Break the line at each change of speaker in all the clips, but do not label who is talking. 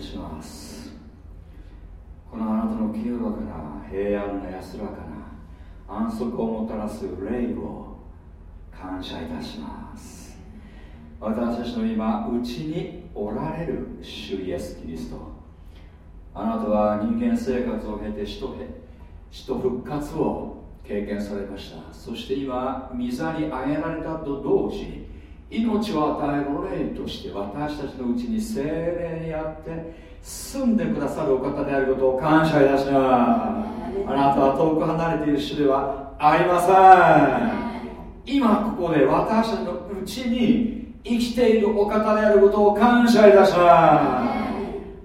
謝します。このあなたの清らかな平安な安らかな安息をもたらす霊を感謝いたします。私たちの今うちにおられる主イエス・キリスト。あなたは人間生活を経て死と死と復活を経験されました。そして今御座に上げられたと同時に命を与える霊として私たちのうちに精霊にあって住んでくださるお方であることを感謝いたします。あなたは遠く離れている主ではありません。今ここで私たちのうちに生きているお方であることを感謝いたします。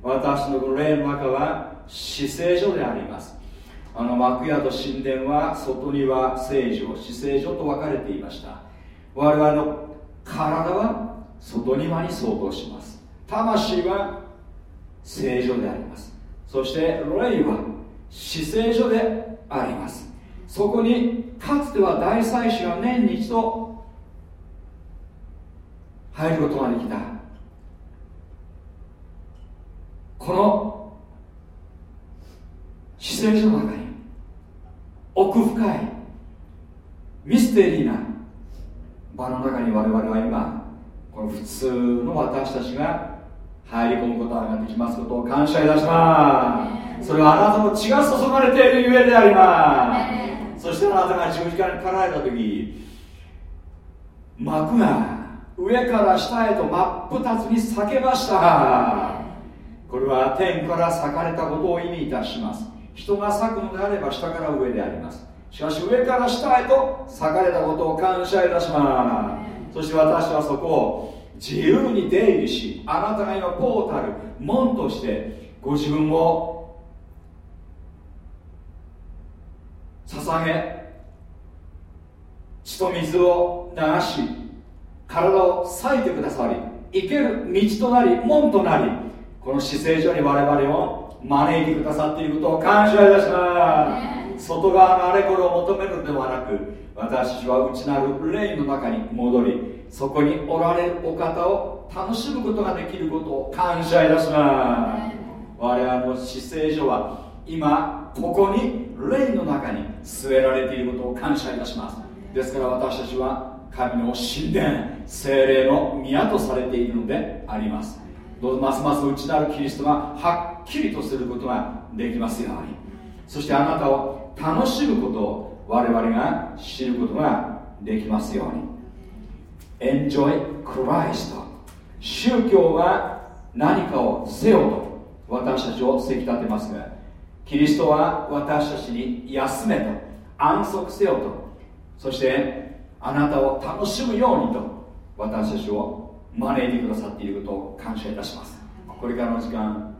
私の霊の中は死聖所であります。あの幕屋と神殿は外には聖女死聖所と分かれていました。我々の体は外庭に相当します。魂は聖所であります。そして霊は死聖所であります。そこにかつては大祭司が年に一度入ることができた。この死聖所の中に奥深いミステリーな場の中に我々は今この普通の私たちが入り込むことができますことを感謝いたします。それはあなたの血が注がれているゆえであります。そしてあなたが十字架にかかられた時幕が上から下へと真っ二つに裂けましたこれは天から裂かれたことを意味いたします。人が裂くのであれば下から上でありますしかし上から下へと裂かれたことを感謝いたします。そして私はそこを自由に出入りしあなたが今ポータル門としてご自分を捧げ血と水を流し体を裂いてくださり生ける道となり門となりこの姿勢上に我々を招いてくださっていることを感謝いたします。外側のあれこれを求めるのではなく私たちは内なる霊の中に戻りそこにおられるお方を楽しむことができることを感謝いたします。我々の姿勢上は今ここに霊の中に据えられていることを感謝いたします。ですから私たちは神の神殿精霊の宮とされているのであります。どうぞますます内なるキリストがはっきりとすることができますように。そしてあなたを楽しむことを我々が知ることができますように。Enjoy Christ 宗教は何かをせよと私たちをせき立てますがキリストは私たちに休めと安息せよとそしてあなたを楽しむようにと私たちを招いてくださっていることを感謝いたします。これからの時間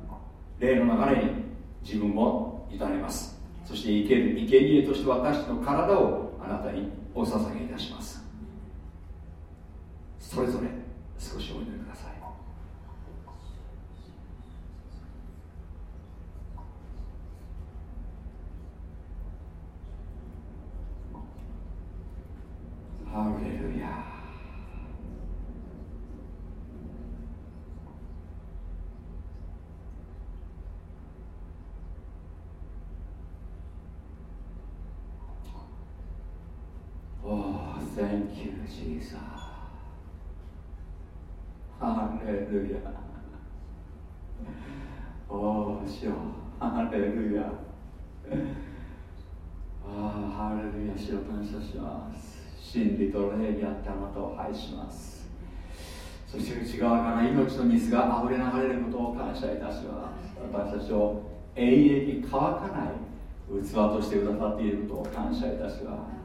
霊の流れに自分を委ねます。そして生ける生贄として私の体をあなたにお捧げいたします。それぞれ少しお祈りくださいハレルヤおお Thank you, Jesus. ハレルヤ。おお、しよう。ハレルヤ。ああ、ハレルヤ、しを感謝します。真理と霊にあってあなたを愛します。そして内側から命の水が溢れ流れることを感謝いたします。私たちを永遠に乾かない器としてくださっていることを感謝いたします。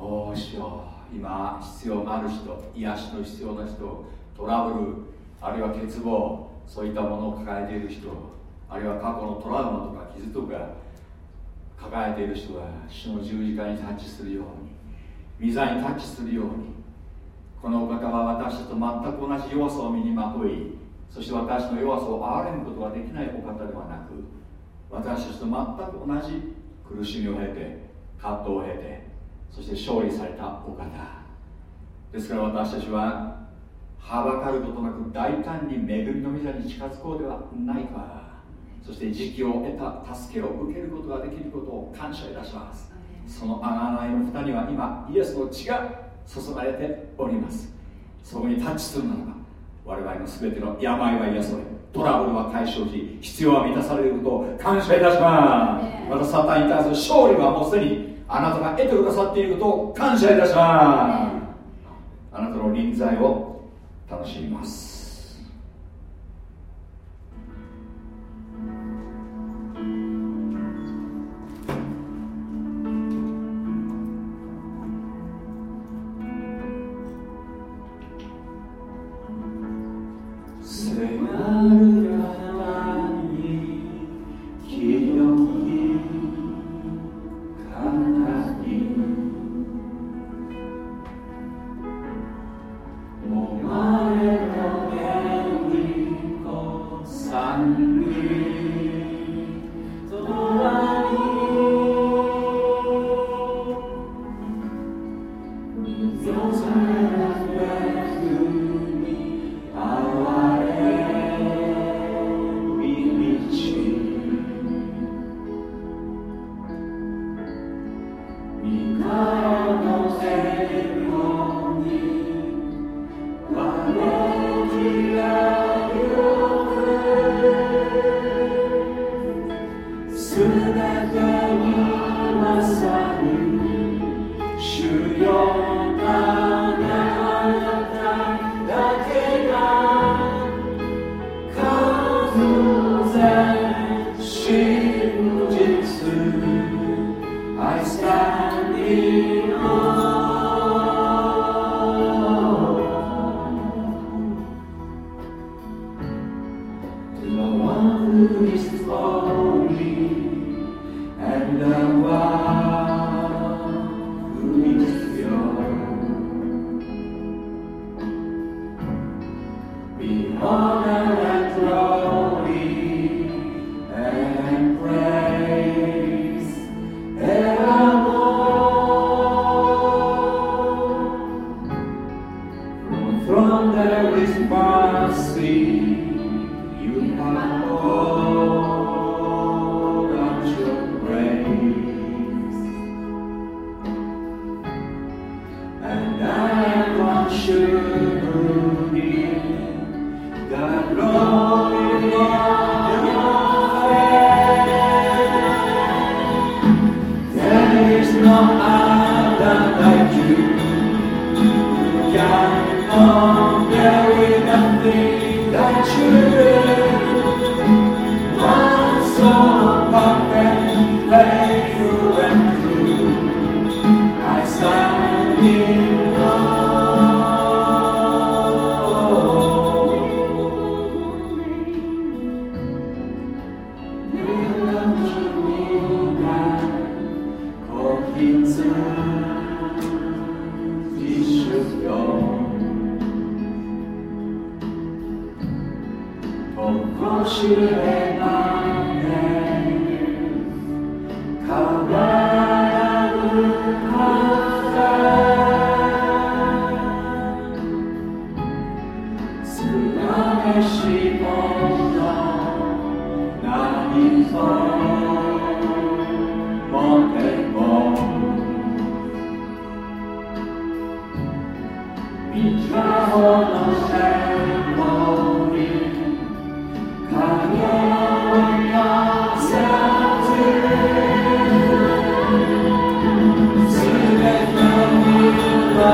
おおしよ。う今必要がある人癒しの必要な人トラブルあるいは欠乏そういったものを抱えている人あるいは過去のトラウマとか傷とか抱えている人は主の十字架にタッチするように御座にタッチするようにこのお方は私たちと全く同じ弱さを身にまといそして私の弱さを憐れむことができないお方ではなく私たちと全く同じ苦しみを経て葛藤を経てそして勝利されたお方。ですから私たちははばかることなく大胆に恵みの御座に近づこうではないか。そして時期を得た助けを受けることができることを感謝いたします。その贖いの蓋には今イエスの血が注がれております。そこにタッチするならば我々の全ての病は癒されトラブルは解消し必要は満たされることを感謝いたします。またサタンに対する勝利はもうすでにあなたが得てくださっていることを感謝いたします。あなたの臨在を楽しみます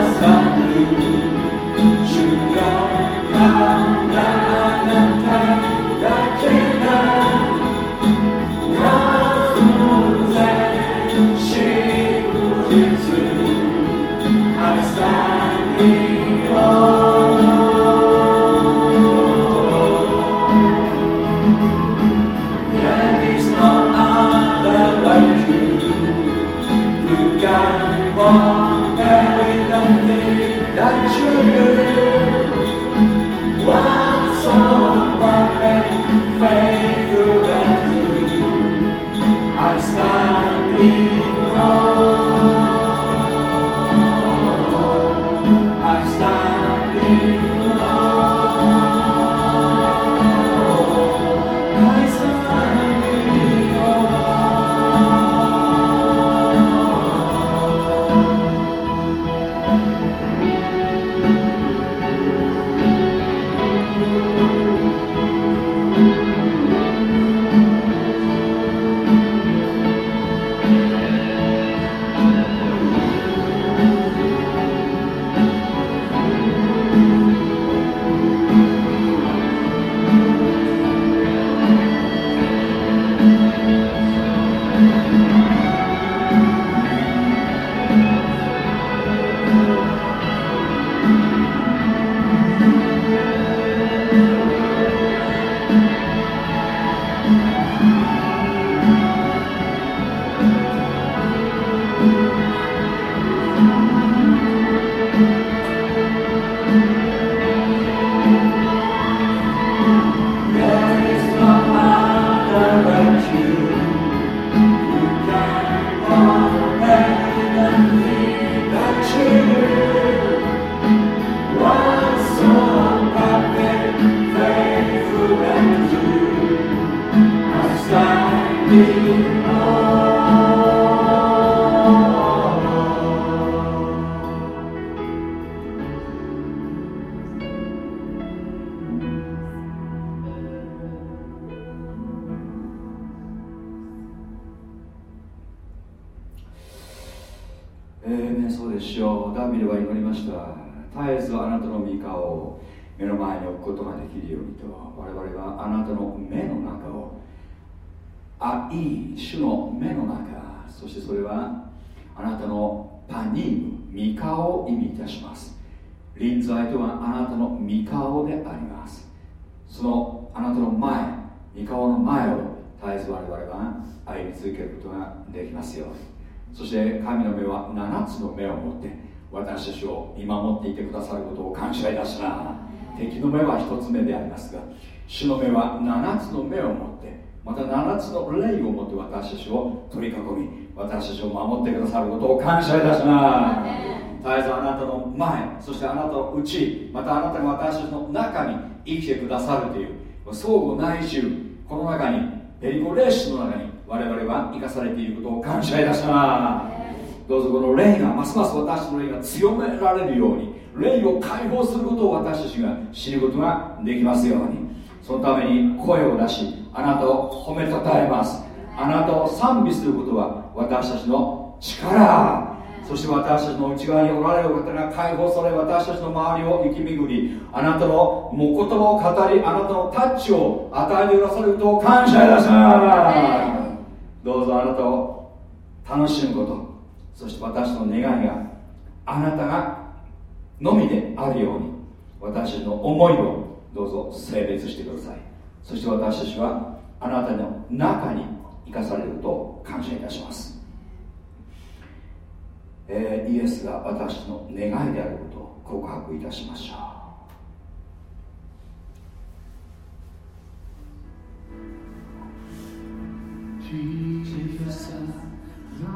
Should come down, should come down. 神は7つの目を持って私たちを見守っていてくださることを感謝いたしな敵の目は一つ目でありますが主の目は7つの目を持ってまた7つの霊を持って私たちを取り囲み私たちを守ってくださることを感謝いたしな絶えずあなたの前そしてあなたの内またあなたが私たちの中に生きてくださるという相互内住この中にペリコレーションの中に我々は生かされていることを感謝いたします。どうぞこの霊がますます私の霊が強められるように霊を解放することを私たちが知ることができますように。そのために声を出しあなたを褒めたたえます。あなたを賛美することは私たちの力。そして私たちの内側におられる方が解放され私たちの周りを行き巡りあなたのも言葉を語りあなたのタッチを与えてくださることを感謝いたします。どうぞあなたを楽しむことそして私の願いがあなたがのみであるように私の思いをどうぞ性別してください。そして私たちはあなたの中に生かされること感謝いたします、えー、イエスが私の願いであることを告白いたしましょう Jesus, My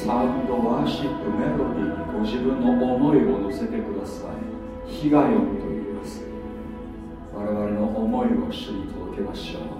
サウンドワーシップメロディーにご自分の思いを乗せてください。被害をと言います。我々の思いを一緒に届けましょう。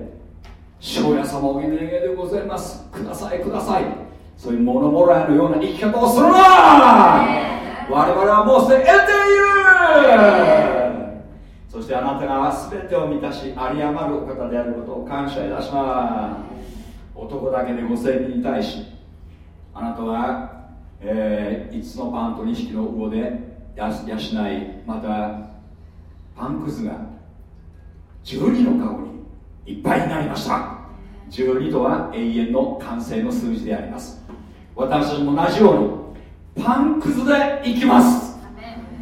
庄屋様お願いでございます。くださいください。そういう物もらいのような生き方をするな我々はもうすでに得ている。そしてあなたが全てを満たし有り余るお方であることを感謝いたします。男だけで5000人に対しあなたは、えー、5つのパンと2匹の魚で養いまたパンくずが12の籠にいっぱいになりました。12とは永遠の完成の数字であります。私も同じようにパンくずでいきます。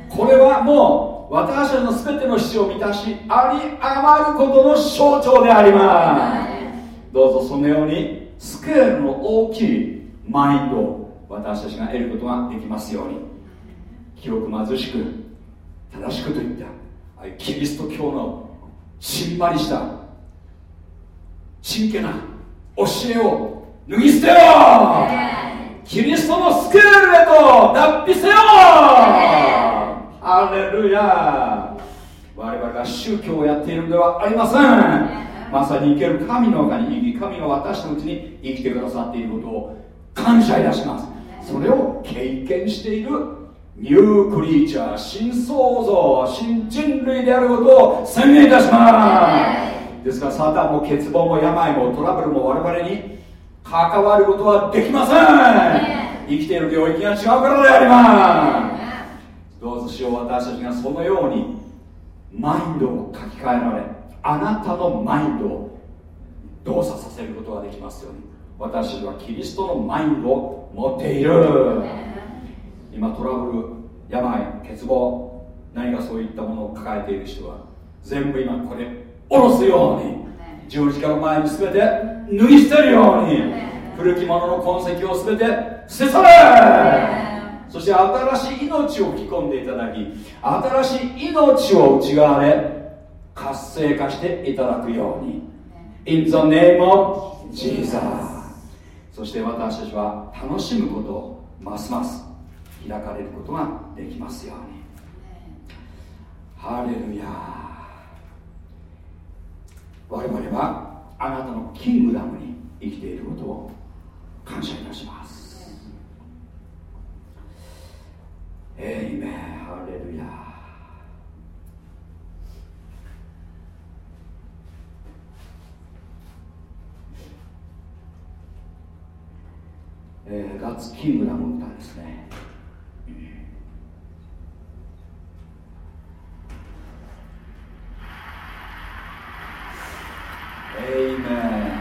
これはもう私たちの全ての必要を満たしあり余ることの象徴であります。どうぞそのようにスケールの大きいマインドを私たちが得ることができますように。清く貧しく正しくといったキリスト教のしんまりした真剣な教えを脱ぎ捨てようキリストのスケールへと脱皮せよハレルヤ。我々が宗教をやっているのではありません。まさに生ける神の中に生き神が私のうちに生きてくださっていることを感謝いたします。それを経験しているニュークリーチャー新創造新人類であることを宣言いたしますですからサタンも欠乏も病もトラブルも我々に関わることはできません。生きている領域が違うからであります。どうぞしよう私たちがそのようにマインドを書き換えられあなたのマインドを動作させることができますように。私たちはキリストのマインドを持っている。今トラブル病欠乏何かそういったものを抱えている人は全部今これ。下ろすように。十字架の前に全て脱ぎ捨てるように。古きものの痕跡を全て捨て去れ。そして新しい命を吹き込んでいただき新しい命を内側で活性化していただくように。In the name of Jesus そして私たちは楽しむことをますます開かれることができますように。ハレルヤ我々はあなたのキングダムに生きていることを感謝いたします。エイメンハレルヤえー、ガッツキングダムの歌ですね。Amen.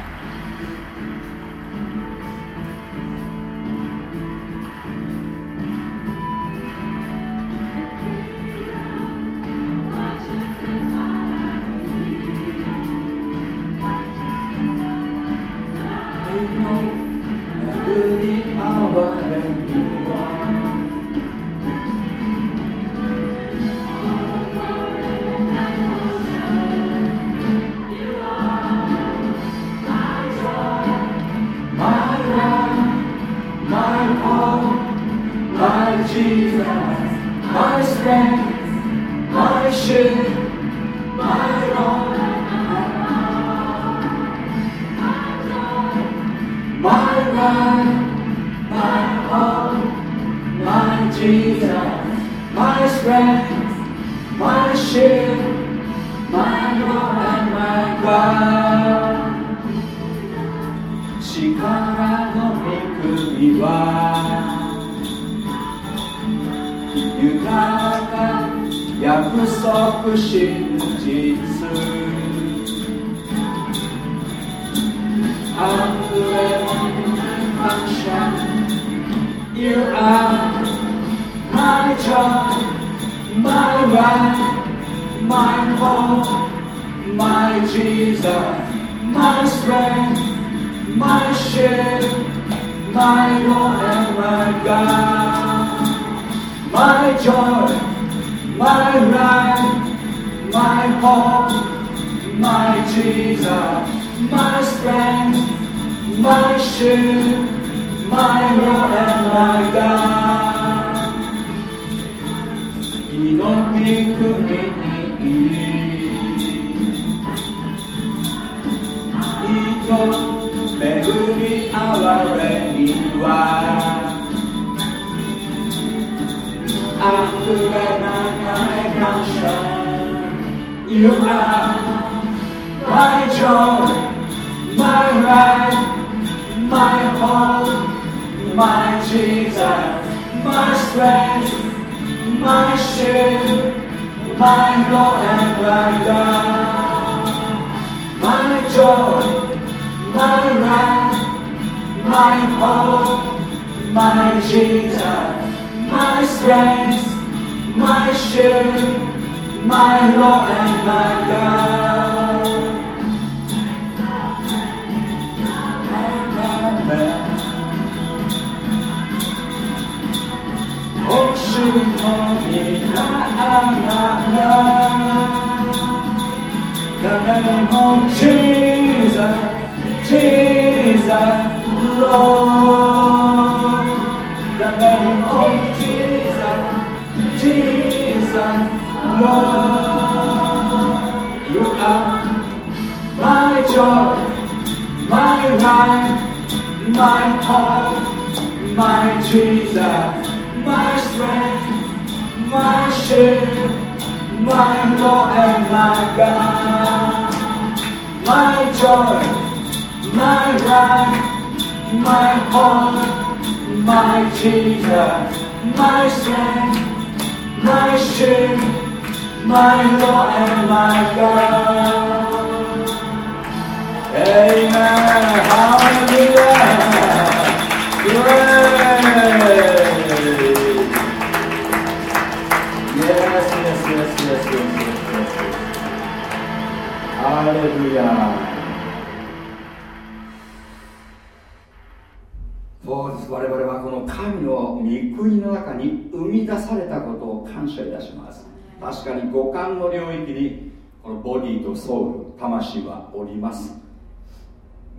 そうです我々はこの神の御国の中に生み出されたことを感謝いたします。確かに五感の領域にこのボディとソウル魂はおります。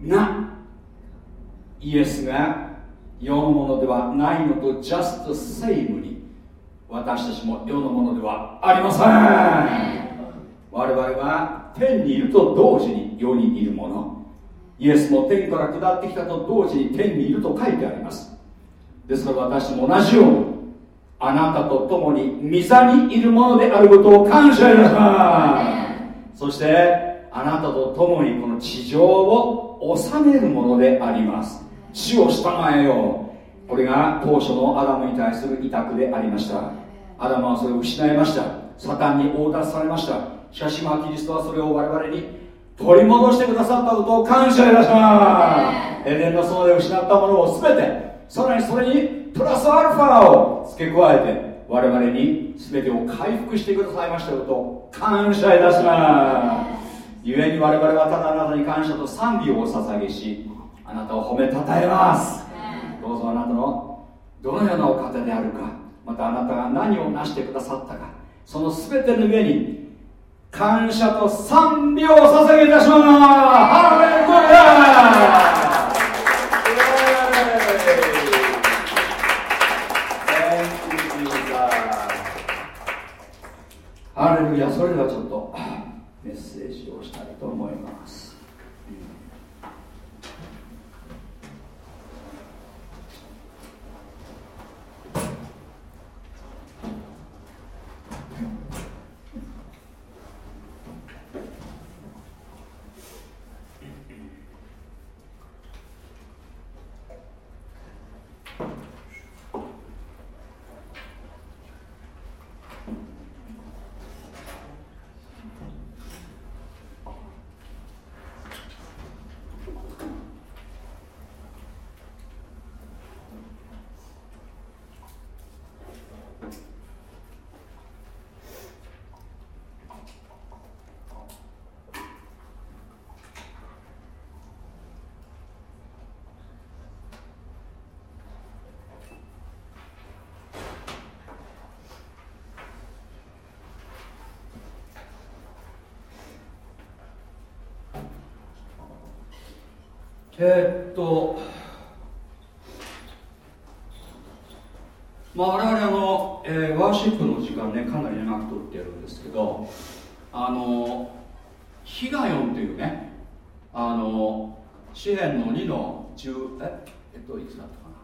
がイエスが世のものではないのとジャストセイムに私たちも世のものではありません。我々は天にいると同時に世にいるもの。イエスも天から下ってきたと同時に天にいると書いてあります。ですから私も同じようにあなたと共に御座にいるものであることを感謝いたしますそしてあなたと共にこの地上を治めるものであります。地を従えよう。これが当初のアダムに対する委託でありました。アダムはそれを失いました。サタンに横奪されました。しかしまあキリストはそれを我々に取り戻してくださったことを感謝いたします。エデンの園で失ったものを全てさらにそれにプラスアルファを付け加えて我々に全てを回復してくださいましたことを感謝いたします。故に我々はただあなたに感謝と賛美をお捧げしあなたを褒めたたえます。どうぞあなたのどのようなお方であるかまたあなたが何を成してくださったかその全ての上に感謝と賛美を捧げいたしますハレルヤハレルヤそれではちょっとメッセージをしたいと思いますえー、っと、まあ、我々あの、えー、ワーシップの時間ねかなり長くとってやるんですけどあのヒガヨンというねあの詩篇の2の10ええっといつだったかな。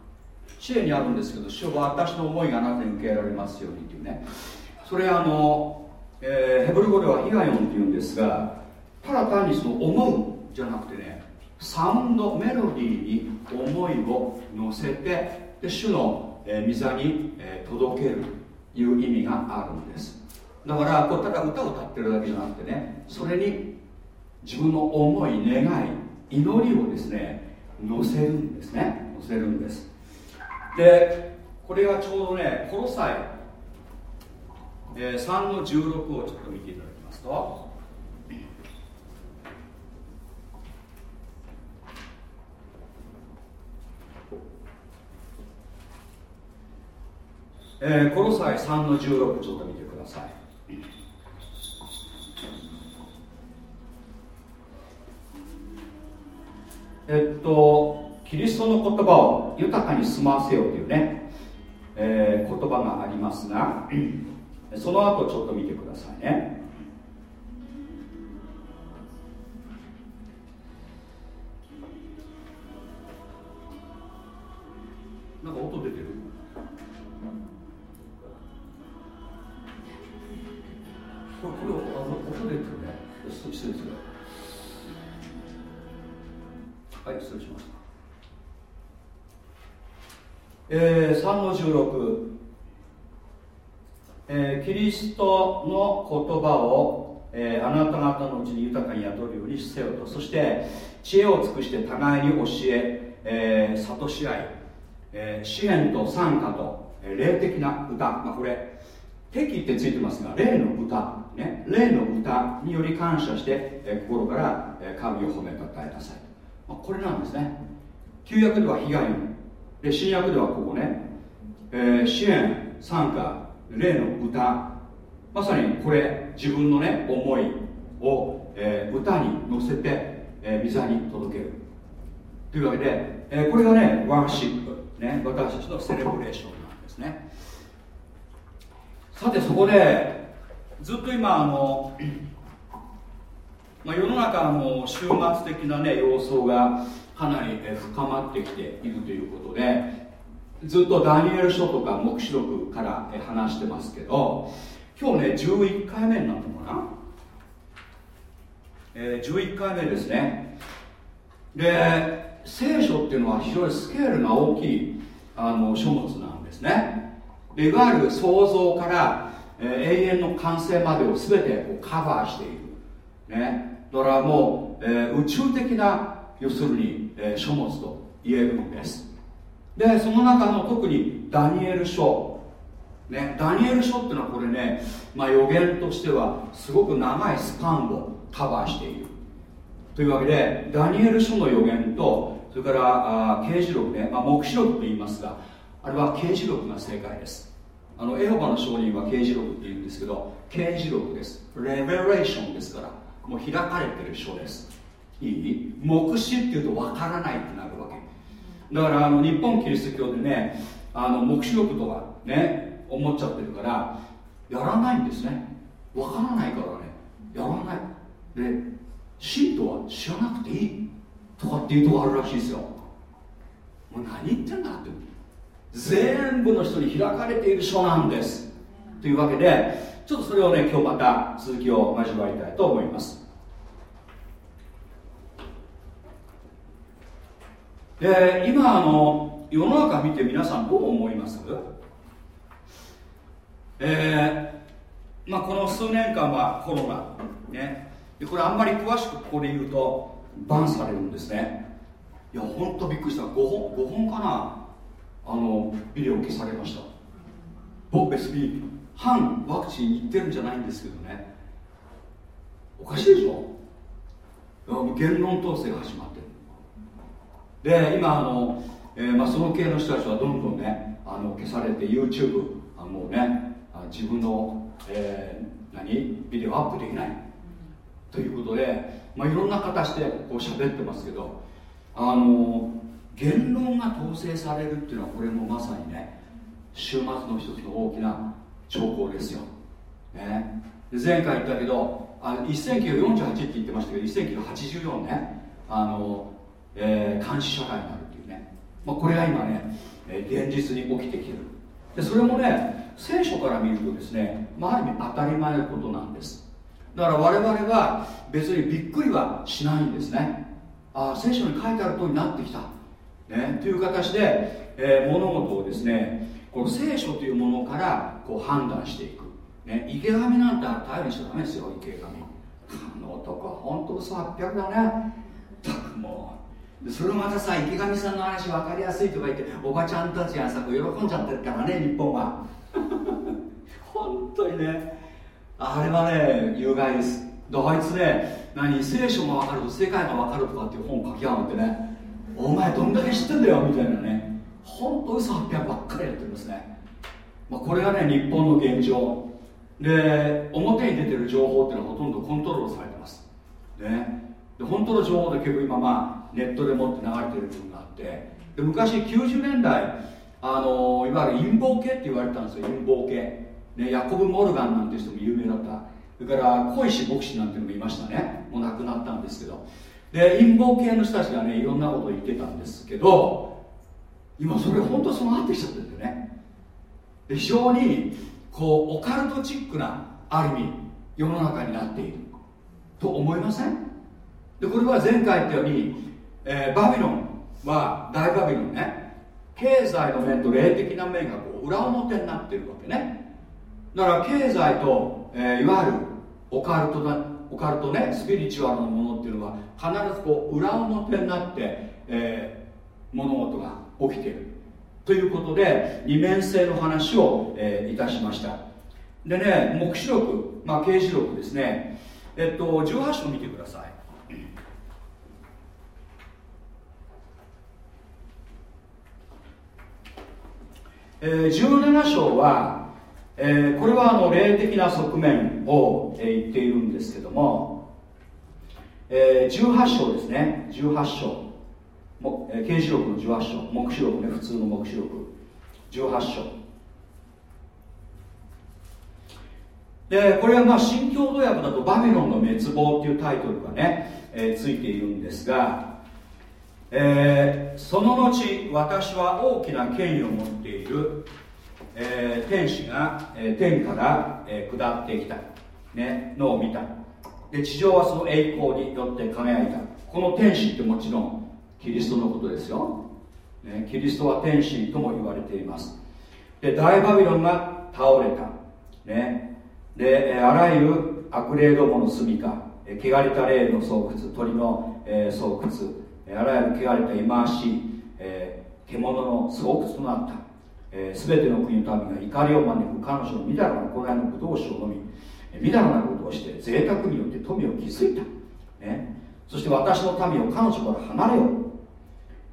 詩篇にあるんですけど主は私の思いがあなたに受けられますようにっていうね。それあの、えー、ヘブル語ではヒガヨンっていうんですがただ単にその思うじゃなくてねサウンドメロディーに思いを乗せてで主の、えー、御座に、届けるという意味があるんです。だからこうただ歌を歌ってるだけじゃなくてねそれに自分の思い願い祈りをですね乗せるんですね。乗せるんです。でこれがちょうどねこの際、えー、3の16をちょっと見ていただきますと。えー、この際3の16ちょっと見てください。えっとキリストの言葉を豊かに済ませようというね、えー、言葉がありますがその後ちょっと見てくださいね。なんか音出てる。これこれあの音でってね。失礼するはい失礼しました。えー、3の16、えー、キリストの言葉を、えー、あなた方のうちに豊かに宿るようにせよと。そして知恵を尽くして互いに教ええー、諭し合い、えー、支援と賛歌と、えー、霊的な歌、まあ、これ敵ってついてますが霊の歌ね、霊の歌により感謝して、え心から、え神を褒めたたえなさい、まあ、これなんですね。旧約では被害で新約ではここね、えー、支援参加霊の歌。まさにこれ自分のね思いを、えー、歌に乗せて、えー、座に届ける。というわけで、えー、これがねワーシップ、ね、私たちのセレブレーションなんですね。さてそこでずっと今あの、まあ、世の中の終末的なね様相がかなり深まってきているということでずっとダニエル書とか黙示録から話してますけど今日ね11回目になったのかな、えー、11回目ですね。で聖書っていうのは非常にスケールが大きいあの書物なんですね。でいわゆる創造から、えー、永遠の完成までを全てこうカバーしている、ね、だからもう、えー、宇宙的な要するに、えー、書物と言えるんです。でその中の特にダニエル書。ね、ダニエル書っていうのはこれね、まあ、予言としてはすごく長いスパンをカバーしている。というわけでダニエル書の予言とそれからあ刑事録ね、まあ、黙示録と言いますがあれは刑事録が正解です。あのエホバの証人は刑事録って言うんですけど刑事録です。レベレーションですからもう開かれてる書です。いい黙示っていうと分からないってなるわけ。だからあの日本キリスト教でねあの黙示録とかね思っちゃってるからやらないんですね。分からないからね。やらない。で信徒は知らなくていいとかっていうとこあるらしいですよ。もう何言ってんだって。全部の人に開かれている書なんです。というわけでちょっとそれをね今日また続きを交わりたいと思います。で今あの世の中見て皆さんどう思います？えーまあ、この数年間はコロナね。でこれあんまり詳しくここで言うとバンされるんですね。いやほんとびっくりした。5本 ,5 本かな？あのビデオ消されました。僕別に反ワクチン言ってるんじゃないんですけどね。おかしいでしょ。言論統制が始まって。るで今あの、えー、まあ、その系の人たちはどんどんねあの消されて YouTube あもうね自分の、えー、何ビデオアップできない。ということで、まあ、いろんな形でこう喋ってますけどあの言論が統制されるっていうのはこれもまさにね週末の一つの大きな兆候ですよ、ね、で前回言ったけどあ1948って言ってましたけど1984ねあの、えー、監視社会になるっていうね、まあ、これが今ね、現実に起きてきてる。でそれもね聖書から見るとですね、まあ、ある意味当たり前のことなんです。だから我々は別にびっくりはしないんですね。ああ聖書に書いてある通りになってきた、ね、という形で、えー、物事をですねこの聖書というものからこう判断していく、ね、池上なんて頼りにしちゃダメですよ池上あの男本当嘘800だね。たくもうそれまたさ池上さんの話分かりやすいとか言っておばちゃんたちがさこう喜んじゃってるからね日本は。本当にね。あれはね有害です。あいつね何聖書が分かると世界が分かるとかっていう本書きやがってね。お前どんだけ知ってんだよみたいなね。本当嘘800ばっかりやってるんですね、まあ、これがね日本の現状。で表に出てる情報っていうのはほとんどコントロールされてます。ね。で本当の情報で結構今まあネットでもって流れてる部分があって。で昔90年代あのいわゆる陰謀系って言われてたんですよ。陰謀系。ね、ヤコブ・モルガンなんて人も有名だった。それから小石牧師なんていうのもいましたね。もう亡くなったんですけど。で陰謀系の人たちがねいろんなことを言ってたんですけど今それ本当そうなってきちゃってるんだよね。で非常にこうオカルトチックなある意味世の中になっている。と思いません？でこれは前回言ったように、えー、バビロンは大バビロンね。経済の面と霊的な面がこう裏表になってるわけね。だから経済と、えー、いわゆるオカルトだオカルトねスピリチュアルなものっていうのは必ずこう裏表になって、えー、物事が起きている。ということで二面性の話を、えー、いたしました。でね黙示録まあ刑事録ですね。えっと18章見てください。えー、17章はえー、これはあの霊的な側面を、えー、言っているんですけども、えー、18章ですね。18章。も、えー、刑事録の18章。黙示録ね。普通の黙示録。18章。でこれはまあ新共同訳だと「バビロンの滅亡」っていうタイトルがね、えー、ついているんですが、えー、その後私は大きな権威を持っている、えー、天使が、えー、天から、えー、下ってきた、ね、のを見た。で地上はその栄光によって輝いた。この天使ってもちろんキリストのことですよ、ね、キリストは天使とも言われています。で大バビロンが倒れた、ね、であらゆる悪霊どもの住みか汚れた霊の巣窟鳥の、え、巣窟あらゆる汚れた忌まわしい、えー、獣の巣窟となった、えー、全ての国の民が怒りを招く。彼女のみだらなこのの葡萄酒を飲みみだらなことをして贅沢によって富を築いた、ね、そして私の民を彼女から離れよう、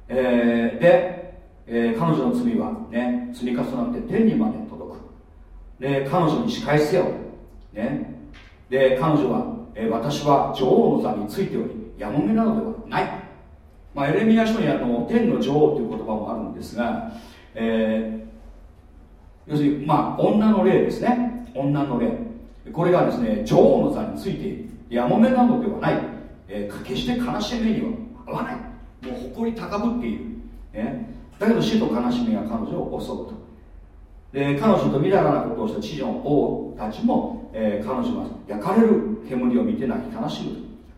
えー、で、えー、彼女の罪は、ね、積み重なって天にまで届く。で彼女に仕返せよ、ね、で彼女は、えー、私は女王の座についておりやもめなのではない、まあ、エレミア書にあの天の女王という言葉もあるんですが、えー、要するに、まあ、女の霊ですね。女の霊。これがですね女王の座についている。やもめなのではない、えー、決して悲しみには合わない。もう誇り高ぶっている、ね、だけど死と悲しみが彼女を襲うと。で彼女とみだらなことをした知女王たちも、えー、彼女が焼かれる煙を見て泣き悲し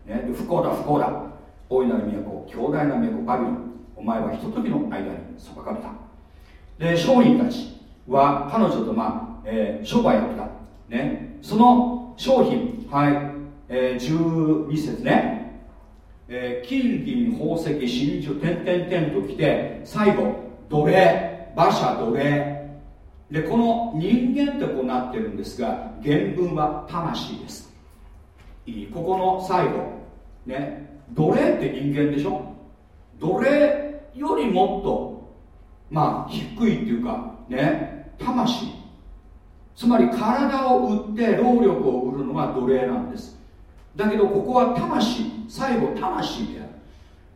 む、ね、不幸だ不幸だ。大いなる都強大な都バビロン。お前はひとときの間に裁かれた。で商人たちは彼女とまあ、えー、商売やった。ね。その商品。はい、えー、12節ね、えー、金銀宝石真珠点々点ときて最後奴隷馬車奴隷。でこの人間ってこうなってるんですが原文は魂です。いい。ここの最後ね。奴隷って人間でしょ？奴隷よりもっとまあ低いっていうかね。魂つまり体を売って労力を売るのが奴隷なんです。だけどここは魂最後魂である。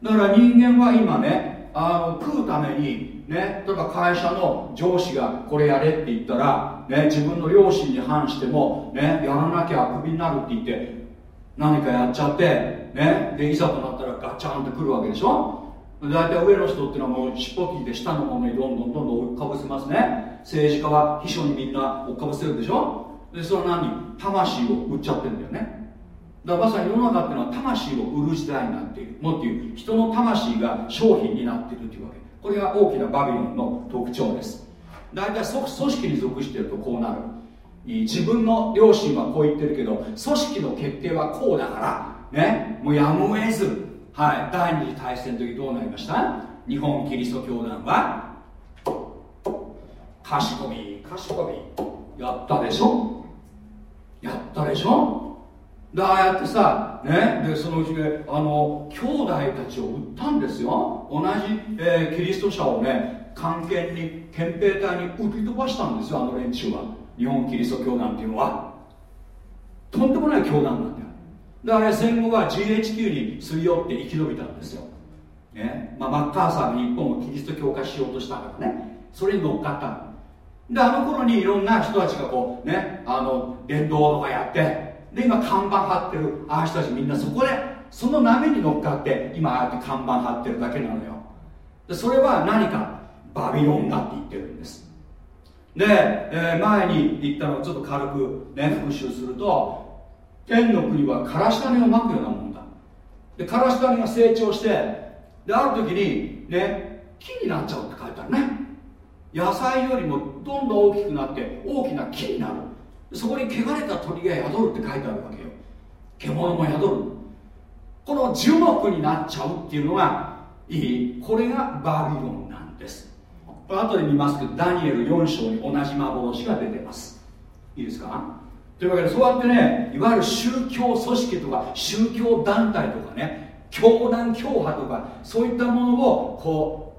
だから人間は今ねあの食うためにね例えば会社の上司がこれやれって言ったら、ね、自分の良心に反しても、ね、やらなきゃクビになるって言って何かやっちゃって、ね、でいざとなったらガチャンってくるわけでしょ？大体上の人っていうのはもう尻尾切って下のものにどんどんどんどん追っかぶせますね。政治家は秘書にみんな追っかぶせるでしょ？でそれは何？魂を売っちゃってるんだよね。だからまさに世の中っていうのは魂を売る時代になっている。もっという人の魂が商品になっているというわけ。これが大きなバビロンの特徴です。大体組織に属しているとこうなる。自分の両親はこう言ってるけど組織の決定はこうだからね？もうやむを得ず。はい。第二次大戦の時どうなりました？日本キリスト教団は賢み賢み。やったでしょ？やったでしょ？だああやってさ、ね、でそのうちであの兄弟たちを売ったんですよ。同じ、えー、キリスト者をね関係に憲兵隊に売り飛ばしたんですよあの連中は。日本キリスト教団っていうのは。とんでもない教団なんだだから戦後は GHQ にすり寄って生き延びたんですよ、ね。まあ、マッカーサーが日本をキリスト教化しようとしたからね。それに乗っかった。であの頃にいろんな人たちがこうねあの伝道とかやってで今看板張ってるああ人たちみんなそこでその波に乗っかって今ああやって看板張ってるだけなのよ。でそれは何かバビロンだって言ってるんです。で、えー、前に言ったのをちょっと軽くね復習すると天の国はからし種をまくようなもんだ。でからし種が成長してである時にね木になっちゃうって書いてあるね。野菜よりもどんどん大きくなって大きな木になる。そこに汚れた鳥が宿るって書いてあるわけよ。獣も宿るこの樹木になっちゃうっていうのがいいこれがバビロンなんです。後で見ますけどダニエル4章に同じ幻が出てます。いいですか？というわけでそうやってねいわゆる宗教組織とか宗教団体とかね教団教派とかそういったものをこ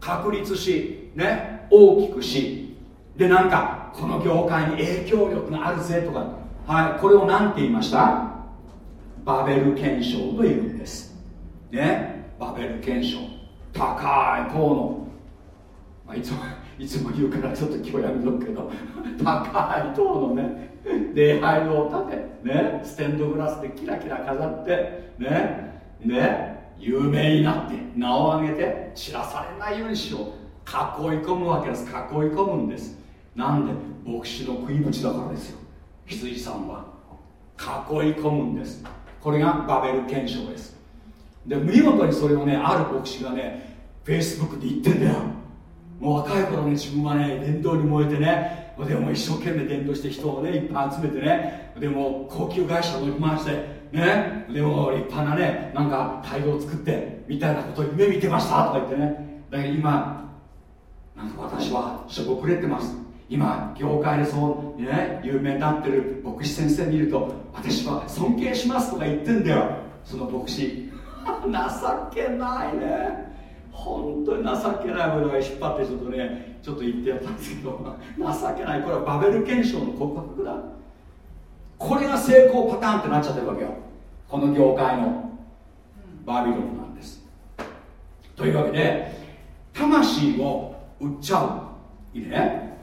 う確立しね大きくしでなんかこの業界に影響力があるぜとかはいこれを何て言いました？バベル憲章というんです。ねバベル憲章高い塔の、まあ、いつもいつも言うからちょっと今日やめとくけど。高い塔のね。礼拝堂を建てねステンドグラスでキラキラ飾ってねね有名になって名を挙げて知らされないようにしよう。囲い込むわけです。囲い込むんです。なんで牧師の食い口だからですよ。羊さんは。囲い込むんです。これがバベル憲章です。で見事にそれをねある牧師がねフェイスブックで言ってんだよ。もう若い頃ね自分はね伝道に燃えてねでも一生懸命伝道して人をねいっぱい集めてねでも高級会社を乗り回してねでも立派なねなんか態度を作ってみたいなことを夢見てましたとか言ってね。だけど今なんか私はしょぼくれてます。今業界でそう、ね、有名になってる牧師先生見ると私は尊敬しますとか言ってんだよ。その牧師。情けないね。本当に情けないものが引っ張ってちょっとねちょっと言ってやったんですけど 情けない。これはバベル憲章の告白だ。これが成功パターンってなっちゃってるわけよ。この業界のバビロンなんです。というわけで魂を売っちゃう。いいね。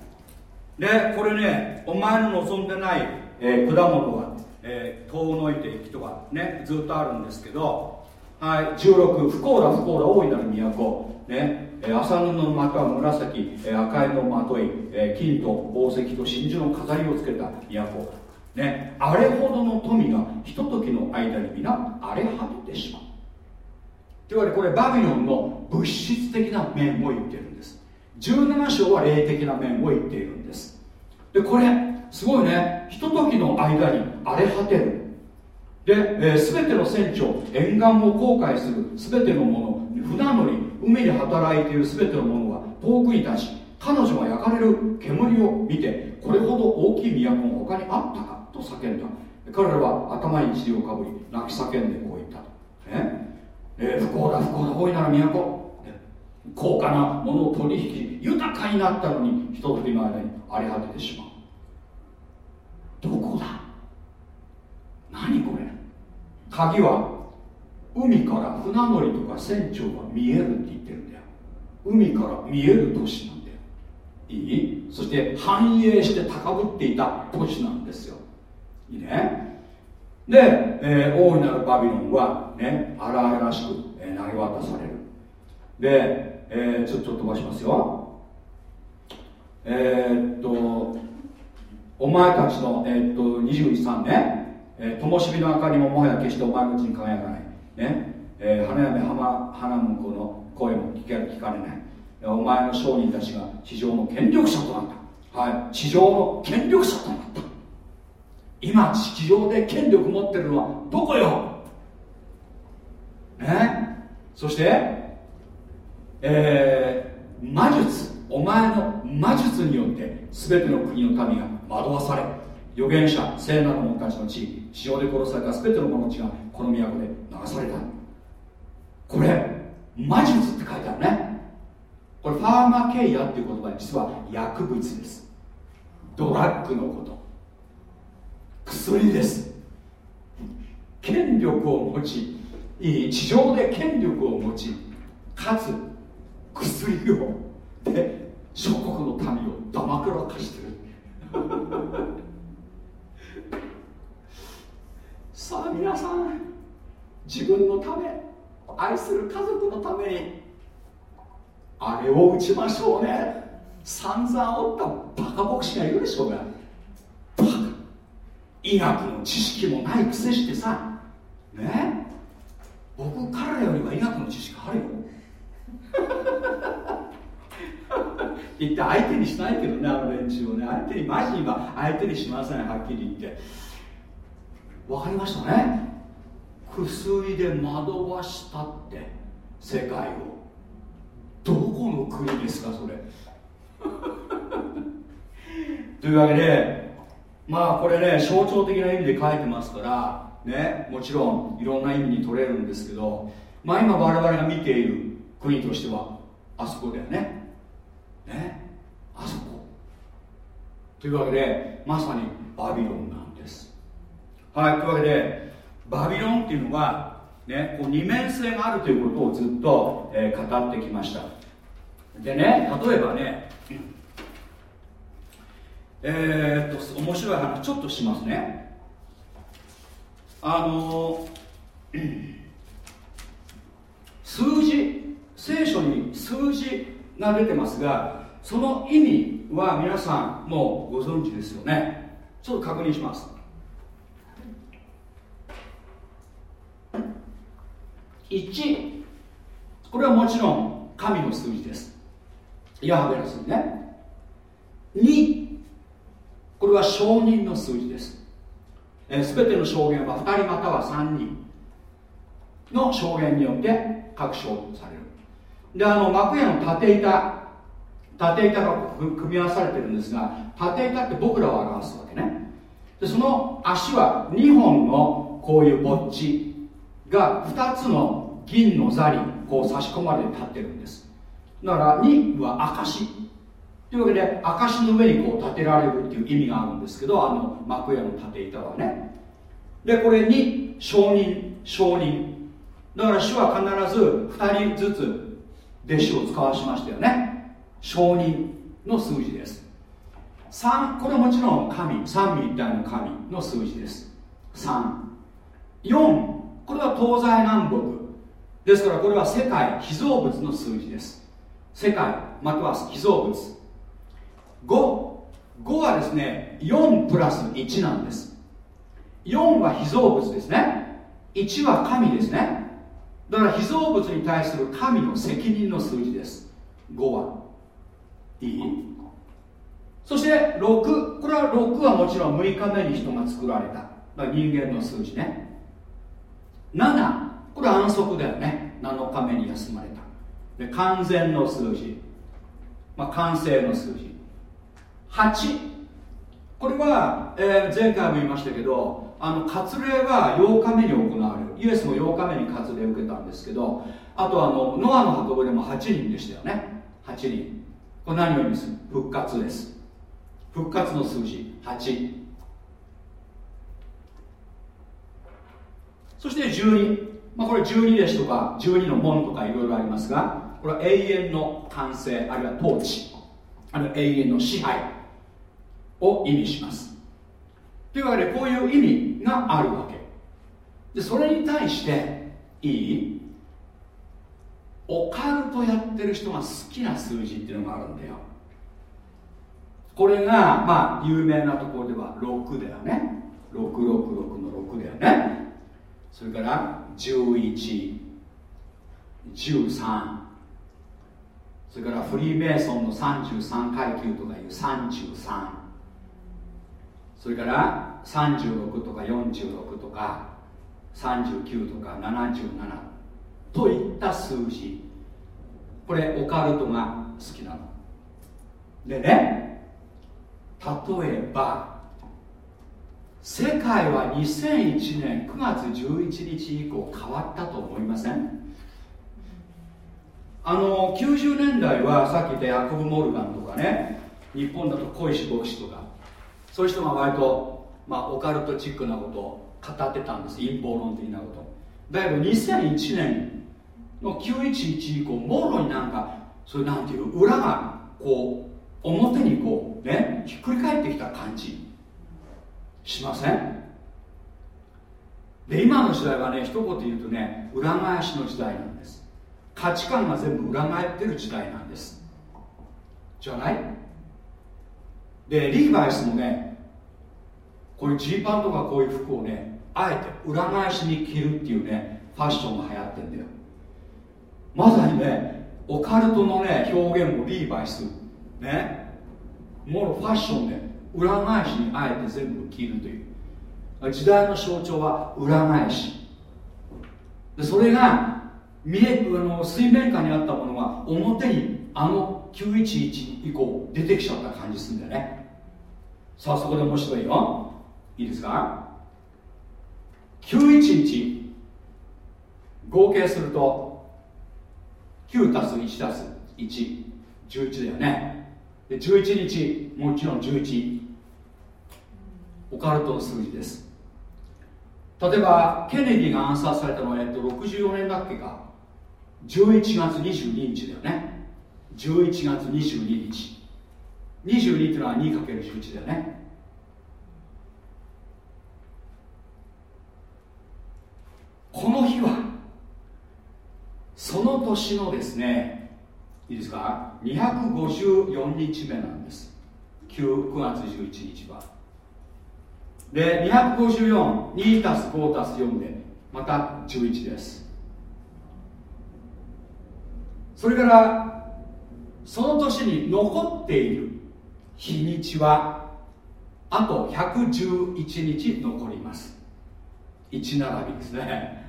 でこれねお前の望んでない、えー、果物は、えー、遠のいていくとかねずっとあるんですけどはい16不幸だ不幸だ大いなる都。ね麻布の的は紫赤いのまとい金と宝石と真珠の飾りをつけた都。ねあれほどの富がひとときの間に皆荒れ果ててしまう。というわけでこれバビロンの物質的な面を言ってるんです。17章は霊的な面を言っているんです。でこれすごいね。ひとときの間に荒れ果てる。で、えー、全ての船長沿岸を航海する全てのもの船乗り海で働いている全てのものは遠くに立ち彼女が焼かれる煙を見てこれほど大きい都が他にあったかと叫んだ。彼らは頭に塵をかぶり泣き叫んでこう言ったと、ねえー、不幸だ不幸だ大いなる都。高価なものを取引豊かになったのにひとときの間に荒れ果ててしまう。どこだ？何これ？鍵は？海から船乗りとか船長が見えるって言ってるんだよ。海から見える都市なんだよ。いい？そして繁栄して高ぶっていた都市なんですよ。いいね？で、えー、大いなるバビロンはね荒々しく、えー、投げ渡される。で、えー、ちょっと飛ばしますよ。えー、っとお前たちの、えー、っと21、ね、えー、灯火の明かりももはや決してお前のうちに輝かない。ね、えー、花嫁花花婿の声も聞け聞かれない。お前の商人たちが地上の権力者となった。はい。地上の権力者となった。今地上で権力持ってるのはどこよ？ね。そしてえー、魔術。お前の魔術によって全ての国の民が惑わされ預言者聖なる者たちの地地上で殺された全ての者の血がこの都で流された。これ魔術って書いてあるね。これファーマケイアっていう言葉実は薬物です。ドラッグのこと。薬です。権力を持ち地上で権力を持ちかつ薬を。で諸国の民をだまくらかしてる。さあ皆さん自分のため愛する家族のためにあれを打ちましょうね。散々おったバカ牧師がいるでしょうが。バカ。医学の知識もないくせしてさ。ね？僕彼らよりは医学の知識あるよ。言って相手にしないけどねあの連中をね。相手にマジ今相手にしませんはっきり言って。分かりましたね。薬で惑わしたって。世界を。どこの国ですかそれ。というわけでまあこれね象徴的な意味で書いてますからねもちろんいろんな意味に取れるんですけどまあ今我々が見ている国としてはあそこだよね。ねあそこ。というわけでまさにバビロンなんですはいというわけでバビロンっていうのはねこう二面性があるということをずっと、えー、語ってきました。でね例えばねえー、っと面白い話ちょっとしますね。あの数字聖書に数字が出てますがその意味は皆さんもうご存知ですよね。ちょっと確認します。1これはもちろん神の数字です。ヤハベの数字ね。2これは証人の数字です、えー、ての証言は2人または3人の証言によって確証される。であの幕屋の縦板。縦板が組み合わされてるんですが縦板って僕らを表すわけね。でその足は2本のこういうぼっち。が2つの銀の座にこう差し込まれて立ってるんです。だから2は証というわけで証の上にこう立てられるっていう意味があるんですけどあの幕屋の縦板はね。でこれに証人証人。だから主は必ず2人ずつ弟子を使わしましたよね。証人の数字です。3これもちろん神。三位一体の神の数字です。34これは東西南北。ですからこれは世界被造物の数字です。世界または被造物。55はですね4プラス1なんです。4は被造物ですね。1は神ですね。だから被造物に対する神の責任の数字です。5は。いい？そして6これは6はもちろん6日目に人が作られた。人間の数字ね。7これ安息だよね。7日目に休まれた。で完全の数字、まあ、完成の数字。8これは、えー、前回も言いましたけどあの割礼は8日目に行われる。イエスも8日目に割礼を受けたんですけどあとあのノアの箱舟も8人でしたよね。8人。これ何を意味する？復活です。復活の数字。8そして12、まあ、これ12弟子とか12の門とかいろいろありますがこれは永遠の完成あるいは統治ある永遠の支配を意味します。というわけでこういう意味があるわけ。でそれに対していい？オカルトやってる人が好きな数字っていうのがあるんだよ。これがまあ有名なところでは6だよね。666の6だよね。それから1113それからフリーメイソンの33階級とかいう33それから36とか46とか39とか77といった数字。これオカルトが好きなの。でね例えば世界は2001年9月11日以降変わったと思いません？あの90年代はさっき言ったヤコブ・モルガンとかね日本だと小石牧師とかそういう人が割と、まあ、オカルトチックなことを語ってたんです。陰謀論的なこと。だけど2001年の911以降もろになんかそういうなんていう裏がこう表にこうねひっくり返ってきた感じ。しません。で今の時代はね一言言うとね裏返しの時代なんです。価値観が全部裏返ってる時代なんです。じゃない？でリーバイスもねこういうジーパンとかこういう服をねあえて裏返しに着るっていうねファッションが流行ってんだよ。まさにねオカルトのね表現もリーバイスねもうファッションで裏返しにあえて全部着るという。時代の象徴は裏返し。でそれが見えあの水面下にあったものが表にあの911以降出てきちゃった感じするんだよね。さあそこで面白いよ。いいですか？911合計すると9たす1たす111だよね。で11日もちろん11オカルトの数字です。例えばケネディが暗殺されたのは、えっと、64年だっけか。11月22日だよね。11月22日。22っていうのは 2×11 だよね。この日はその年のですねいいですか？254日目なんです。9, 9月11日は。で2542たす5たす4でまた11です。それからその年に残っている日にちはあと111日残ります。1並びですね。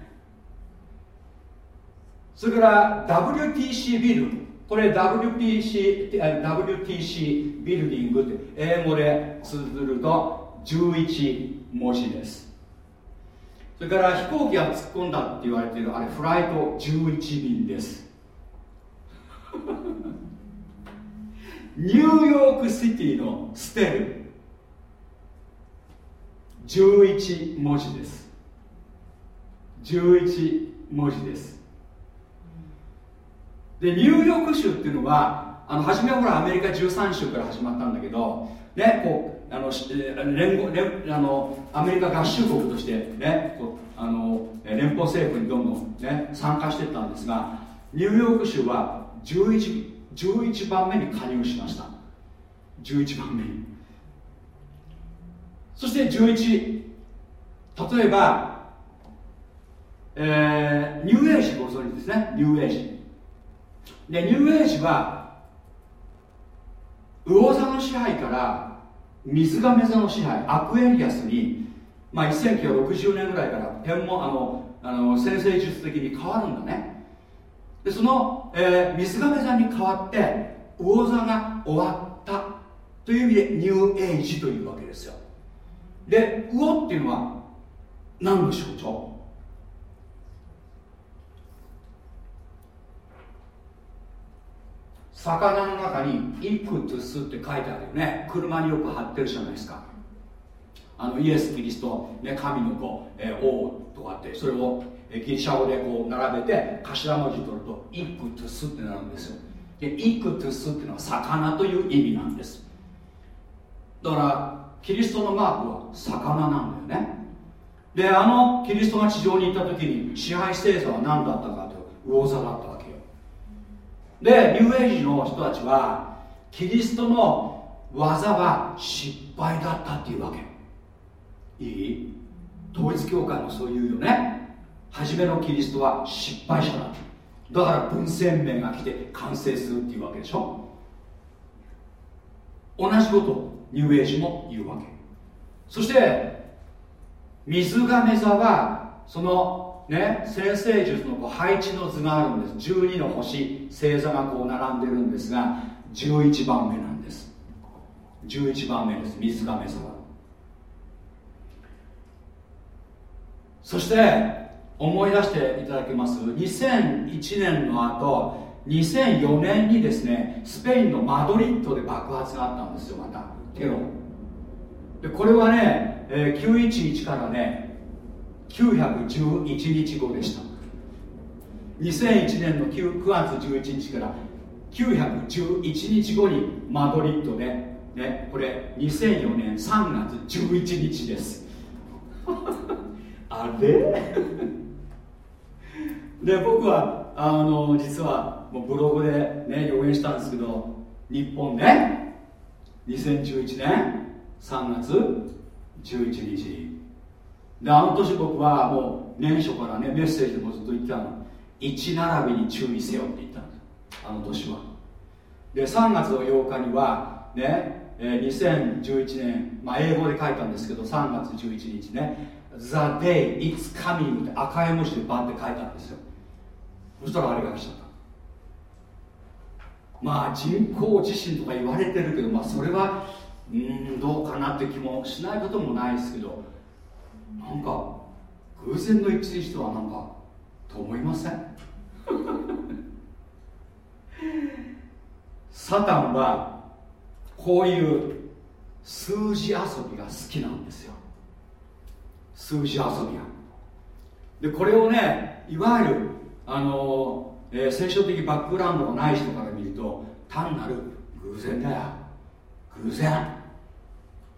それから WTC ビル。これ WTC, WTC ビルディングって英語で綴ると11文字です。それから飛行機が突っ込んだって言われているあれフライト11便です。ニューヨークシティのステル。11文字です。11文字です。でニューヨーク州っていうのはあの初めはほらアメリカ13州から始まったんだけどねこうあの連合連あのアメリカ合衆国としてねこうあの連邦政府にどんどん、ね、参加していったんですがニューヨーク州は 11, 11番目に加入しました。11番目に。そして11例えば、えー、ニューエイジご存知ですね。ニューエイジ。でニューエイジは魚座の支配から水亀座の支配アクエリアスに、まあ、1960年ぐらいから天文あのあの先生術的に変わるんだね。でその、えー、水亀座に変わって魚座が終わったという意味でニューエイジというわけですよ。で魚っていうのは何の象徴？魚の中にイクトゥスって書いてあるよね。車によく貼ってるじゃないですか。あのイエス・キリスト、ね、神の子、えー、王とかってそれをギリシャ語でこう並べて頭文字取るとイクトゥスってなるんですよ。でイクトゥスっていうのは魚という意味なんです。だからキリストのマークは魚なんだよね。であのキリストが地上に行った時に支配星座は何だったかというと魚座だったわけ。でニューエイジの人たちはキリストの技は失敗だったっていうわけ。いい？統一教会もそう言うよね。初めのキリストは失敗者だだから文鮮明が来て完成するっていうわけでしょ。同じことニューエイジも言うわけ。そして水亀座はそのね先生術のこう配置の図があるんです。12の星星座がこう並んでるんですが11番目なんです。11番目です水亀座そして思い出していただけます。2001年の後2004年にですねスペインのマドリッドで爆発があったんですよまた。テロ。でこれはね、えー、911からね911日後でした。2001年の 9, 9月11日から911日後にマドリッドで、ね、これ2004年3月11日です。あれ？で僕はあの実はもうブログでね予言したんですけど日本ね2011年3月11日であの年僕はもう年初からねメッセージでもずっと言ってたの。1並びに注意せよって言ったんですあの年は。で3月の8日にはね、えー、2011年、まあ、英語で書いたんですけど3月11日ね The day it's coming って赤い文字でバンって書いたんですよ。そしたらあれが来ちゃった。まあ人工地震とか言われてるけどまあそれはうんどうかなって気もしないこともないですけどなんか偶然の一致にしてはなんかと思いません？サタンはこういう数字遊びが好きなんですよ。数字遊びがでこれをねいわゆるあの、えー、聖書的バックグラウンドのない人から見ると単なる偶然だよ。偶然。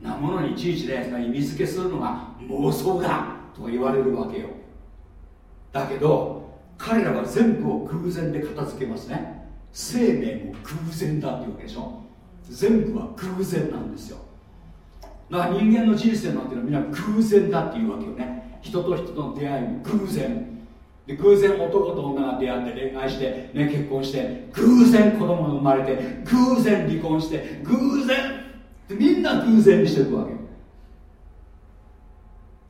なものにいちいちね意味付けするのが妄想だと言われるわけよ。だけど彼らは全部を偶然で片付けますね。生命も偶然だっていうわけでしょ。全部は偶然なんですよ。だから人間の人生なんていうのはみんな偶然だっていうわけよね。人と人との出会いも偶然。で偶然男と女が出会って恋愛して、ね、結婚して偶然子供が生まれて偶然離婚して偶然みんな偶然にしていくわけ。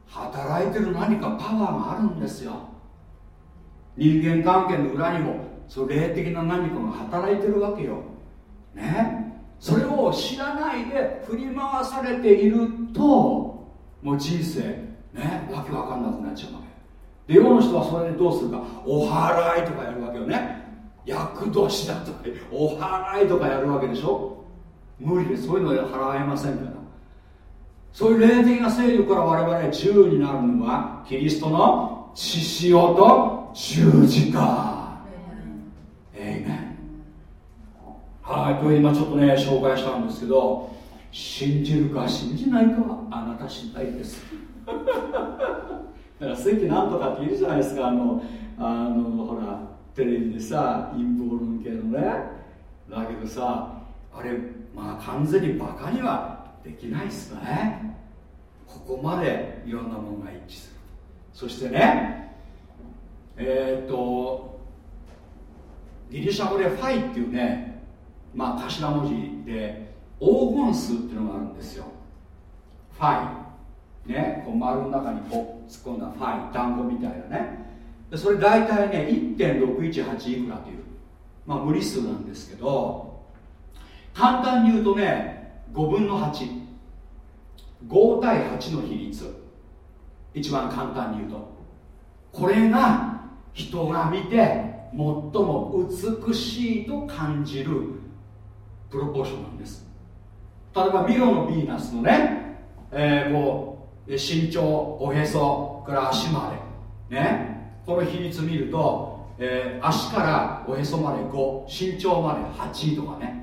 働いてる何かパワーがあるんですよ。人間関係の裏にもその霊的な何かが働いてるわけよ。ね？それを知らないで振り回されているともう人生ね？わけわかんなくなっちゃうわけ。で世の人はそれでどうするか。お祓いとかやるわけよね。厄年だとかお祓いとかやるわけでしょ。無理でそういうので払えませんから。そういう霊的な勢力から我々自由になるのはキリストの血潮と十字架。えいめはいこれ今ちょっとね紹介したんですけど信じるか信じないかはあなた次第です。だから関なんとかって言うじゃないですかあのあのほらテレビでさ陰謀論系のねだけどさあれまあ完全にバカにはできないっすね。ここまでいろんなものが一致する。そしてねえー、っとギリシャ語でファイっていうねまあ頭文字で黄金数っていうのがあるんですよ。ファイ。ねこう丸の中にこう突っ込んだファイ。団子みたいなね。でそれ大体ね1.618いくらというまあ無理数なんですけど簡単に言うとね5分の85対8の比率。一番簡単に言うと。これが人が見て最も美しいと感じるプロポーションなんです。例えばミロのヴィーナスのね、えー、こう身長おへそから足まで。ね。この比率見ると、えー、足からおへそまで5身長まで8とかね。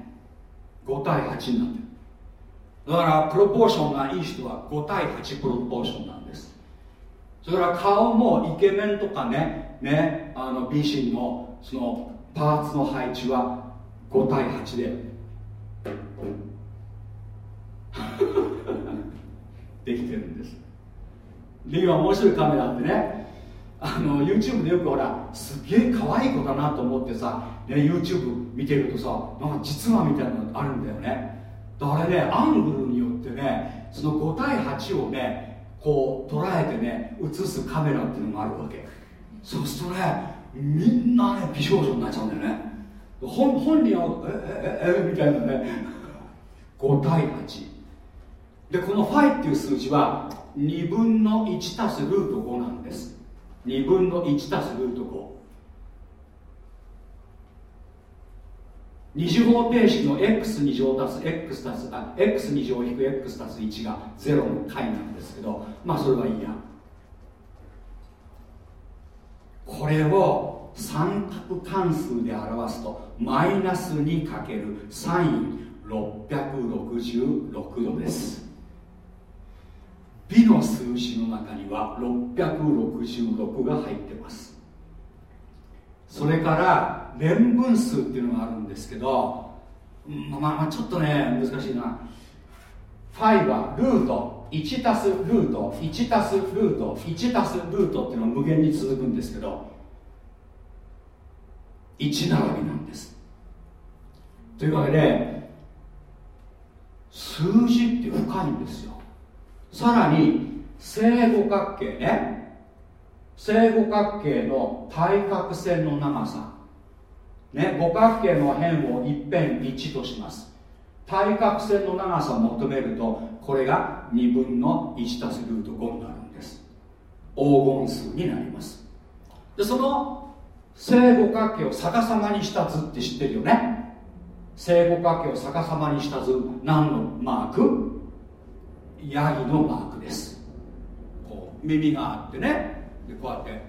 5対8になってる。だからプロポーションがいい人は5対8プロポーションなんです。それから顔もイケメンとかねねあの美人のそのパーツの配置は5対8で。できてるんです。で今面白いカメラってね。あの YouTube でよくほらすげえ可愛い子だなと思ってさ、ね、YouTube 見てるとさなんか実話みたいなのあるんだよね。あれねアングルによってねその5対8をねこう捉えてね映すカメラっていうのがあるわけ。そうするとねみんなね美少女になっちゃうんだよね。本本人はええええみたいなね。5対8でこの5っていう数字は2分の1足すルート5なんです。2分の1足すルート5二次方程式の x2 乗足す x 足すあ x2 乗引く x 足す1が0の解なんですけどまあそれはいいや。これを三角関数で表すとマイナス2かけるサイン666度です。美の数字の中には666が入ってます。それから連分数っていうのがあるんですけど、まあ、まあちょっとね難しいな。5はルート1たすルート1たすルート1たすルートっていうのは無限に続くんですけど1並びなんです。というわけで数字って深いんですよ。さらに正五角形ね。正五角形の対角線の長さ、ね、五角形の辺を一辺1とします。対角線の長さを求めるとこれが2分の1たすルート5になるんです。黄金数になります。でその正五角形を逆さまにした図って知ってるよね。正五角形を逆さまにした図何のマーク？ヤギのマークです。こう耳があってね。でこうやって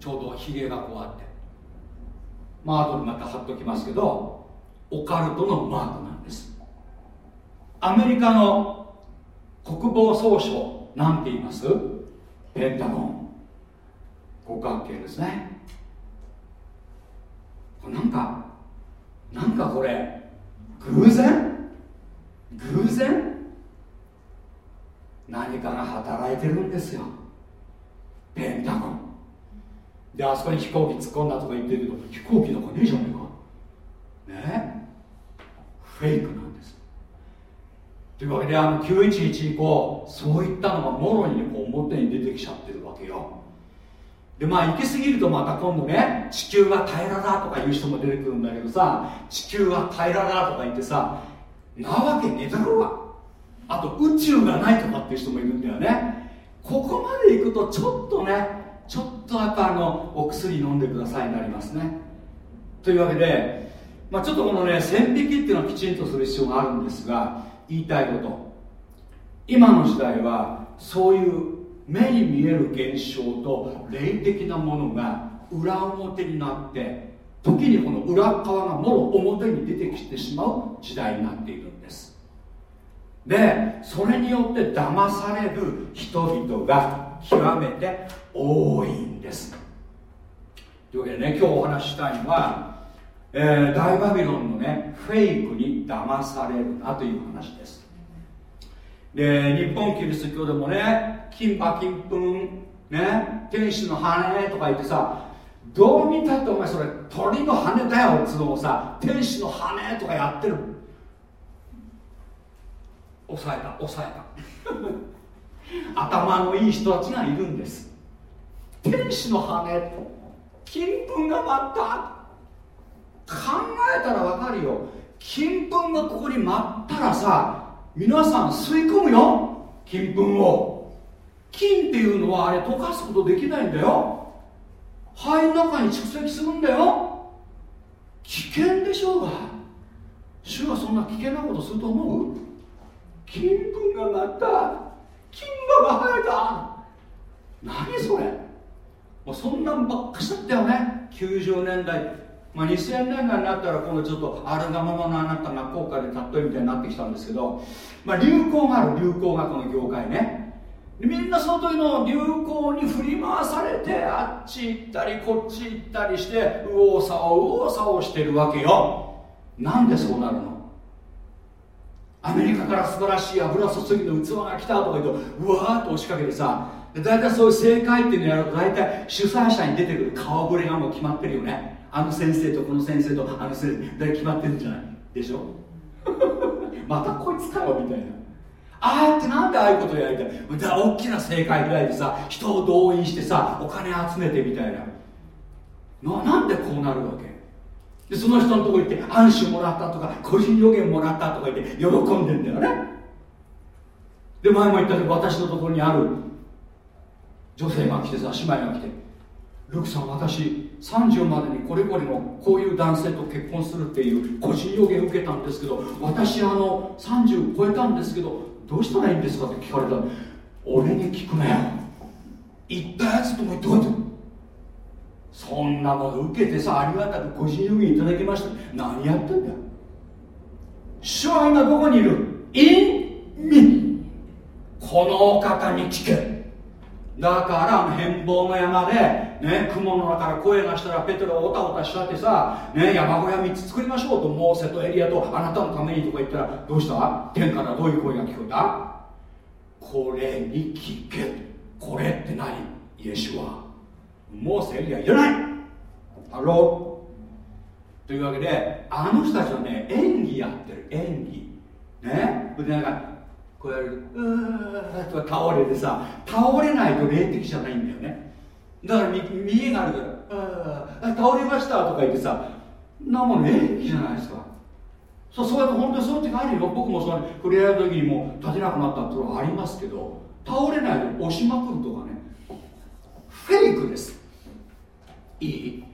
ちょうどひげがこうあって。まあ後でまた貼っときますけどオカルトのマークなんです。アメリカの国防総省なんて言います？ペンタゴン。五角形ですね。なんかなんかこれ偶然？偶然？何かが働いてるんですよ。ペンタゴン。であそこに飛行機突っ込んだとか言ってるけど飛行機なんかねえじゃねえか。ねえ。フェイクなんです。というわけであの911以降そういったのがもろに、ね、こう表に出てきちゃってるわけよ。でまあ行き過ぎるとまた今度ね地球は平らだとか言う人も出てくるんだけどさ地球は平らだとか言ってさなわけねえだろうが。あと宇宙がないとかっていう人もいるんだよね。ここまで行くとちょっとねちょっとやっぱあのお薬飲んでくださいになりますね。というわけで、まあ、ちょっとこのね線引きっていうのはきちんとする必要があるんですが言いたいこと。今の時代はそういう目に見える現象と霊的なものが裏表になって時にこの裏側がもろ表に出てきてしまう時代になっている。でそれによって騙される人々が極めて多いんです。というわけでね今日お話ししたいのは、えー、大バビロンのねフェイクに騙されるなという話です。で日本キリスト教でもね金馬金粉ね天使の羽とか言ってさどう見たってお前それ鳥の羽だよっつうのをさ天使の羽とかやってる抑えた抑えた。頭のいい人たちがいるんです。天使の羽金粉が舞った。考えたらわかるよ。金粉がここに舞ったらさ皆さん吸い込むよ。金粉を。金っていうのはあれ溶かすことできないんだよ。肺の中に蓄積するんだよ。危険でしょうが。主はそんな危険なことすると思う？金粉が鳴った。金馬が生えた。何それ。もうそんなんばっかしだったよね。90年代。まあ、2000年代になったら今度ちょっとあるがままのあなたが効果で例えみたいになってきたんですけど、まあ、流行がある。流行がこの業界ね。みんなその時の流行に振り回されてあっち行ったりこっち行ったりして右往左往右往左往してるわけよ。なんでそうなるの？アメリカから素晴らしい油注ぎの器が来たとか言うとうわーっと押しかけてさ大体そういう正解っていうのやると大体主催者に出てくる顔ぶれがもう決まってるよね。あの先生とこの先生とあの先生大体決まってるんじゃない？でしょ？またこいつかよみたいな。ああやってなんでああいうことやりたい？大きな正解開いてさ人を動員してさお金集めてみたいな。ななんでこうなるわけ？でその人のとこ行って暗視もらったとか個人予言もらったとか言って喜んでんだよね。で前も言ったけど私のところにある女性が来てさ姉妹が来てルクさん私30までにこれこれのこういう男性と結婚するっていう個人予言受けたんですけど私あの30超えたんですけどどうしたらいいんですかって聞かれた俺に聞くなよ。言ったやつとも言ってこいって。そんなもの受けてさありがたく個人予言いただきました何やってんだ？よ主は今どこにいる？in me このお方に聞け。だからあの変貌の山で、ね、雲の中から声がしたらペテロおたおたしちゃってさ、ね、山小屋3つ作りましょうとモーセとエリアとあなたのためにとか言ったらどうした？天からどういう声が聞こえた？これに聞け。これって何？イエシュは。モーセエリアいらない。ハローというわけであの人たちはね演技やってる演技。ね？でなんかこうやるうーとか倒れてさ倒れないと霊的じゃないんだよね。だから見栄があるからあ倒れましたとか言ってそんなもん演技じゃないですか。そうそうやって本当にそういう時あるよ。僕もその触れ合う時にも立てなくなったっていうのはありますけど倒れないで押しまくるとかね。フェイクです。いい？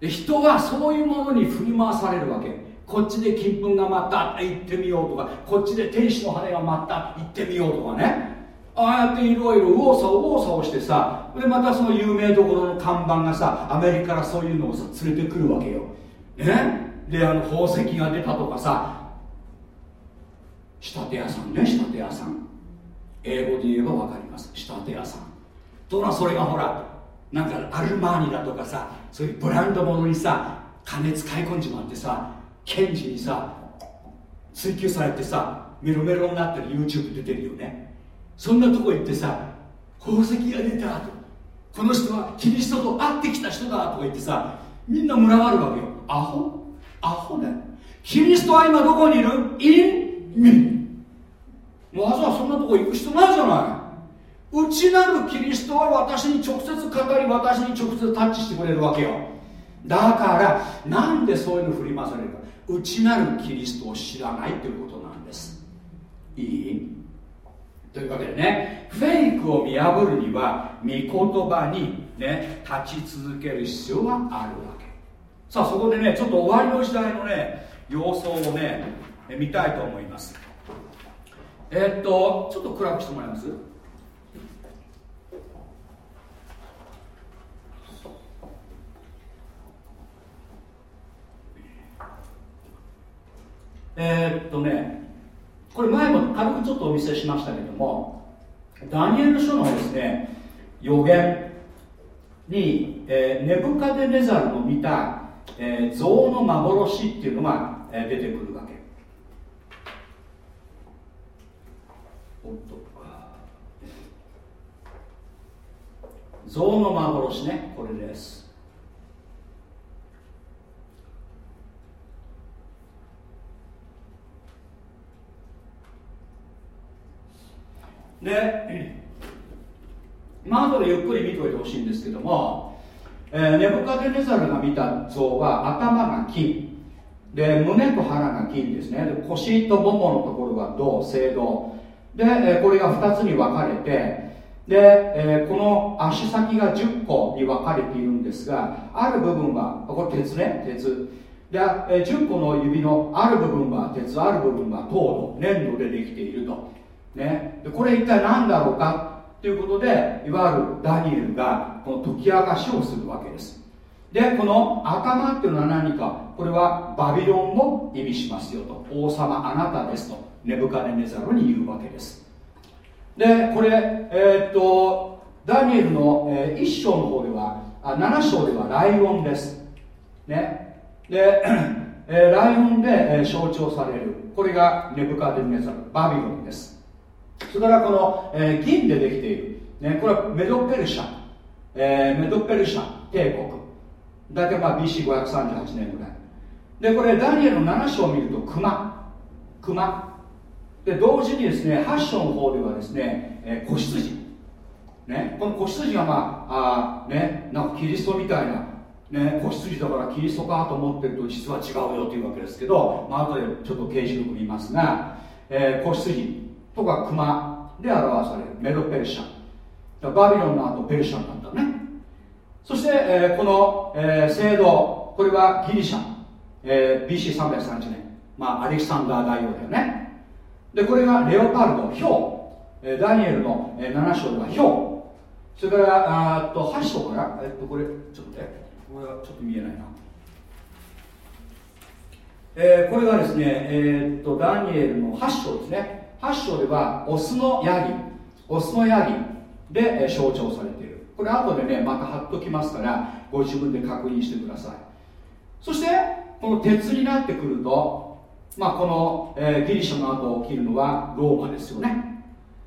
で人はそういうものに振り回されるわけ。こっちで金粉が舞った行ってみようとか。こっちで天使の羽が舞った行ってみようとかね。ああやっていろいろ右往左往してさでまたその有名どころの看板がさアメリカからそういうのをさ連れてくるわけよ。ね？であの宝石が出たとかさ。仕立て屋さんね仕立て屋さん。英語で言えば分かります。仕立て屋さん。となそれがほら。なんかアルマーニだとかさそういうブランド物にさ金使い込んじまってさ検事にさ追及されてさメロメロになってる YouTube 出てるよね。そんなとこ行ってさ宝石が出たと。この人はキリストと会ってきた人だとか言ってさみんな群がるわけよ。アホ？アホだよキリストは今どこにいる？in me わざわざそんなとこ行く人ないじゃない。内なるキリストは私に直接語り私に直接タッチしてくれるわけよ。だからなんでそういうの振り回されるか。内なるキリストを知らないということなんです。いい？というわけでねフェイクを見破るには御言葉にね立ち続ける必要があるわけ。さあそこでねちょっと終わりの時代のね様相をね見たいと思います。え、っとちょっと暗くしてもらいます？えー、っとねこれ前も軽くちょっとお見せしましたけどもダニエル書のですね予言に、えー、ネブカデネザルの見た、えー、像の幻っていうのが、えー、出てくるわけ。おっと像の幻ねこれです。で、まあ後でゆっくり見ておいてほしいんですけども、えー、ネブカデネザルが見た像は頭が金。で胸と腹が金ですね。で腰ともものところが銅青銅。で、え、これが2つに分かれてで、え、この足先が10個に分かれているんですがある部分はこれ鉄ね鉄。で、えー、10個の指のある部分は鉄ある部分は糖度粘土でできていると。ね、でこれ一体何だろうかということでいわゆるダニエルがこの解き明かしをするわけです。でこの頭っていうのは何か？これはバビロンを意味しますよと。王様あなたですとネブカネネザルに言うわけです。でこれえー、っとダニエルの、えー、1章の方ではあ7章ではライオンです。ね。で、えー、ライオンで、えー、象徴される。これがネブカデネザルバビロンです。それからこの、えー、銀でできている、ね、これはメドペルシャ、えー、メドペルシャ帝国。大体まあ BC538 年ぐらい。でこれダニエルの7章を見ると熊。熊。で同時にですね8章の方ではですね、えー、子羊。ね、この子羊がまああねなんかキリストみたいなね、子羊だからキリストかと思ってると実は違うよというわけですけど、まあ後でちょっと刑事録見ますが、えー、子羊。とか熊で表される。メドペルシャバビロンの後ペルシャになったね。そして、えー、この、えー、聖堂。これはギリシャ、えー、BC330 年まあアレキサンダー大王だよね。でこれがレオパルドヒョウ、えー、ダニエルの、えー、7章ではヒョウ。それからあと8章から、えっとこれちょっと待って。これはちょっと見えないな。えー、これがですね、えー、っとダニエルの8章ですね。8章ではオスのヤギオスのヤギで象徴されている。これ後でねまた貼っときますからご自分で確認してください。そしてこの鉄になってくるとまあこの、えー、ギリシャの後起きるのはローマですよね。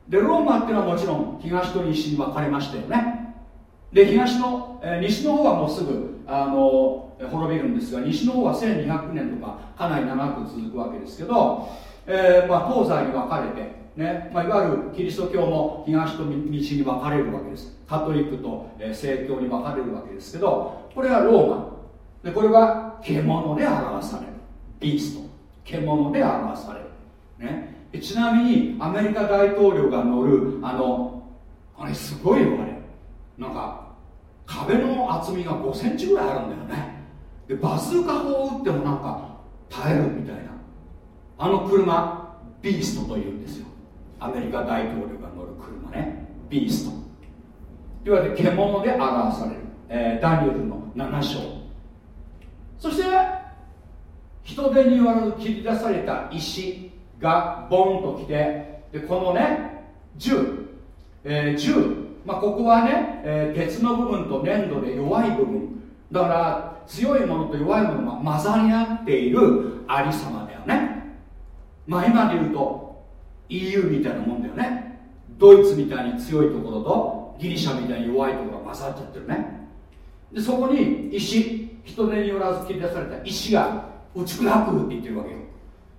でローマっていうのはもちろん東と西に分かれましたよね。で東の、えー、西の方はもうすぐあの滅びるんですが西の方は1200年とかかなり長く続くわけですけどえー、まあ、東西に分かれて、ねまあ、いわゆるキリスト教も東と西に分かれるわけです。カトリックと、えー、正教に分かれるわけですけどこれはローマ。でこれは獣で表される。ビースト。獣で表される、ね、ちなみにアメリカ大統領が乗るあのあれすごいよあれ。なんか壁の厚みが5センチぐらいあるんだよね。でバズーカ砲を撃ってもなんか耐えるみたいな。あの車ビーストというんですよ。アメリカ大統領が乗る車ね。ビースト。いわゆる獣で表される、えー、ダニエルの7章。そして人手による切り出された石がボンときてでこのね銃、えー、銃。まあ、ここはね、えー、鉄の部分と粘土で弱い部分。だから強いものと弱いものが混ざり合っているありさままあ今で言うと EU みたいなもんだよね。ドイツみたいに強いところとギリシャみたいに弱いところが混ざっちゃってるね。でそこに石人手によらず切り出された石が打ち砕くって言ってるわけよ。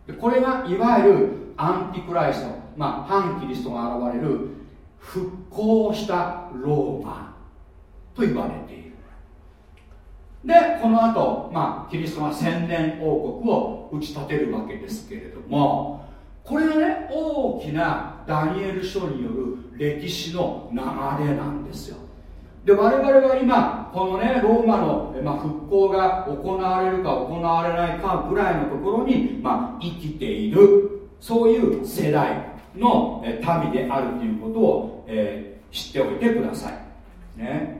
でこれがいわゆるアンティクライストまあ反キリストが現れる復興したローマと言われている。でこの後、まあキリストが千年王国を打ち立てるわけですけれどもこれがね大きなダニエル書による歴史の流れなんですよ。で我々は今このねローマの、まあ、復興が行われるか行われないかぐらいのところに、まあ、生きているそういう世代の民であるということを、えー、知っておいてください、ね、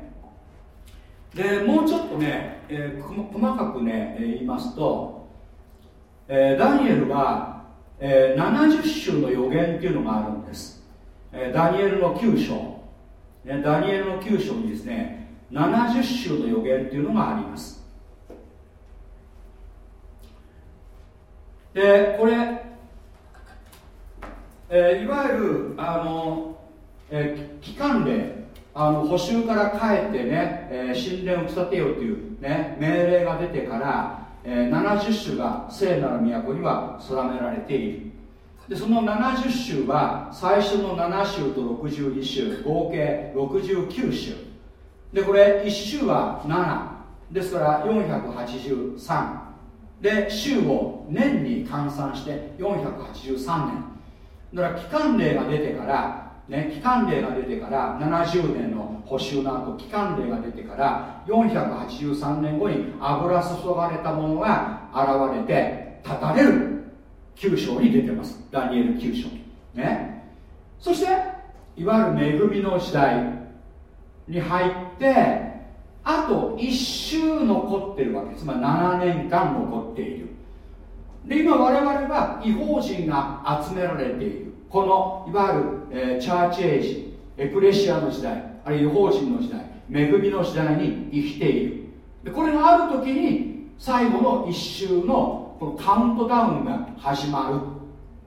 でもうちょっとね、えー、細かくね言いますと、えー、ダニエルは、えー、70種の予言っていうのがあるんです、えー、ダニエルの9章。ダニエルの9章にですね70種の予言っていうのがあります。でこれ、えー、いわゆるあの、えー、期間であの補修から帰ってね、えー、神殿を草てよという、ね、命令が出てから、えー、70種が聖なる都には定められている。でその70種は最初の7種と62種合計69種。でこれ1種は7ですから483で週を年に換算して483年。だから期間例が出てからね、期間例が出てから70年の補修の後期間例が出てから483年後に油注がれたものが現れて立たれる9章に出てます。ダニエル9章ね。そしていわゆる恵みの時代に入ってあと1週残ってるわけ。つまり7年間残っている。で今我々は違法人が集められている。このいわゆる、えー、チャーチエイジエクレシアの時代あるいは違法人の時代恵みの時代に生きている。でこれがある時に最後の1週のこのカウントダウンが始まる。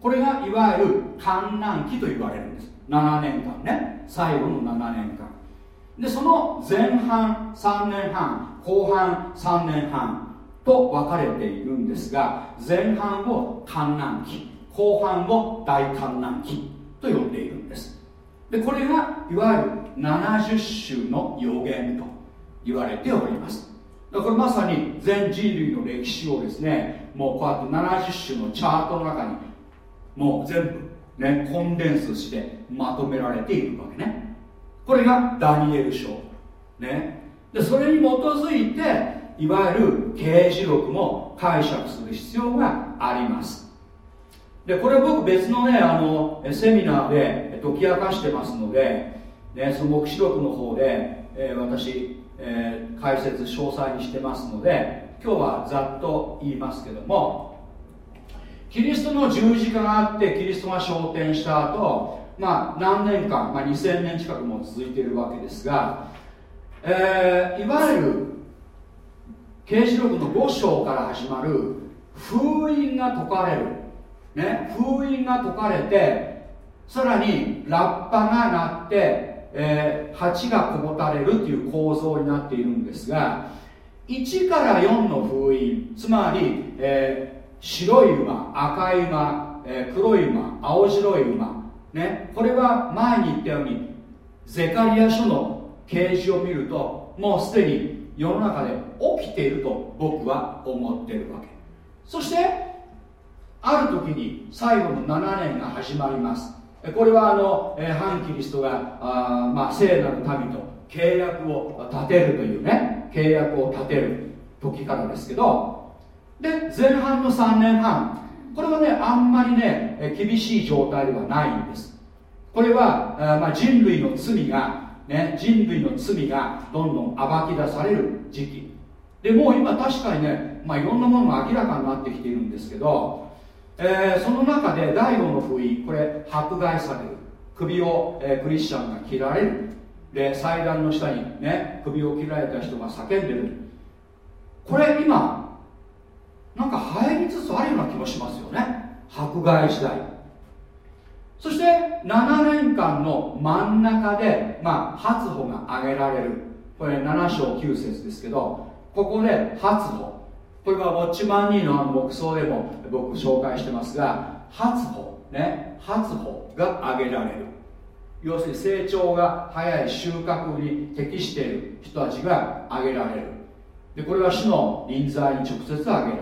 これがいわゆる観覧期と言われるんです。7年間ね。最後の7年間。でその前半3年半後半3年半と分かれているんですが前半を観覧期。後半を大観覧期と呼んでいるんです。でこれがいわゆる70種の予言と言われております。だからまさに全人類の歴史をですねもうこうやって70種のチャートの中にもう全部ねコンデンスしてまとめられているわけね。これがダニエル書ね。でそれに基づいていわゆる刑事録も解釈する必要があります。でこれ僕別のねあのセミナーで解き明かしてますので、ね、その黙示録の方で、えー、私えー、解説詳細にしてますので今日はざっと言いますけどもキリストの十字架があってキリストが昇天した後まあ何年間、まあ、2000年近くも続いているわけですが、えー、いわゆる刑事録の5章から始まる封印が解かれる、ね、封印が解かれてさらにラッパが鳴ってえー、8がこぼたれるという構造になっているんですが1から4の封印つまり、えー、白い馬赤い馬、えー、黒い馬青白い馬、ね、これは前に言ったようにゼカリア書の啓示を見るともうすでに世の中で起きていると僕は思っているわけ。そしてある時に最後の7年が始まります。これはあの、え、反キリストがあ、まあ、聖なる民と契約を立てるというね。契約を立てる時からですけど。で前半の3年半。これはねあんまりね厳しい状態ではないんです。これはあ、まあ、人類の罪が、ね、人類の罪がどんどん暴き出される時期。でもう今確かにね、まあ、いろんなものが明らかになってきているんですけど。えー、その中で第5の封印これ迫害される。首を、えー、クリスチャンが切られる。で祭壇の下にね首を切られた人が叫んでる。これ今なんか入りつつあるような気もしますよね。迫害時代。そして7年間の真ん中で、まあ、初歩が挙げられる。これ7章9節ですけどここで初歩。これはウォッチマン2の牧草でも僕紹介してますが初歩ね初歩が挙げられる。要するに成長が早い収穫に適している人たちが挙げられる。でこれは主の臨在に直接挙げられる。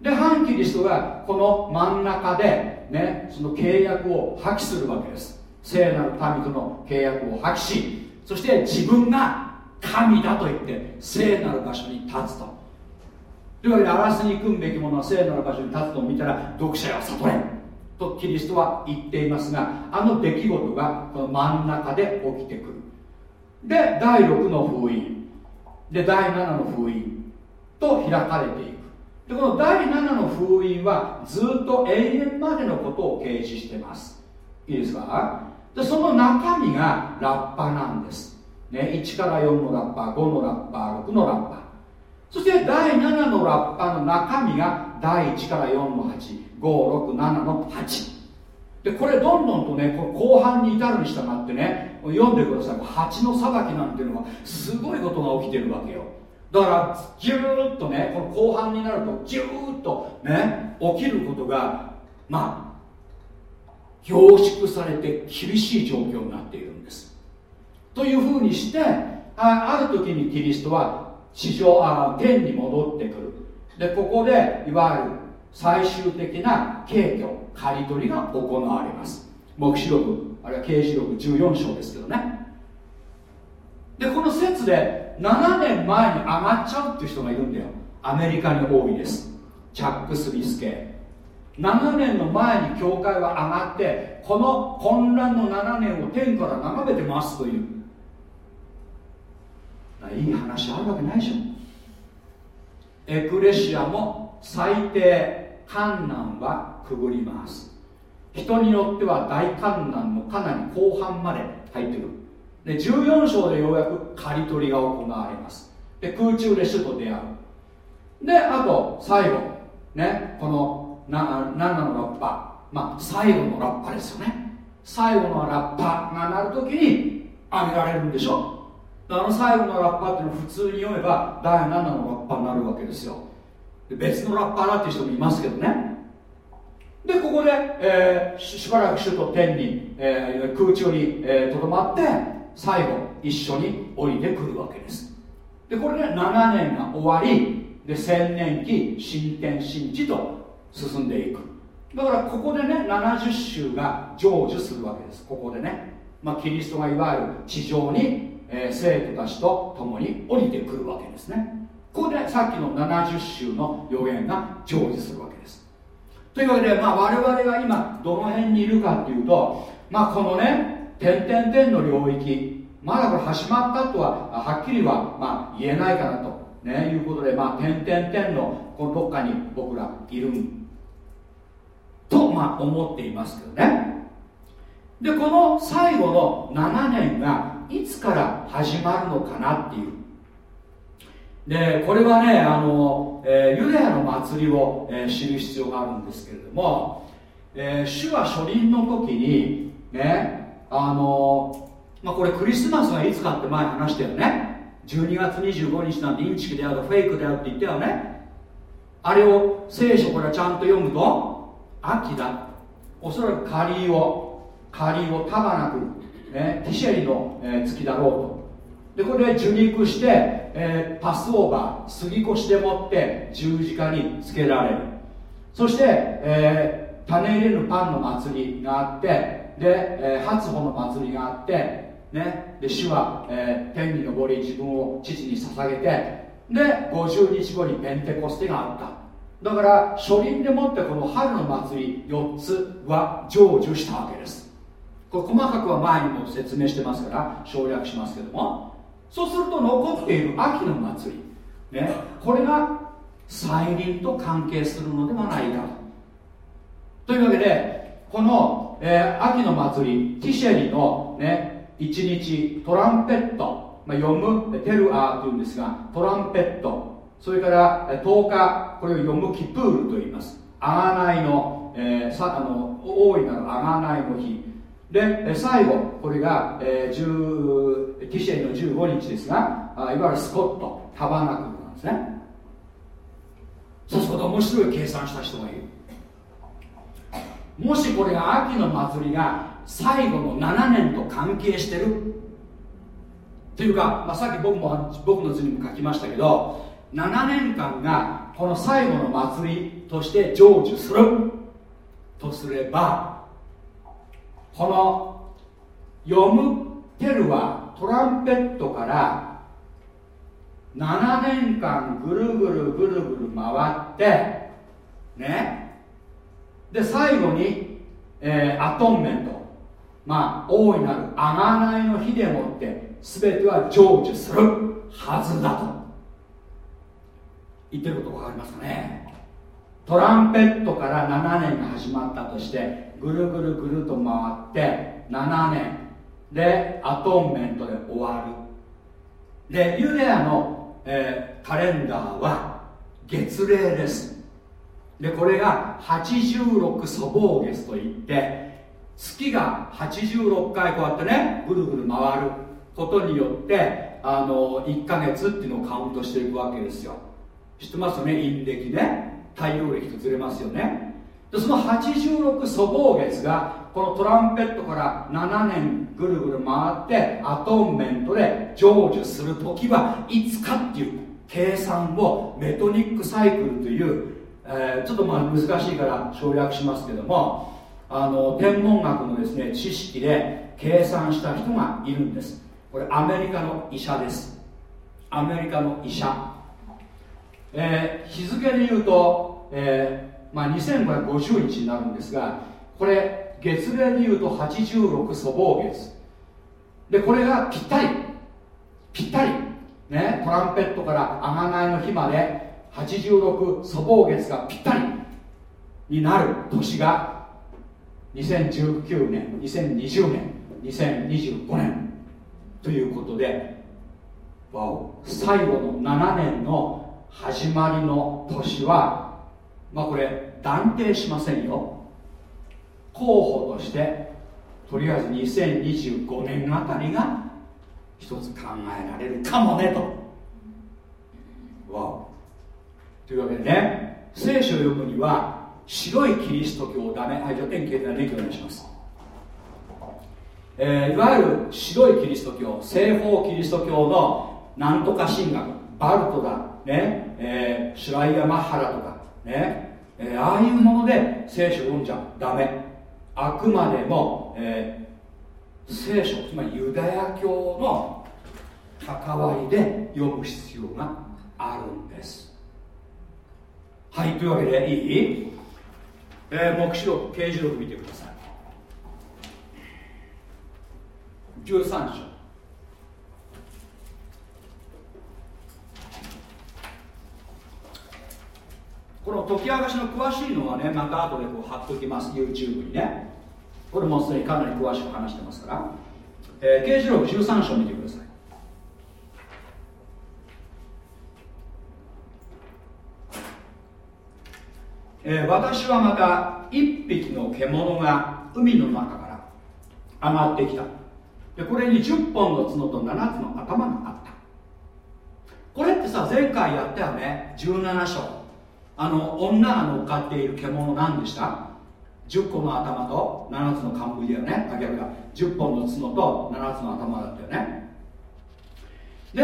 で反キリストがこの真ん中でねその契約を破棄するわけです。聖なる民との契約を破棄しそして自分が神だと言って聖なる場所に立つと。というわけで荒らしに組むべきものは聖なる場所に立つと見たら読者は悟れとキリストは言っていますがあの出来事がこの真ん中で起きてくる。で第6の封印。で第7の封印と開かれていく。でこの第7の封印はずっと永遠までのことを掲示してます。いいですか？でその中身がラッパなんです、ね、1から4のラッパー5のラッパー6のラッパ。ーそして第7のラッパの中身が第1から4の8567の8でこれどんどんとね後半に至るに従ってね読んでください。8の裁きなんていうのはすごいことが起きてるわけよ。だからギューッとねこの後半になるとギューッとね起きることがまあ凝縮されて厳しい状況になっているんです。というふうにしてある時にキリストは地上あ天に戻ってくる。でここでいわゆる最終的な軽挙刈り取りが行われます。黙示録あるいは刑事録14章ですけどね。でこの説で7年前に上がっちゃうっていう人がいるんだよ。アメリカに多いです。チャック・スミス系。7年の前に教会は上がってこの混乱の7年を天から眺めてますという。いい話あるわけないでしょエクレシアも最低観難はくぐります。人によっては大観難のかなり後半まで入ってくる。で14章でようやく刈り取りが行われます。で空中で主と出会う。であと最後。ねこの7のラッパ。まあ最後のラッパですよね。最後のラッパが鳴るときに上げられるんでしょあの最後のラッパーっていうのは普通に読めば第7のラッパーになるわけですよ。別のラッパーだっていう人もいますけどね。でここで、えー、しばらく首都天に、えー、空中にとど、えー、まって最後一緒に降りてくるわけです。でこれで、ね、7年が終わりで千年期新天新地と進んでいく。だからここでね70週が成就するわけです。ここでね、まあ、キリストがいわゆる地上にえー、生徒たちと共に降りてくるわけですね。ここでさっきの70週の予言が成就するわけです。というわけで、まあ、我々が今どの辺にいるかっていうと、まあ、このね点々点の領域まだこれ始まったとははっきりは、まあ、言えないかなと、ね、いうことで、まあ、点々点のこのどっかに僕らいると、まあ、思っていますけどね。でこの最後の7年がいつから始まるのかなっていう。でこれはねあの、えー、ユダヤの祭りを、えー、知る必要があるんですけれども、えー、主は初臨の時にねあの、まあ、これクリスマスがいつかって前話したよね。12月25日なんてインチキであるフェイクであるって言ったよね。あれを聖書これちゃんと読むと秋だ。おそらくカリをカリをタバナクルね、ティシェリの、えー、月だろうと。でこれで受肉して、えー、パスオーバー杉越でもって十字架につけられる。そして、えー、種入れるパンの祭りがあってで、えー、初穂の祭りがあってね、で主は、えー、天に昇り自分を父に捧げてで50日後にペンテコステがあった。だから初輪でもってこの春の祭り4つは成就したわけです。これ細かくは前にも説明してますから省略しますけども。そうすると残っている秋の祭り、ね、これが再臨と関係するのではないか。というわけでこの、えー、秋の祭りティシェリの、ね1日トランペット、まあ、読むテルアーというんですがトランペット。それから10日これを読むキプールと言います。あがないの,、えー、さあの大いなるあがないの日。で最後これが、えー、10ティシェイの15日ですがあいわゆるスコットタバナクルなんですね。そうすると面白い計算した人がいる。もしこれが秋の祭りが最後の7年と関係してる。っていうか、まあ、さっき僕も僕の図にも書きましたけど7年間がこの最後の祭りとして成就する。とすればこの読むテルはトランペットから7年間ぐるぐるぐるぐる回ってね。で最後に、えー、アトンメント。まあ大いなる贖いの日でもって全ては成就するはずだと。言ってること分かりますかね。トランペットから7年が始まったとしてぐるぐるぐると回って7年。でアトンメントで終わる。でユダヤの、えー、カレンダーは月齢です。でこれが86粗暴月といって月が86回こうやってねぐるぐる回る。ことによってあの1ヶ月っていうのをカウントしていくわけですよ。知ってますよね？陰暦ね。太陽暦とずれますよね。その86粗暴月がこのトランペットから7年ぐるぐる回ってアトーンメントで成就する時はいつかっていう計算をメトニックサイクルという、えー、ちょっとまあ難しいから省略しますけどもあの天文学のですね知識で計算した人がいるんです。これアメリカの医者です。アメリカの医者。えー、日付で言うと、えーまあ、2550日になるんですがこれ月齢で言うと86粗暴月。でこれがぴったり。ぴったり、ね、トランペットから贖いの日まで86粗暴月がぴったりになる。年が2019年2020年2025年。ということで最後の7年の始まりの年はまあこれ断定しませんよ。候補としてとりあえず2025年あたりが一つ考えられるかもねと。わというわけでね聖書を読むには白いキリスト教ダメはいじゃあ典型的な年お願いします。えー、いわゆる白いキリスト教西方キリスト教のなんとか神学バルトだね。えー、シュライヤ・マッハラとかね、えー、ああいうもので聖書を読んじゃダメ。あくまでも、えー、聖書つまりユダヤ教の関わりで読む必要があるんです。はいというわけでいい、えー、目視録刑事録見てください。13章。この解き明かしの詳しいのはねまた後でこう貼っておきます YouTube にね。これもすでにかなり詳しく話してますから、えー、刑事録13章見てください。えー、私はまた一匹の獣が海の中から上がってきた。でこれに10本の角と7つの頭があった。これってさ前回やったよね。17章。あの女が乗っかっている獣何でした？10個の頭と7つの冠だよね。あ逆だ。10本の角と7つの頭だったよね。で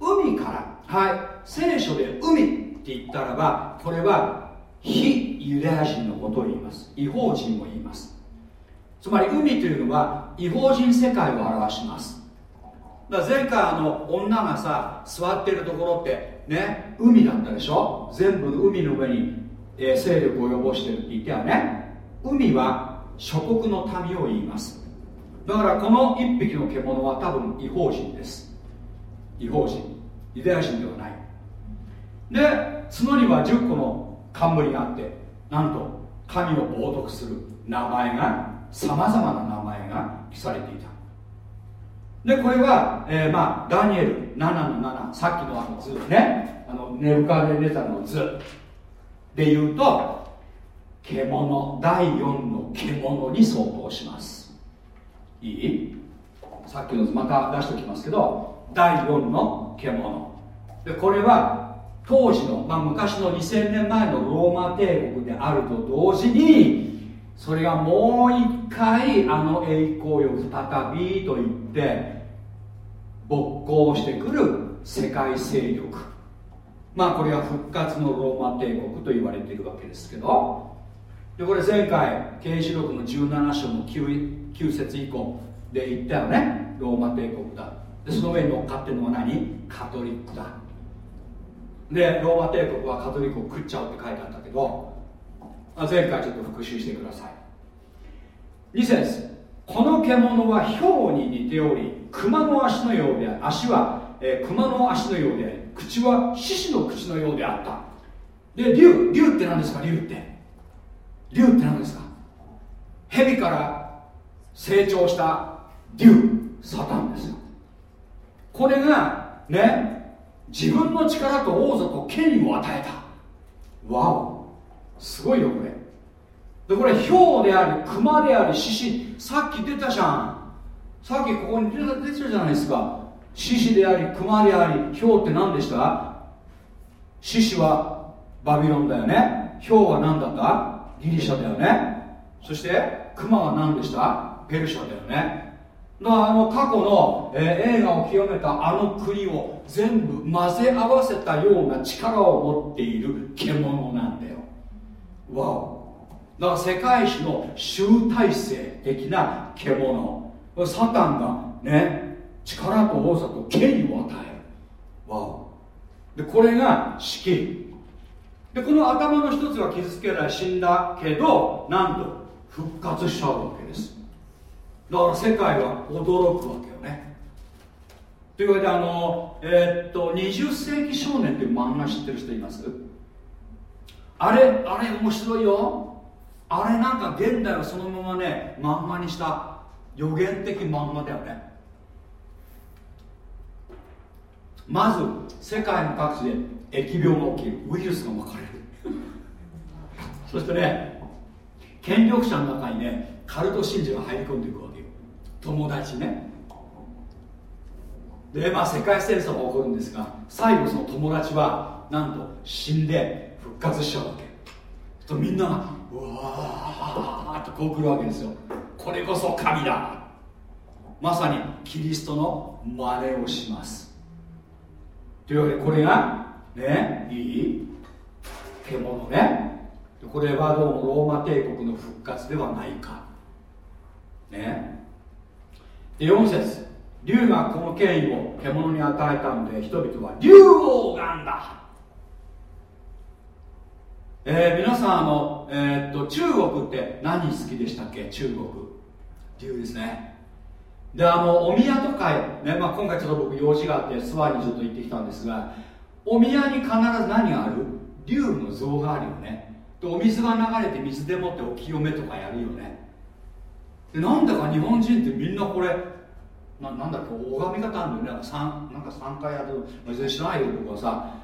海からはい。聖書で海って言ったらばこれは非ユダヤ人のことを言います。違法人を言います。つまり海というのは違法人世界を表します。だから前回あの女がさ座ってるところってね海だったでしょ？全部海の上に、えー、勢力を及ぼしてるって言ったよね。海は諸国の民を言います。だからこの一匹の獣は多分違法人です。違法人。ユダヤ人ではない。で角には10個の冠があってなんと神を冒涜する名前がさまざまな名前が記されていた。でこれは、えー、まあダニエル7の7さっきのあの図ね。あのネブカネネザの図で言うと獣第4の獣に相当します。いい？さっきの図また出しておきますけど第4の獣。でこれは当時の、まあ、昔の2000年前のローマ帝国であると同時にそれがもう一回あの栄光を再びと言って勃興してくる世界勢力。まあこれは復活のローマ帝国と言われているわけですけどでこれ前回刑事録の17章の 9, 9節以降で言ったよねローマ帝国だ。でその上に乗っかってるのは何？カトリックだ。でローマ帝国はカトリックを食っちゃうって書いてあったけど前回ちょっと復習してください。2節この獣は豹に似ており熊の足のようで足は、えー、熊の足のようで口は獅子の口のようであった。で竜竜って何ですか？竜って。竜って何ですか？蛇から成長した竜サタンですよ。これがね自分の力と王座と権威を与えた。わお。すごいよこれ。でこれ豹であり熊であり獅子。さっき出たじゃん。さっきここに出た出てるじゃないですか。獅子であり熊であり豹って何でした？獅子はバビロンだよね。豹は何だった？ギリシャだよね。そして熊は何でした？ペルシャだよね。だからあの過去の、えー、映画を清めたあの国を全部混ぜ合わせたような力を持っている獣なんだよ。わお。だから世界史の集大成的な獣。サタンがね力と王座と権威を与える。わでこれが仕切りでこの頭の一つは傷つけられ死んだけどなんと復活しちゃうわけです。だから世界は驚くわけよね。というわけであのえー、っと20世紀少年っていう漫画知ってる人います？あれあれ面白いよ。あれなんか現代をそのままね漫画にした予言的漫画だよね。まず世界の各地で疫病が起きるウイルスがまかれる。そしてね権力者の中にねカルト信者が入り込んでいくわけよ。友達ね。でまあ世界戦争が起こるんですが最後その友達はなんと死んで復活しちゃうわけ。とみんながうわーっとこう来るわけですよ。これこそ神だ。まさにキリストの真似をします。というわけでこれがねいい獣ね。これはどうもローマ帝国の復活ではないか。ね。で4節。竜がこの権威を獣に与えたので人々は竜を拝んだ。えー、皆さんあの、えー、っと中国って何好きでしたっけ？中国。竜ですね。であのお宮とか、ねまあ、今回ちょっと僕用事があって諏訪にちょっと行ってきたんですがお宮に必ず何がある？竜の像があるよね。でお水が流れて水でもってお清めとかやるよね。でなんだか日本人ってみんなこれななんだっけ拝み方あるんだよね。なんか 3, なんか3回やる。全然しないよ僕はさ。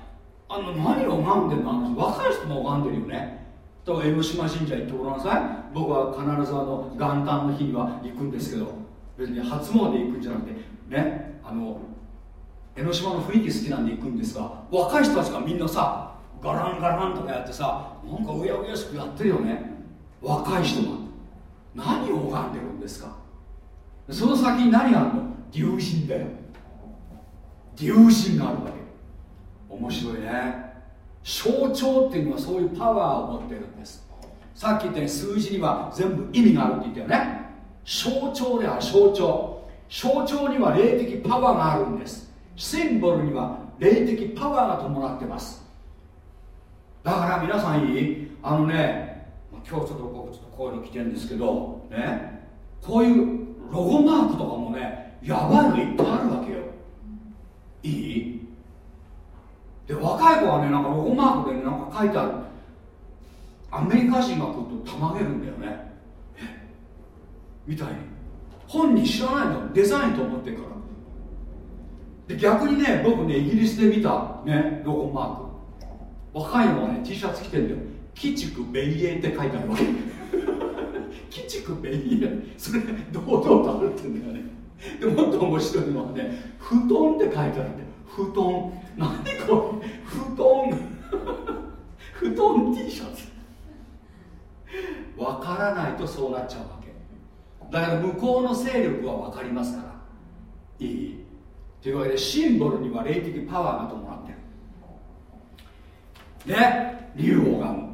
あの何を拝んでるの若い人も拝んでるよね。だから江ノ島神社行ってごらんなさい。僕は必ずあの元旦の日には行くんですけど。別に初詣行くんじゃなくてねあの江ノ島の雰囲気好きなんで行くんですが若い人たちがみんなさガランガランとかやってさなんかうやうやしくやってるよね。若い人が。何を拝んでるんですか。その先に何があるの？竜神だよ。竜神があるわけ。面白いね。象徴っていうのはそういうパワーを持ってるんです。さっき言ったように数字には全部意味があるって言ったよね。象徴である象徴。象徴には霊的パワーがあるんです。シンボルには霊的パワーが伴ってます。だから皆さんいい？あのね今日ちょっと僕ちょっとこういうの着てるんですけどねこういうロゴマークとかもねやばいのいっぱいあるわけよ。いい？で若い子はねなんかロゴマークで、ね、なんか書いてある。アメリカ人が来るとたまげるんだよね。みたいに。本人知らないの。デザインと思ってるから。で逆にね僕ねイギリスで見たねロゴマーク。若いのがね T シャツ着てるんだよ「鬼畜米英」って書いてあるわけ。鬼畜米英それ堂々とあるってんだよね。でもっと面白いのはね「布団」って書いてあるんだよ。布団。何これ？布団。布団 T シャツ。わからないとそうなっちゃうわけ。だから向こうの勢力は分かりますから。いい。というわけでシンボルには霊的パワーが伴ってる。で竜を拝む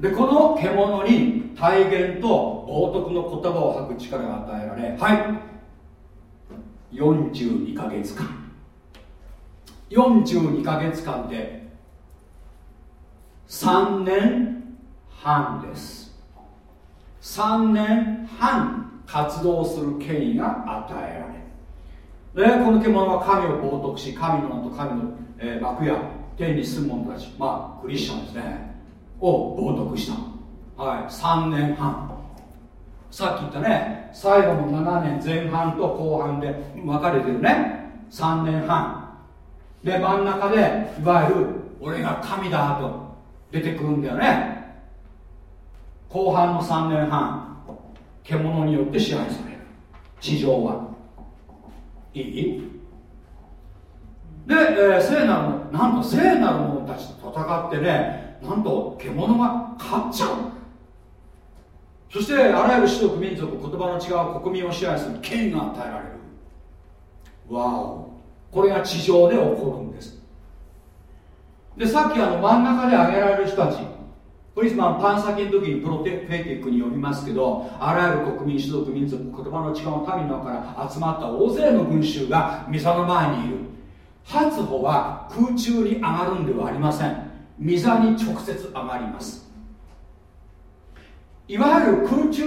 でこの獣に体言と冒涜の言葉を吐く力が与えられはい。42ヶ月間。42ヶ月間で3年半です。3年半。活動する権威が与えられでこの獣は神を冒涜し神の名と神の、え、幕や天に住む者たちまあクリスチャンですね。を冒涜した。はい3年半。さっき言ったね最後の7年前半と後半で分かれてるね。3年半。で真ん中でいわゆる俺が神だと出てくるんだよね。後半の3年半。獣によって支配される。地上は。いい？で、えー、聖なるなんと聖なる者たちと戦ってねなんと獣が勝っちゃう。そしてあらゆる種族民族言葉の違う国民を支配する権が与えられる。わお。これが地上で起こるんです。でさっきあの真ん中で挙げられる人たち。クリスマンパン先の時にプロテフェイティックに読みますけどあらゆる国民種族民族言葉の違う民の中から集まった大勢の群衆が御座の前にいる。発歩は空中に上がるんではありません。御座に直接上がります。いわゆる空中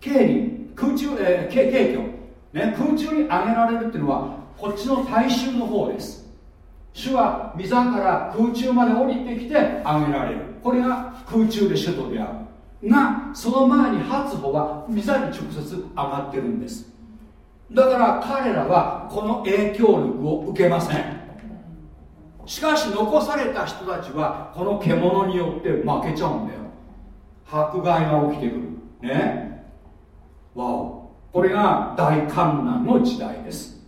経理空中、えー、景挙、ね、空中に上げられるっていうのはこっちの大衆の方です。主は御座から空中まで降りてきて上げられる。これが空中で首都であるがその前に発歩は御座に直接上がってるんです。だから彼らはこの影響力を受けません。しかし残された人たちはこの獣によって負けちゃうんだよ。迫害が起きてくる。ね。わお。これが大観難の時代です。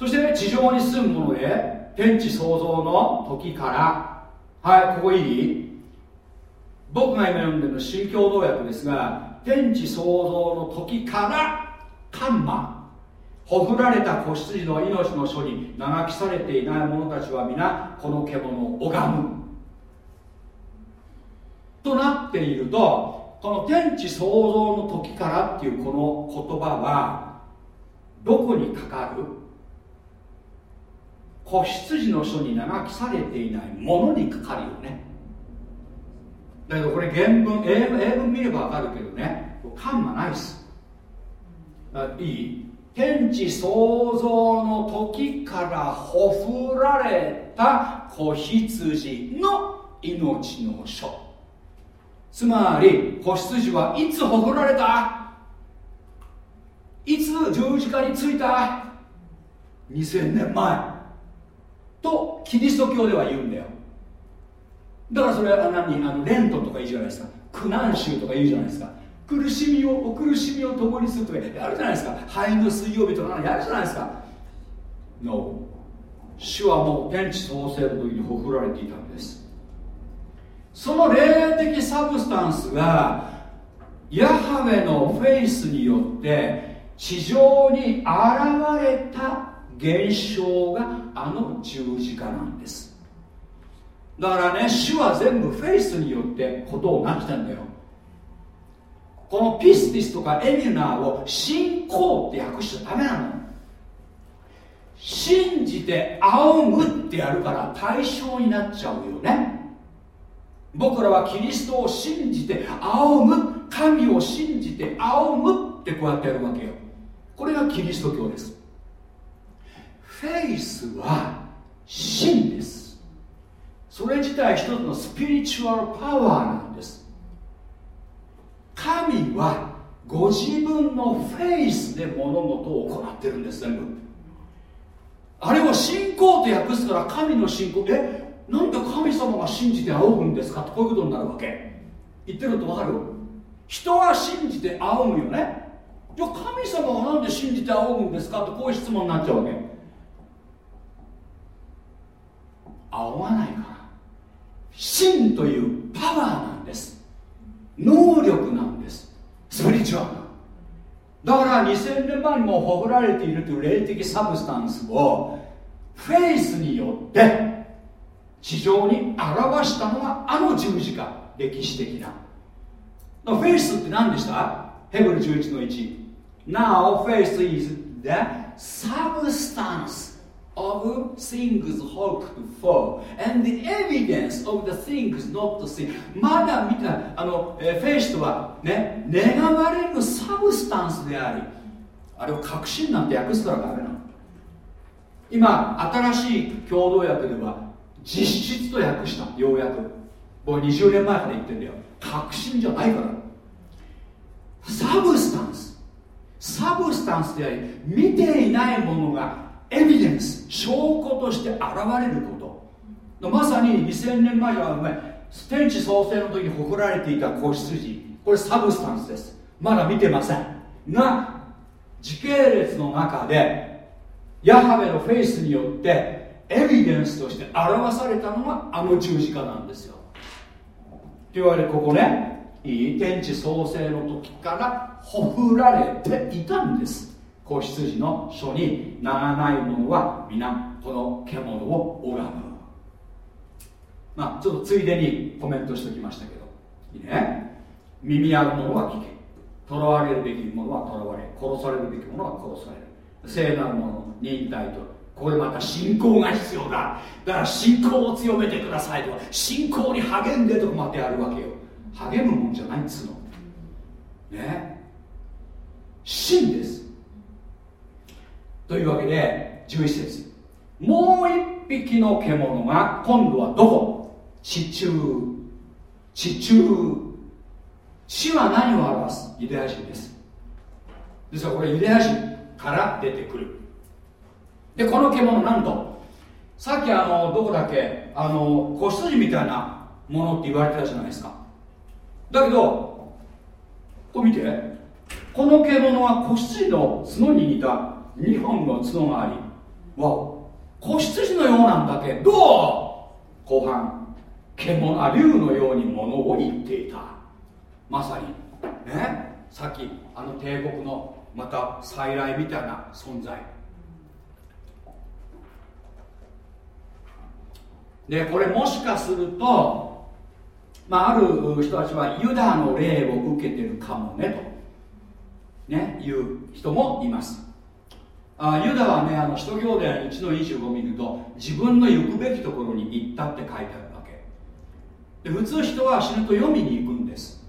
そして、ね、地上に住むもので天地創造の時から。はいここいい？僕が今読んでるの新共同訳ですが天地創造の時からカンマ。ほふられた子羊の命の書に長きされていない者たちは皆この獣を拝む。となっているとこの天地創造の時からっていうこの言葉はどこにかかる？子羊の書に長きされていないものにかかるよね。だけどこれ原文英文英文見ればわかるけどね。カンマないっす。いい？天地創造の時からほふられた子羊の命の書。つまり子羊はいつほふられた？いつ十字架についた？2000年前。キリスト教では言うんだよ。だからそれは何？あのレントとか言うじゃないですか。苦難宗とか言うじゃないですか。苦しみをお苦しみを共にするとかやるじゃないですか。灰の水曜日とかやるじゃないですか。No 主はもう天地創生の時にほふられていたんです。その霊的サブスタンスがヤハウェのフェイスによって地上に現れた現象があの十字架なんです。だからね主は全部フェイスによってことをなってんだよ。このピスティスとかエミュナーを信仰って訳しちゃダメなの。信じて仰ぐってやるから対象になっちゃうよね。僕らはキリストを信じて仰ぐ。神を信じて仰ぐってこうやってやるわけよ。これがキリスト教です。フェイスは真です。それ自体一つのスピリチュアルパワーなんです。神はご自分のフェイスで物事を行ってるんです全部。あれを信仰と訳すから神の信仰。えなんで神様が信じて仰ぐんですか？ってこういうことになるわけ。言ってることわかる？人は信じて仰ぐよね。じゃ神様はなんで信じて仰ぐんですか？ってこういう質問になっちゃうわけ。仰がないから。真というパワーなんです。能力なんです。スピリチュアルだから2000年前にも屠られているという霊的 substance をフェイスによって地上に表したのがあの十字架歴史的な。フェイスって何でした？ヘブル11の1 Now faith is the substance of things hoped for and the evidence of the things not seen まだ見たあの、えーフェイスとはね願われる substance でありあれを確信なんて訳すからダメなの。今新しい共同訳では実質と訳したようやく僕20年前から言ってんだよ。確信じゃないから。 substance。substance であり見ていないものがエビデンス証拠として現れること。まさに2000年前は天地創生の時に屠られていた子羊。これ substance です。まだ見てません。が時系列の中でヤハベのフェイスによってエビデンスとして表されたのがあの十字架なんですよ。というわけでここねいい天地創生の時からほふられていたんです。子羊の書にならない者は皆この獣を拝む。まあちょっとついでにコメントしておきましたけど。いいね。耳ある者は聞け。囚われるべき者は囚われ殺されるべき者は殺される。聖なる者忍耐とこれまた信仰が必要だ。だから信仰を強めてくださいと。信仰に励んでとかまであるわけよ。励むもんじゃないっつうの。ね。真です。というわけで11節。もう一匹の獣が今度はどこ？地中。地中。地は何を表す？ユダヤ人です。ですからこれユダヤ人から出てくる。でこの獣なんとさっきあのどこだっけ？あの子羊みたいなものって言われてたじゃないですか。だけどこれ見て。この獣は子羊の角に似た2本の角があり。わ子羊のようなんだけど後半獣あ竜のようにものを言っていた。まさにねさっきあの帝国のまた再来みたいな存在。でこれもしかすると、まあ、ある人たちはユダの霊を受けてるかもねとねいう人もいます。あユダはねあの使徒行伝1の25を見ると自分の行くべきところに行ったって書いてあるわけ。で普通人は死ぬと読みに行くんです。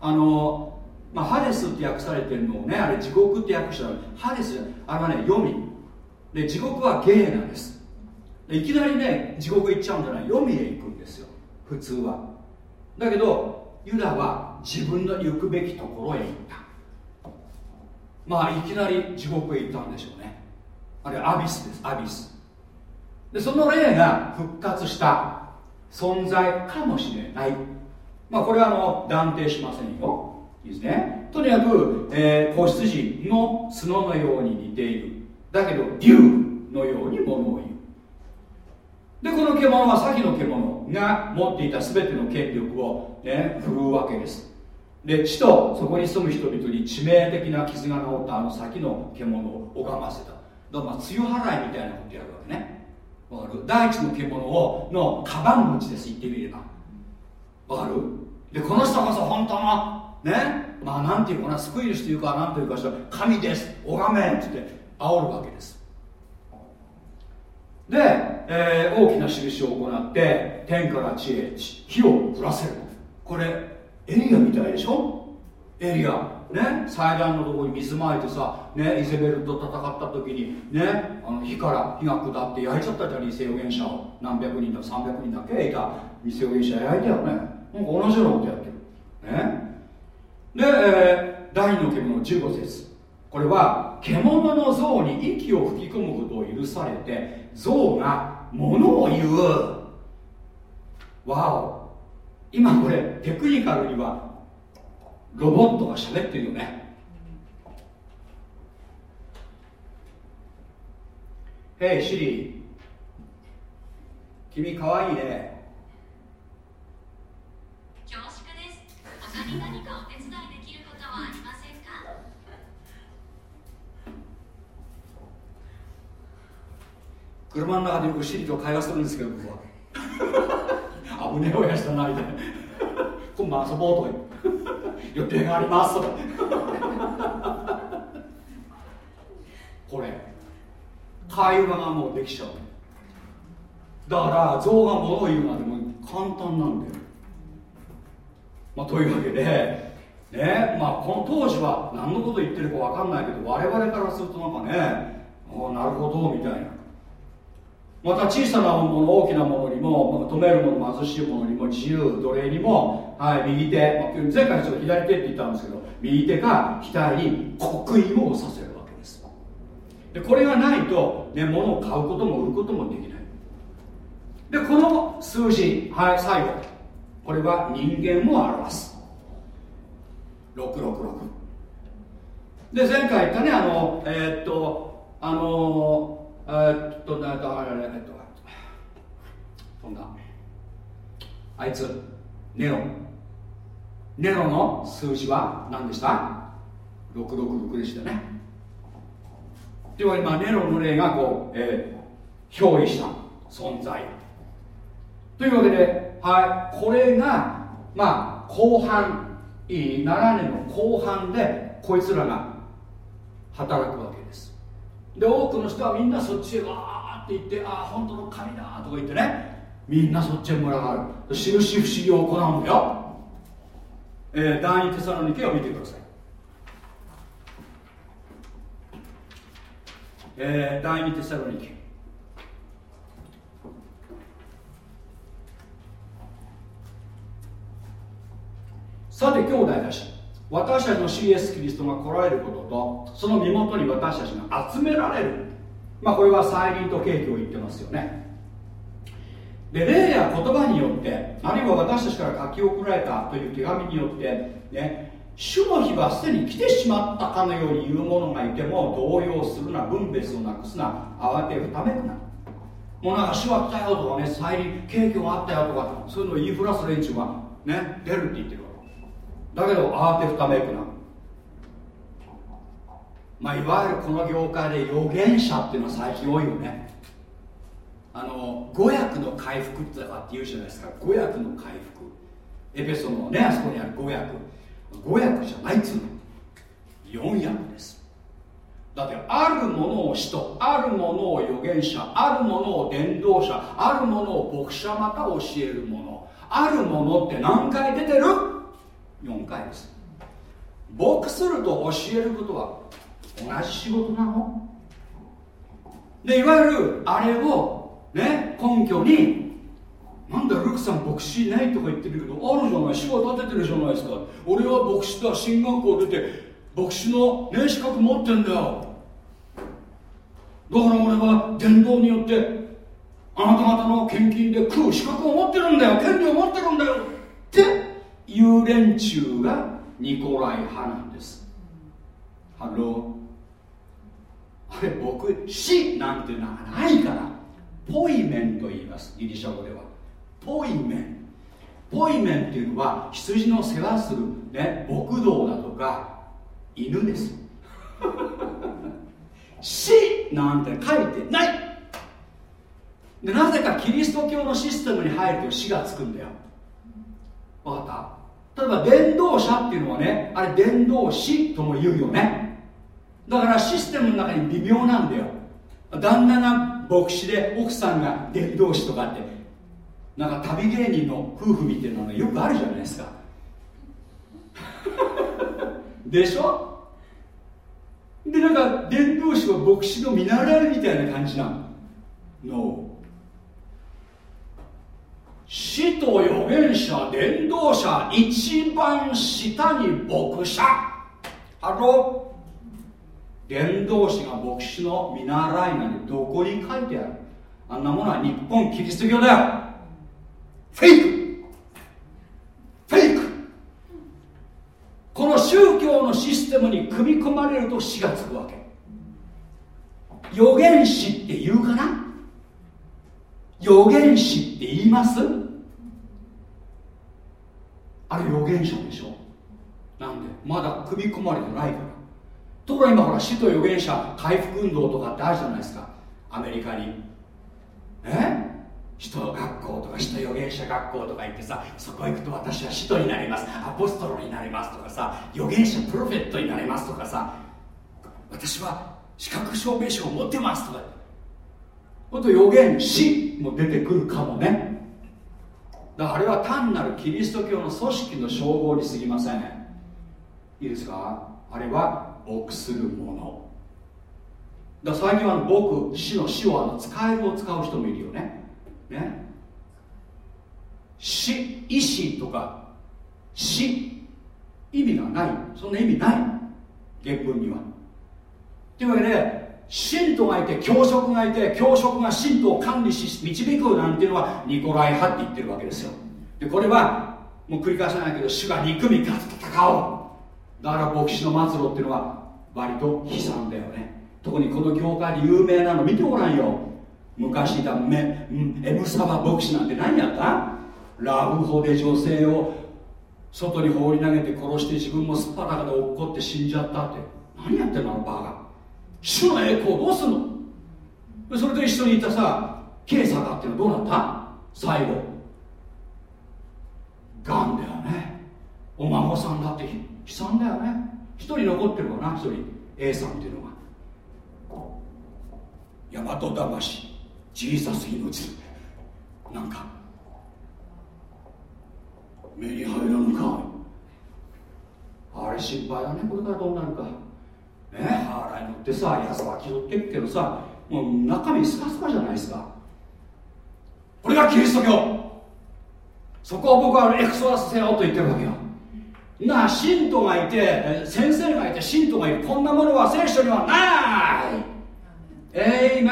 あの、まあ、ハデスって訳されてるのをねあれ地獄って訳したの。ハデスあれはね読み。で地獄はゲーナです。でいきなりね地獄行っちゃうんじゃない。読みへ行くんですよ。普通は。だけどユダは自分の行くべきところへ行った。まあいきなり地獄へ行ったんでしょうね。あれアビスですアビス。でその霊が復活した存在かもしれない。まあこれはあの断定しませんよ。いいですね。とにかく、えー、子羊の角のように似ている。だけど竜のようにものを言う。でこの獣は先の獣が持っていた全ての権力を、ね、振るうわけです。で地とそこに住む人々に致命的な傷が治ったあの先の獣を拝ませた。だからまあ梅雨払いみたいなことやるわけね。わかる？第一の獣をのカバン持ちです言ってみれば。わかる？でこの人こそ本当のね？まあなんていうかな救い主というかなんというかしら神です。拝めって言って煽るわけです。で、えー、大きな印を行って天から地へ火を降らせる。これエリアみたいでしょ？エリア。ね？祭壇のところに水まいてさね？イゼベルと戦った時にね？あの火から火が下って焼いちゃったじゃん偽予言者を。何百人だ300人だけ？いた。偽予言者焼いたよね。なんか同じようなことやってる。ね？で、えー、第二の獣15節。これは獣の像に息を吹き込むことを許されて像が物を言う。わお。今これテクニカルにはロボットが喋ってるよね。へいシリ君かわいいね。
恐縮です。他に何かお手伝いできることはありませんか？
車の中でよくシリと会話するんですけど僕は危ねえ親父だないな。今晩遊ぼうと 予定がありますと これ会話がもうできちゃう。だから象が物を言うなんても簡単なんだよ、まあ、というわけでねまあこの当時は何のこと言ってるか分かんないけど我々からするとなんかねああなるほどみたいな。また小さなもの大きなものにも止めるもの貧しいものにも自由奴隷にも、はい、右手、前回ちょっと左手って言ったんですけど右手が額に刻印をさせるわけです。でこれがないと、ね、物を買うことも売ることもできない。でこの数字はい最後。これは人間を表す。666で前回言ったねあのえー、っとあのえー、っとえっとあれえっと。そんなあいつネロ。ネロの数字は何でした？666でしたね。では今ネロの例がこう、えー、表意した存在。というわけで、はい、これがまあ後半。7年の後半でこいつらが働くわけで多くの人はみんなそっちへわーって言ってああ本当の神だとか言ってね。みんなそっちへ群がる。印不思議を行うんだよ、えー、第二テサロニケを見てください。えー、第二テサロニケ。さて兄弟たち。私たちの CS キリストが来られることとその身元に私たちが集められる。まあこれは再臨と景気を言ってますよね。で霊や言葉によってあるいは私たちから書き送られたという手紙によってね主の日はすでに来てしまったかのように言う者がいても動揺するな分別をなくすな慌てふためくな。もうなんか主は来たよとかね再臨景気があったよとかそういうのを言いふらす連中がね出るって言ってるだけど慌てふためくな。まあいわゆるこの業界で預言者っていうのは最近多いよね。あの語訳の回復ってかって言うじゃないですか。語訳の回復。エペソのねあそこにある語訳語訳じゃないっつうの。4訳です。だってあるものを使徒あるものを預言者あるものを伝道者あるものを牧者また教えるもの。あるものって何回出てる？4回です。牧すると教えることは同じ仕事なの？でいわゆるあれをね根拠になんだルクさん牧師いないとか言ってるけどあるじゃない死は立ててるじゃないですか。俺は牧師だ進学校出て牧師のね資格持ってんだよ。だから俺は伝道によってあなた方の献金で食う資格を持ってるんだよ。権利を持ってるんだよ。っていう連中がニコライ派なんです。ハローあれ僕死なんていうのはないから。ポイメンと言います。ギリシャ語では。ポイメン。ポイメンっていうのは羊の世話する、ね、牧童だとか犬です。死なんて書いてない。でなぜかキリスト教のシステムに入ると死がつくんだよ。分かった？例えば伝道者っていうのはねあれ伝道師とも言うよね。だからシステムの中に微妙なんだよ。旦那が牧師で奥さんが伝道師とかって。なんか旅芸人の夫婦みたいなのよくあるじゃないですか。でしょ？でなんか伝道師は牧師の見習いみたいな感じなの。No 使徒預言者伝道者一番下に牧者。ハロ伝道師が牧師の見習いなんてどこに書いてある。あんなものは日本キリスト教だよ。フェイク！フェイク！この宗教のシステムに組み込まれると死がつくわけ。預言師って言うかな？預言師って言います？あれ預言者でしょ。なんでまだ組み込まれてないから。ところが今ほら死と預言者回復運動とかってあるじゃないですか。アメリカに。え？使徒学校とか使徒預言者学校とか行ってさそこ行くと私は使徒になります。アポストロになりますとかさ預言者プロフェットになりますとかさ私は資格証明書を持ってますとか。ほんと預言師も出てくるかもね。だからあれは単なるキリスト教の組織の称号にすぎません。いいですか？あれは臆するもの。だ最近は僕死の死をあの使えるを使う人もいるよね。ね？死意志とか死意味がない。そんな意味ない。原文には。というわけで信徒がいて教職がいて教職が信徒を管理し導くなんていうのはニコライ派って言ってるわけですよ。でこれはもう繰り返さないけど主が憎み勝つ戦おう。だから牧師の末路っていうのは割と悲惨だよね。特にこの業界で有名なの見てごらんよ。昔いたメエムサバ牧師なんて何やった？ラブホで女性を外に放り投げて殺して自分もすっぱだかで落っこって死んじゃったって。何やってんのあのバカ。主の栄光どうすんの？それと一緒にいたさケイサカっていうのはどうなった？最後。がんだよね。お孫さんだって悲惨だよね。一人残ってるかな一人。A さんっていうのが大和魂。ジーザス命なんか目に入らぬか。あれ心配だね。これからどうなるか。ね。ハーラーに乗ってさ安は気取ってるけどさもう中身スカスカじゃないですか。これがキリスト教。そこを僕はエクソダスせよと言ってるわけよ。なあ信徒がいて先生がいて信徒がいる。こんなものは聖書にはない。えいめ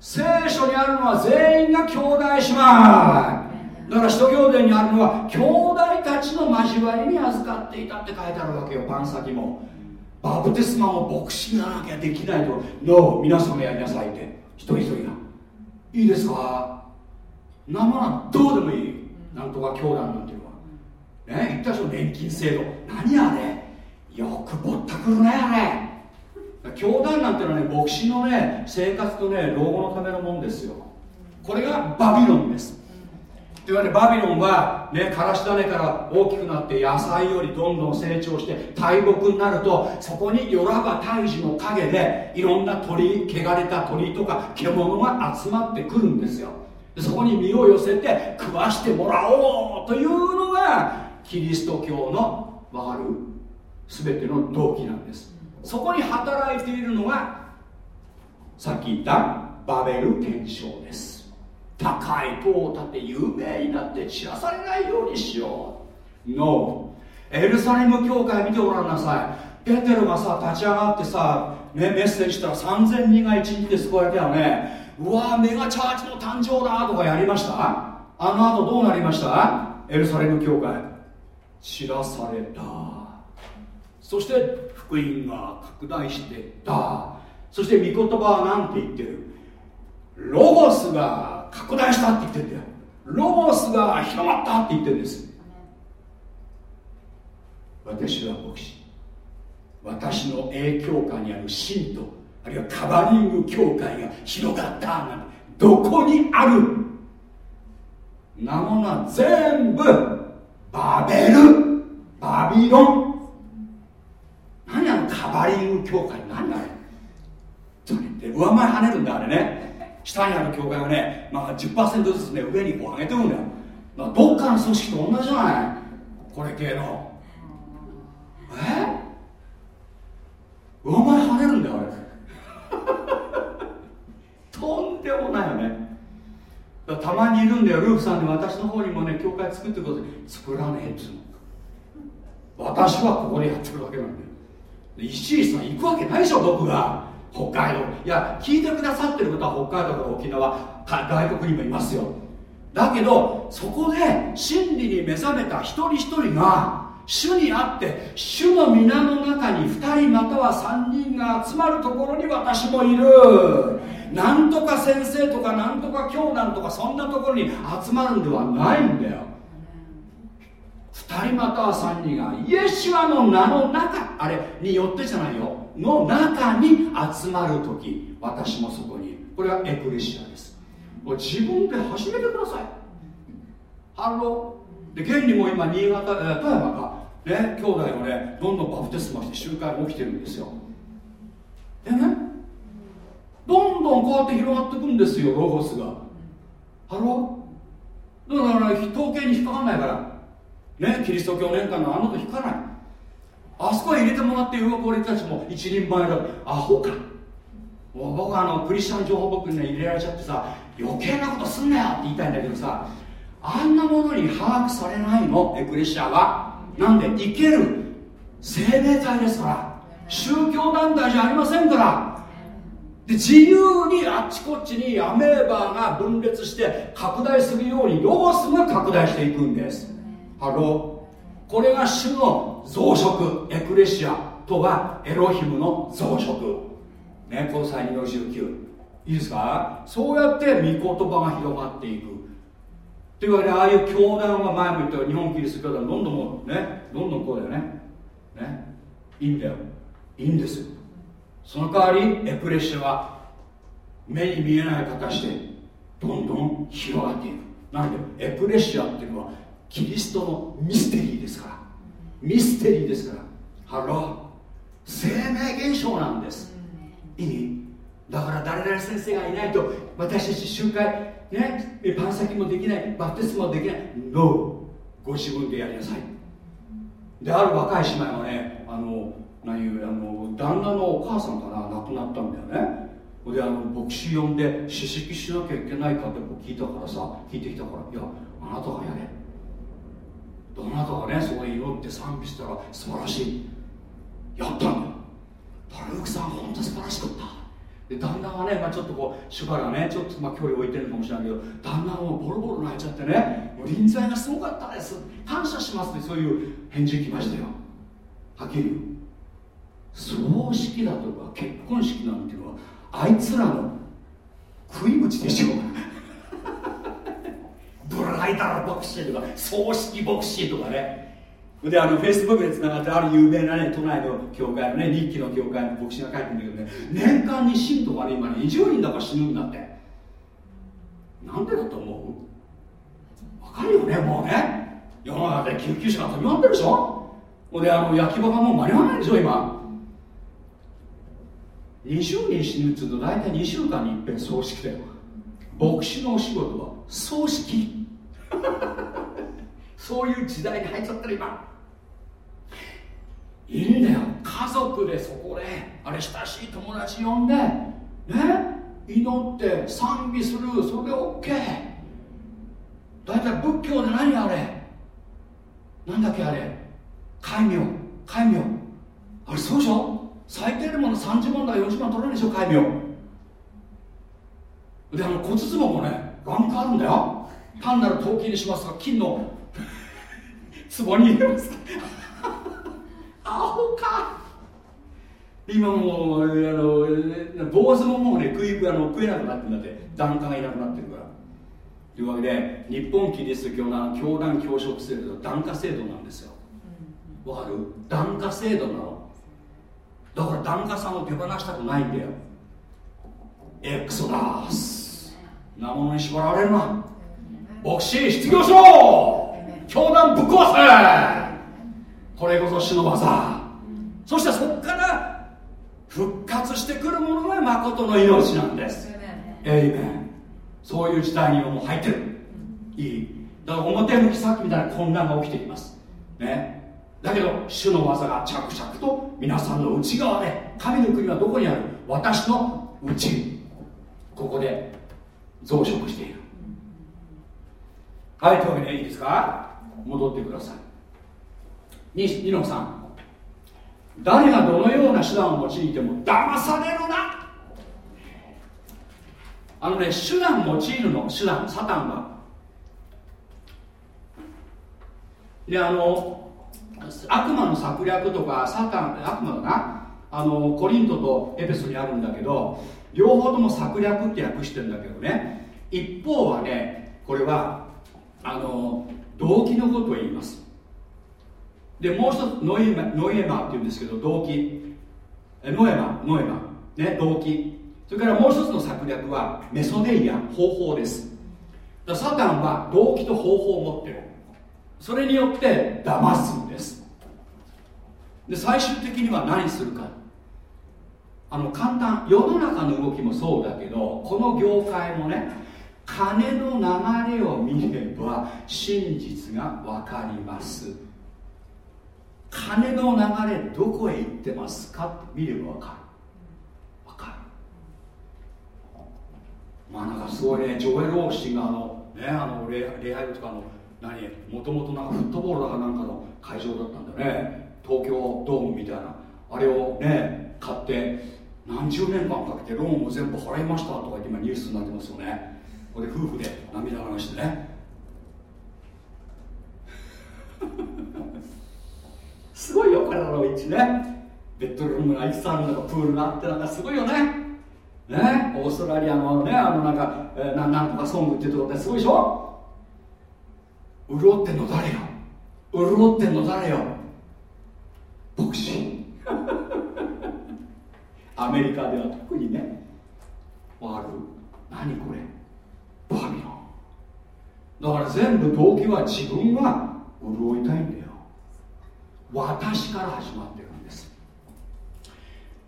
聖書にあるのは全員が兄弟姉妹。だから使徒行伝にあるのは兄弟たちの交わりに預かっていたって書いてあるわけよパン先も。バプテスマも牧師がならなきゃできないと。の皆さんがやりなさいって。一人一人が。いいですか？生はどうでもいい。なんとか教団なんていうのは。ね言ったでしょ年金制度。何あれ？よくぼったくるねあれ。教団なんてのはね牧師のね生活とね老後のためのもんですよ。これがバビロンです。というわけでバビロンはねからし種から大きくなって野菜よりどんどん成長して大木になるとそこによらば大樹の陰でいろんな鳥汚れた鳥とか獣が集まってくるんですよ。そこに身を寄せて食わしてもらおうというのがキリスト教の分かる？全ての動機なんです。そこに働いているのがさっき言ったバベル憲章です。高い塔を建て有名になって散らされないようにしよう。NO エルサレム教会見てごらんなさい。ペテロがさ立ち上がってさ、ね、メッセージしたら3000人が一日で救われたよね。うわメガチャーチの誕生だとかやりました？あの後どうなりました？エルサレム教会。散らされた。そして福音が拡大していった。そして御言葉は何て言ってる？ロゴスが拡大したって言ってんだよ。ロゴスが広まったって言ってるんです。私は牧師。私の影響下にある信徒あるいはカバリング教会が広がったなんてどこにある？なものは全部バベル。バビロン。何あのカバリング教会？何だあれ？上前跳ねるんだあれね。下にある教会がね、まあ、10%ずつね上にこう上げてくんだよ。だからどっかの組織と同じじゃない？これ系の。え？上前跳ねるんだよあれ。とんでもないよね。たまにいるんだよルーフさんに私の方にもね教会作ってください。作らねえっつうの。私はここでやってるわけなんだよ。石井さん行くわけないでしょ僕が。北海道いや聞いてくださってる方は北海道から沖縄外国にもいますよだけどそこで真理に目覚めた一人一人が主にあって主の皆の中に2人または3人が集まるところに私もいるなんとか先生とかなんとか教団とかそんなところに集まるんではないんだよ2人または3人がイエシュアの名の中あれによってじゃないよの中に集まる時私もそこに。いるこれはエクレシアです。もう自分で始めてください。ハローで現にも今新潟富山か。ね兄弟がねどんどんバプテスマして集会が起きてるんですよ。でねどんどんこうやって広がっていくんですよロゴスが。 Hello。だから、統計に引っかかんないから。ねキリスト教年間のあのと引かない。あそこへ入れてもらっていう俺たちも一人前だ。アホか。もう僕はあのクリスチャン情報ブックに、ね、入れられちゃってさ余計なことすんなよって言いたいんだけどさあんなものに把握されないの。エクレシアは。なんで生ける生命体ですから。宗教団体じゃありませんから。で自由にあっちこっちにアメーバーが分裂して拡大するようにロゴスが拡大していくんです。 Hello。これが主の増殖エクレシアとはエロヒムの増殖ねコロサイ2の19いいですか？そうやって御言葉が広がっていく。というわけでああいう教団は前も言った日本キリスト教団どんどんねどんどんこうだよね。ね。いいんだよ。いいんです。その代わりエクレシアは目に見えない形でどんどん広がっていく。なんでエクレシアっていうのはキリストのミステリーですから。ミステリーですから。 Hello。生命現象なんです。いいだから誰々先生がいないと私たち集会ねパン裂きもできないバプテスマもできない。NO ご自分でやりなさい。である若い姉妹がねあの何あの旦那のお母さんかな亡くなったんだよね。であの牧師呼んで指識しなきゃいけないかって聞いたからさ聞いてきたからいやあなたがやれあなたがねそこで祈って賛美したら素晴らしい。やったんだよ。パルクさん本当素晴らしかった。で旦那はね、まあ、ちょっとこう主からねちょっとまあ距離を置いてるかもしれないけど旦那もボロボロ泣いちゃってねもう臨在がすごかったです。感謝しますってそういう返事来ましたよ。はっきり言う。葬式だとか結婚式なんていうのはあいつらの食い口でしょ。ブライダル牧師とか葬式牧師とかね。であのフェイスブックでつながってある有名なね都内の教会のね日記の教会の牧師が書いてるんだけどね。年間に信徒がね今ね20人だから死ぬんだって。なんでだと思う？わかるよねもうね。世の中で救急車が飛び回ってるでしょ？ほんであの焼き場がもう間に合わないでしょ今。20人死ぬっつうと大体2週間に一遍葬式だよ。牧師のお仕事は葬式。そういう時代に入っちゃってる今。いいんだよ。家族でそこであれ親しい友達呼んでね祈って賛美する。それで OK 大体仏教で何あれ？なんだっけあれ？戒名。戒名。あれそうでしょ？最低でもの30万だ。40万取れるでしょ戒名。であの骨壺もねランクあるんだよ。単なる陶器にしますか金の壺に入れますか？アホか！今もうあの坊主ももうね食いあの食えなくなってんだって。檀家がいなくなってるから。というわけで日本キリスト教の教団教職制度は檀家制度なんですよ。わかる？檀家制度なの。だから檀家さんを手放したくないんだよ。エクソダース。なものに縛られるな。牧師失業しろ！教団ぶっ壊せ！これこそ主の技そしてそこから復活してくるものが誠の命なんです。エイメン。そういう時代にもう入ってる。いい。だから表向きさっきみたいな混乱が起きてきます。ね。だけど主の技が着々と皆さんの内側で神の国はどこにある？私の内。ここで増殖しているはいというわけでいいですか？戻ってください。2, 2の3誰がどのような手段を用いても騙されるな。あのね手段用いるの。手段。サタンが。であの悪魔の策略とかサタン悪魔だな。あのコリントとエペソにあるんだけど両方とも策略って訳してるんだけどね。一方はねこれはあの動機のことを言います。でもう一つノエマノイエマっていうんですけど動機。ノエマノエマ。ね動機。それからもう一つの策略はメソデイア方法です。だサタンは動機と方法を持ってる。それによって騙すんです。で最終的には何するか。あの簡単世の中の動きもそうだけどこの業界もね金の流れを見れば真実が分かります。金の流れどこへ行ってますか？って見れば分かる。分かる。まあなんかすごいねジョエル・オーシンがあのねあの礼拝とかの何もともとなんかフットボールだかなんかの会場だったんだよね。東京ドームみたいな。あれをね買って何十年間かけてローンを全部払いましたとか言って今ニュースになってますよね。これ夫婦で涙流してね。すごいよ彼らの位置ね。ベッドルームがいくつあるんだかプールがあってなんかすごいよね。ね？オーストラリアのねあのなんか、えー、なんとかソングっていうところってすごいでしょ？潤ってんの誰よ。潤ってんの誰よ。牧師。アメリカでは特にね。わかる？何これ？バビロンだから全部動機は自分が潤いたいんだよ。私から始まってるんです。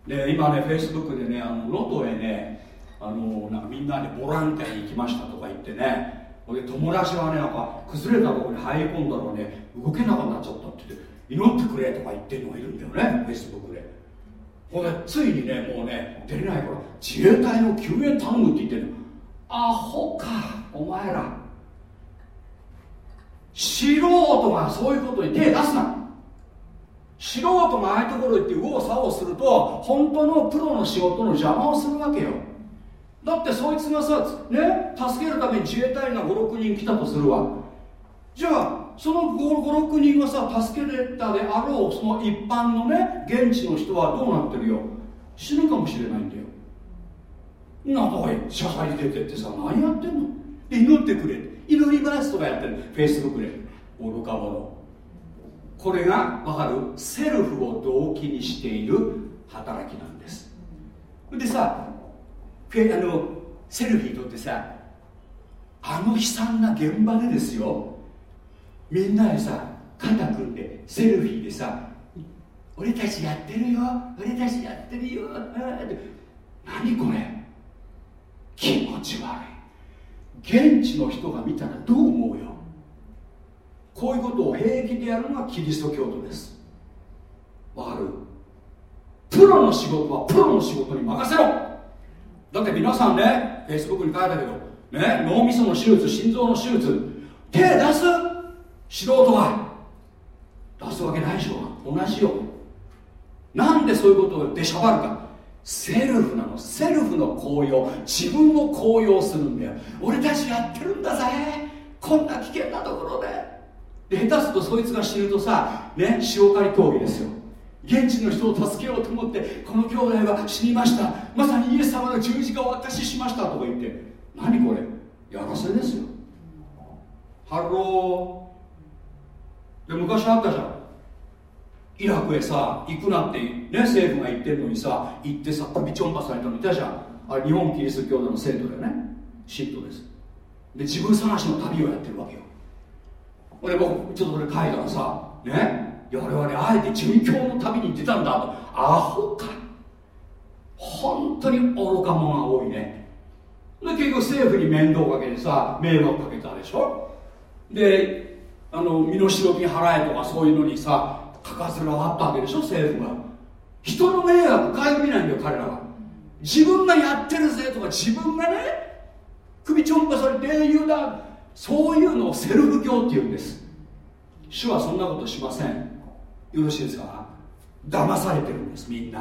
で今ねフェイスブックでねあのロトへねあのなんかみんなでボランティアに行きましたとか言ってね。で友達はねなんか崩れたところに入り込んだらね動けなくなっちゃったって言って祈ってくれとか言ってるのがいるんだよねフェイスブックで。ほんでついにねもうね出れないから自衛隊の救援頼むって言ってるの。アホかお前ら。素人がそういうことに手出すな。素人がああいうところ行って右往左往すると本当のプロの仕事の邪魔をするわけよ。だってそいつがさね助けるために自衛隊員が56人来たとするわ。じゃあその56人がさ助けれたであろうその一般のね現地の人はどうなってるよ。死ぬかもしれないんだよ。なんか社会に出てってさ何やってんの？祈ってくれ。祈りますとかやってるフェイスブックで。愚か者。これが分かる？セルフを動機にしている働きなんです。でさあのセルフィーとってさあの悲惨な現場でですよ。みんなでさ肩組んでセルフィーでさ俺たちやってるよ俺たちやってるよ何これ？気持ち悪い。現地の人が見たらどう思うよ。こういうことを平気でやるのがキリスト教徒です。わかる？プロの仕事はプロの仕事に任せろ。だって皆さんねフェイスブックに書いたけどね脳みその手術心臓の手術手出す？素人が出すわけないでしょ。同じよ。なんでそういうことを出しゃばるか。セルフなの。セルフの高揚。自分を高揚するんだよ。俺たちやってるんだぜ。こんな危険なところで。で下手するとそいつが死ぬとさね塩刈り峠ですよ。現地の人を助けようと思ってこの兄弟は死にました。まさにイエス様の十字架を証ししましたとか言って。何これ？やらせですよ。ハロー。で昔あったじゃん。イラクへさ行くなって、ね、政府が言ってるのにさ行ってさ首ちょんぱされたのいたじゃん。あれ日本キリスト教団の信徒だよね。嫉妬です。で自分探しの旅をやってるわけよ。で僕ちょっとそれ書いたらさねいや俺はねあえて殉教の旅に出たんだと。アホか。本当に愚か者が多いね。で結局政府に面倒かけてさ迷惑かけたでしょ。であの身代金払えとかそういうのにさかかずらあったわけでしょ政府が。人の迷惑顧みないんだよ彼らは。自分がやってるぜとか自分がね首ちょんぱされて英雄だ。そういうのをセルフ教っていうんです。主はそんなことしません。よろしいですか？騙されてるんですみんな。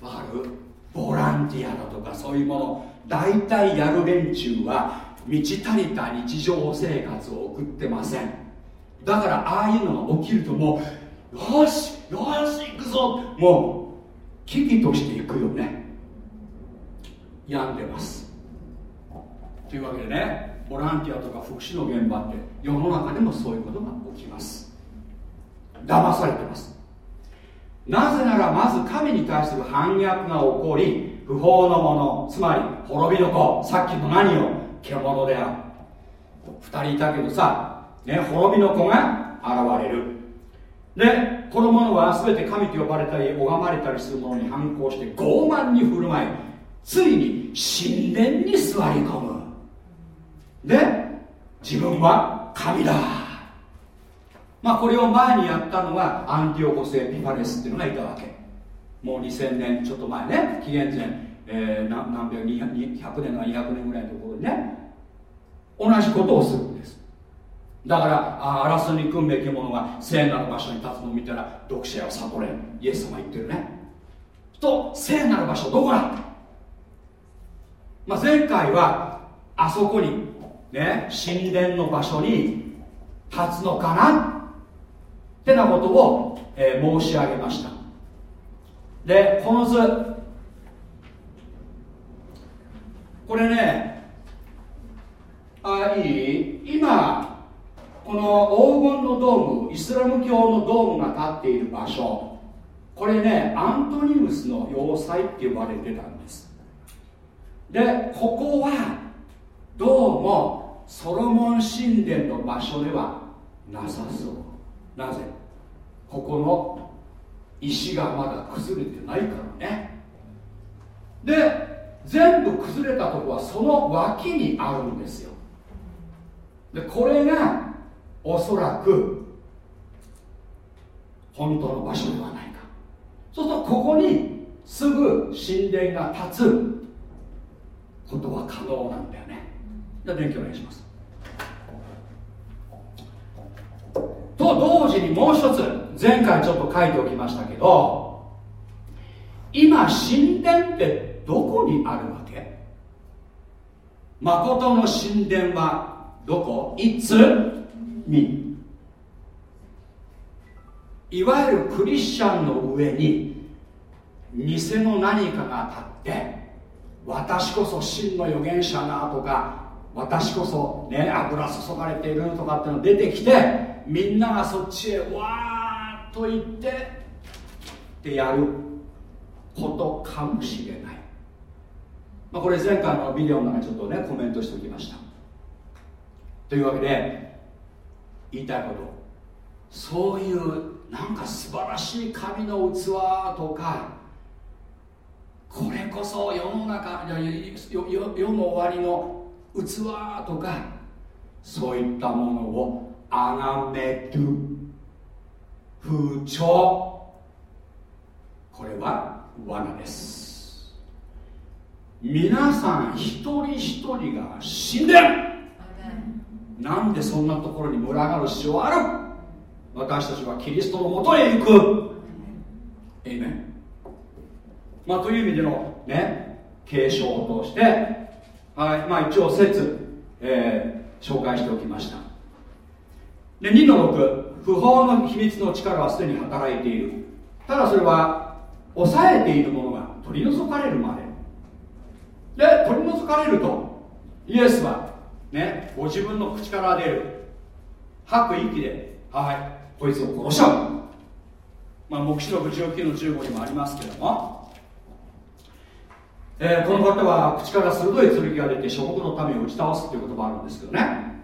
わかる？ボランティアだとかそういうもの。大体やる連中は満ち足りた日常生活を送ってません。だからああいうのが起きるともうよしよし行くぞ。もう危機としていくよね。病んでます。というわけでねボランティアとか福祉の現場って世の中でもそういうことが起きます。騙されてます。なぜならまず神に対する反逆が起こり不法の者つまり滅びの子さっきの何を獣である。2人いたけどさ、ね、滅びの子が現れる。でこの者は全て神と呼ばれたり拝まれたりする者に反抗して傲慢に振る舞いついに神殿に座り込む。で自分は神だ。まあこれを前にやったのはアンティオコス・エピファレスっていうのがいたわけ。もう2000年ちょっと前ね。紀元前、えー、何何百200年か200年ぐらいのところにね同じことをするんです。だから荒らすに組むべきものが聖なる場所に立つのを見たら読者を悟れイエス様言ってるね。と聖なる場所どこだ、まあ、前回はあそこにね神殿の場所に立つのかな？ってなことを、えー、申し上げました。でこの図これねあいい？今この黄金のドームイスラム教のドームが立っている場所。これねアントニウスの要塞って呼ばれてたんです。でここはどうもソロモン神殿の場所ではなさそう。なぜ？ここの石がまだ崩れてないからね。で全部崩れたとこはその脇にあるんですよ。でこれがおそらく本当の場所ではないか。そうするとここにすぐ神殿が立つことは可能なんだよね。じゃあ電気お願いします。と同時にもう一つ前回ちょっと書いておきましたけど今神殿ってどこにあるわけ？誠の神殿はどこ？いつ？にいわゆるクリスチャンの上に偽の何かが立って私こそ真の預言者だとか私こそね油注がれているとかっての出てきてみんながそっちへわーっと言ってってやることかもしれない、まあ、これ前回のビデオの中にちょっとねコメントしておきました。というわけで言いたいこと。そういうなんか素晴らしい神の器とかこれこそ世の中世の終わりの器とかそういったものを崇める風潮。これは罠です。皆さん一人一人が死んでる。なんでそんなところに群がる必要ある？私たちはキリストのもとへ行く。エイメンまあという意味でのね継承としてはい。まあ、一応説、えー、紹介しておきました。で2の6不法の秘密の力はすでに働いている。ただそれは抑えているものが取り除かれるまで。で取り除かれるとイエスはねご自分の口から出る。吐く息ではいこいつを殺しちゃう。まあ黙示録19の15にもありますけども。えー、この方は口から鋭い剣が出て諸国の民を打ち倒すっていう言葉あるんですけどね。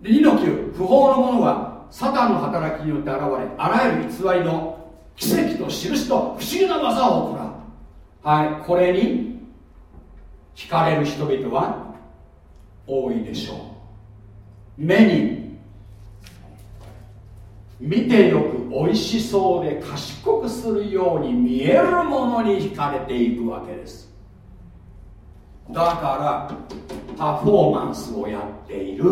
で2の9不法の者はサタンの働きによって現れあらゆる偽りの奇跡と印と不思議な技を行う。はいこれに惹かれる人々は多いでしょう。目に見てよく美味しそうで賢くするように見えるものに惹かれていくわけです。だからパフォーマンスをやっている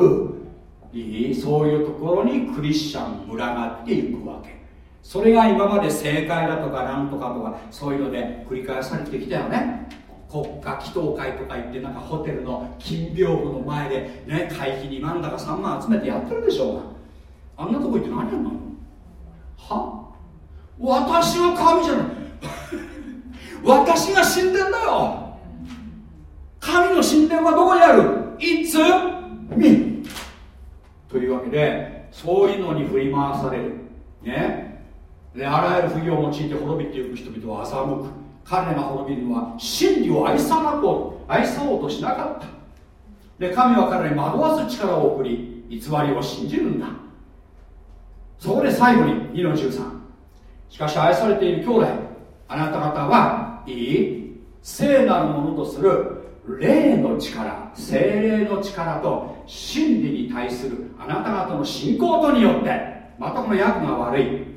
そういうところにクリスチャン群がっていくわけ。それが今まで正解だとかなんとかとかそういうので繰り返されてきたよね。国家祈祷会とか言ってなんかホテルの金屏風の前でね会費2万だか3万集めてやってるでしょうがあんなとこ行って何やんの？は？私は神じゃない。私が神殿だよ。神の神殿はどこにある？It's me というわけでそういうのに振り回される。ね。であらゆる不義を用いて滅びていく人々は欺く。彼らが滅びるのは真理を愛さなこう愛さおうとしなかった。で神は彼に惑わす力を送り偽りを信じるんだ。そこで最後に2の13しかし愛されている兄弟あなた方はいい聖なるものとする霊の力精霊の力と真理に対するあなた方の信仰とによってまたこの訳が悪い。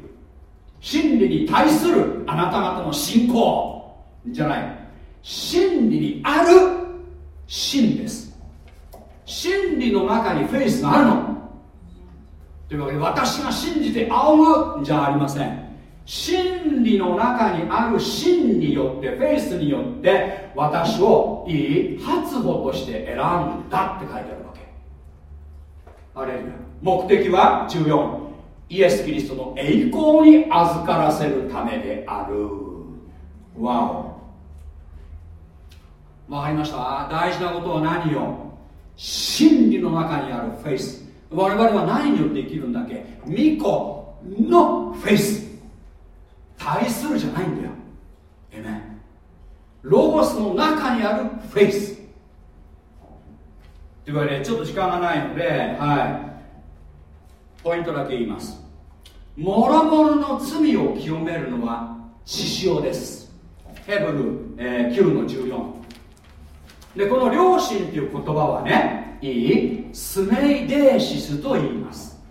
真理に対するあなた方の信仰。じゃない。真理にある真です。真理の中にフェイスがあるの。というわけで私が信じて仰ぐ。じゃありません。真理の中にある真によってフェイスによって私をいい発語として選んだって書いてあるわけ。あれ目的は14イエス・キリストの栄光に預からせるためである。わお。わかりました。大事なことは何よ？真理の中にあるフェイス。我々は何によって生きるんだっけ？巫女のフェイス。対するじゃないんだよ。えねロゴスの中にあるフェイス。というわけでちょっと時間がないのではい。ポイントだけ言います。もろもろの罪を清めるのは獅子王です。ヘブル、えー、9の14でこの良心っていう言葉はねいいスネイデーシスと言います。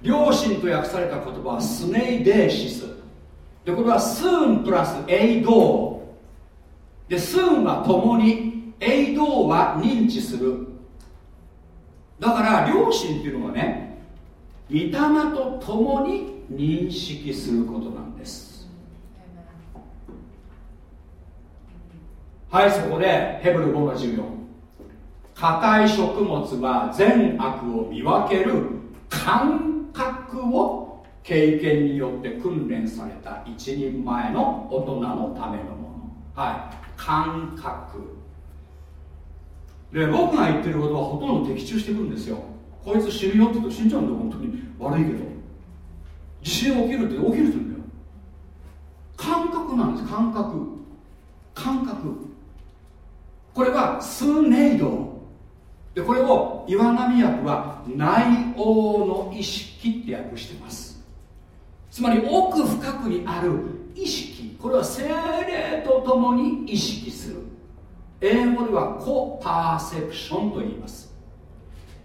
良心と訳された言葉はスネイデーシス。でこれはスーンプラスエイドー。でスーンは共にエイドーは認知する。だから良心っていうのはね御霊と共に認識することなんです。はいそこでヘブル5の14硬い食物は善悪を見分ける感覚を経験によって訓練された一人前の大人のためのもの。はい感覚。で僕が言ってることはほとんど的中してくるんですよ。こいつ死ぬよって言うと死んじゃうんだよ本当に。悪いけど。地震起きるって起きるって言うんだよ。感覚なんです感覚。感覚。これはスネイド。でこれを岩波訳は内応の意識って訳してます。つまり奥深くにある意識。これは精霊とともに意識する。英語ではコパーセプションと言います。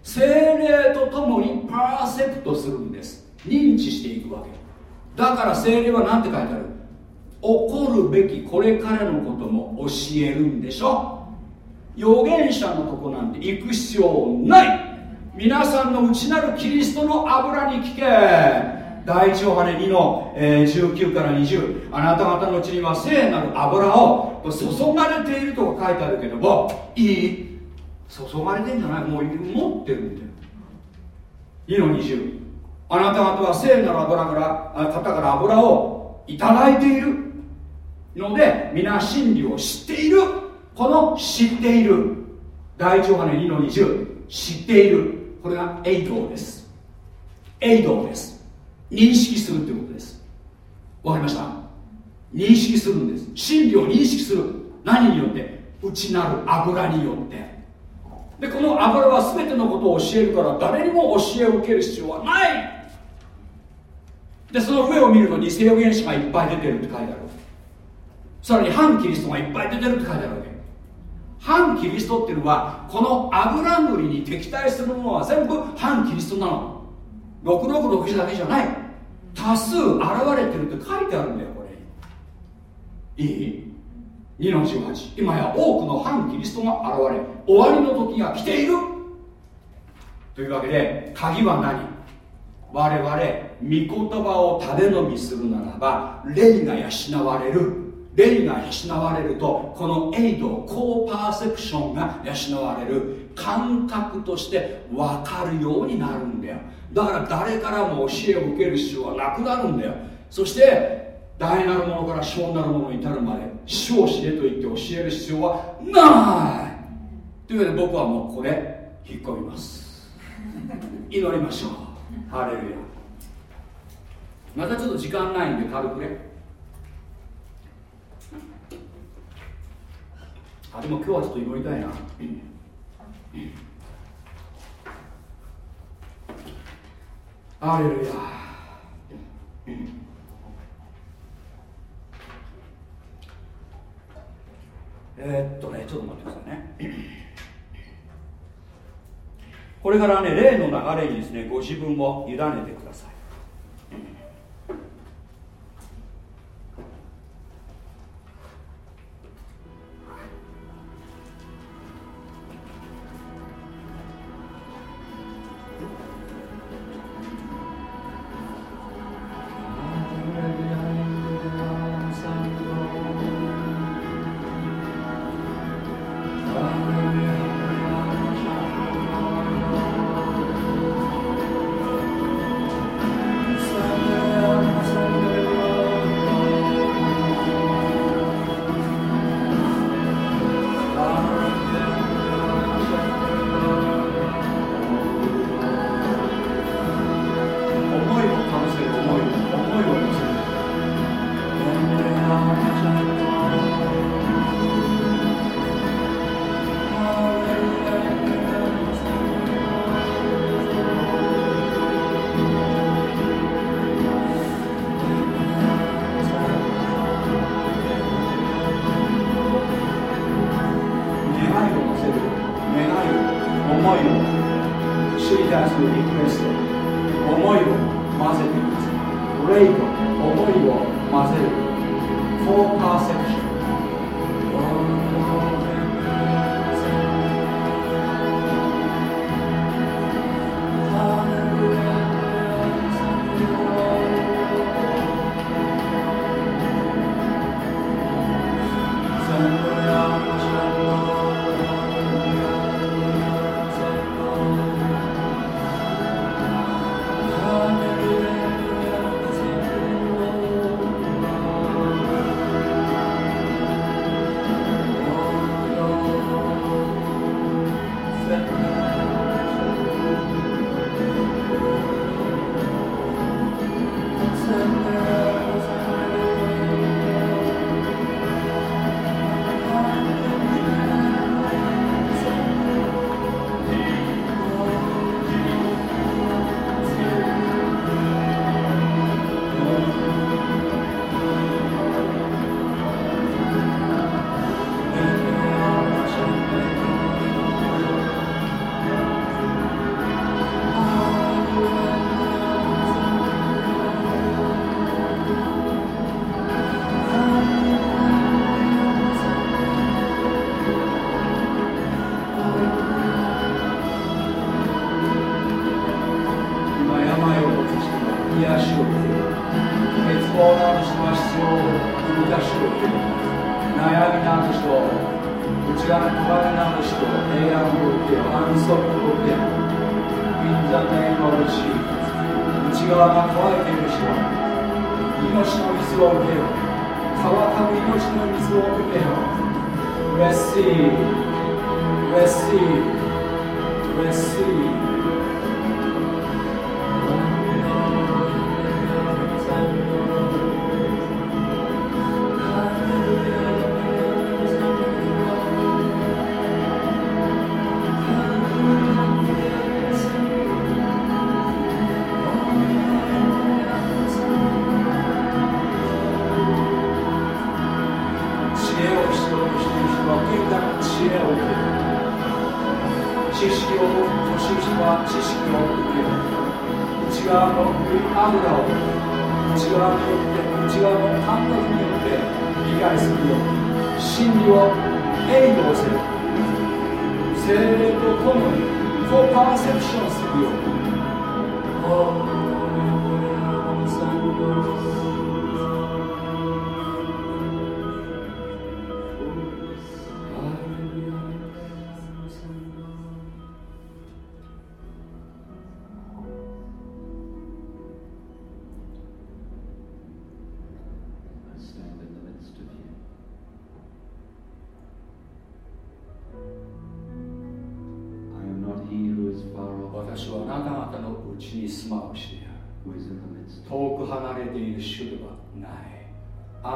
精霊とともにパーセプトするんです。認知していくわけ。だから精霊は何て書いてある？起こるべきこれからのことも教えるんでしょ。預言者のとこなんて行く必要ない。皆さんの内なるキリストの油に聞け。第一ヨハネ2の、え、19から20あなた方のうちには聖なる油を注がれていると書いてあるけどもいい。注がれてんじゃない？もう持ってるんだよ2の？20あなた方は聖なる油から方から油をいただいている。ので皆真理を知っている。この知っている。第一ヨハネ2の20知っている。これがエイドです。エイドです。認識するということです。わかりました？認識するんです。真理を認識する。何によって？内なる油によって。でこの油は全てのことを教えるから誰にも教えを受ける必要はない。でその上を見ると偽予言者がいっぱい出てるって書いてあるさらに反キリストがいっぱい出てるって書いてあるわけ。反キリストっていうのはこの油塗りに敵対するものは全部反キリストなの。666だけじゃない。多数現れてるって書いてあるんだよこれ。いい？2の18今や多くの反キリストが現れ終わりの時が来ている。というわけで鍵は何？我々御言葉を食べ飲みするならば霊が養われる。霊が養われるとこのエイドコーパーセプションが養われる。感覚として分かるようになるんだよ。だから誰からも教えを受ける必要はなくなるんだよ。そして大なるものから小なるものに至るまで小を知れと言って教える必要はない。というわけで僕はもうここで引っ込みます。祈りましょう。ハレルヤ。またちょっと時間ないんで軽くね。あでも今日はちょっと祈りたいな。ハレルヤ。えー、っとねちょっと待ってくださいね。これからね例の流れにですねご自分を委ねてください。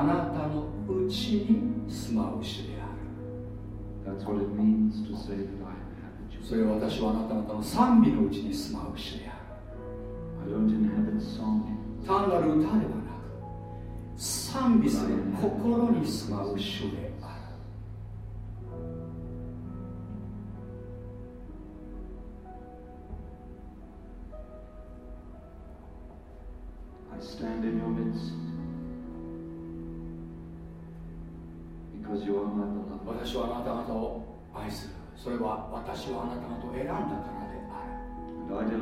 なたのうちに住まう主である。なたのうちに住まう主である。単なる歌ではなく、賛美する心に住まう主である。
カジオはあなた方
私はあなた方を愛する。それは私はあなた方を選んだからである。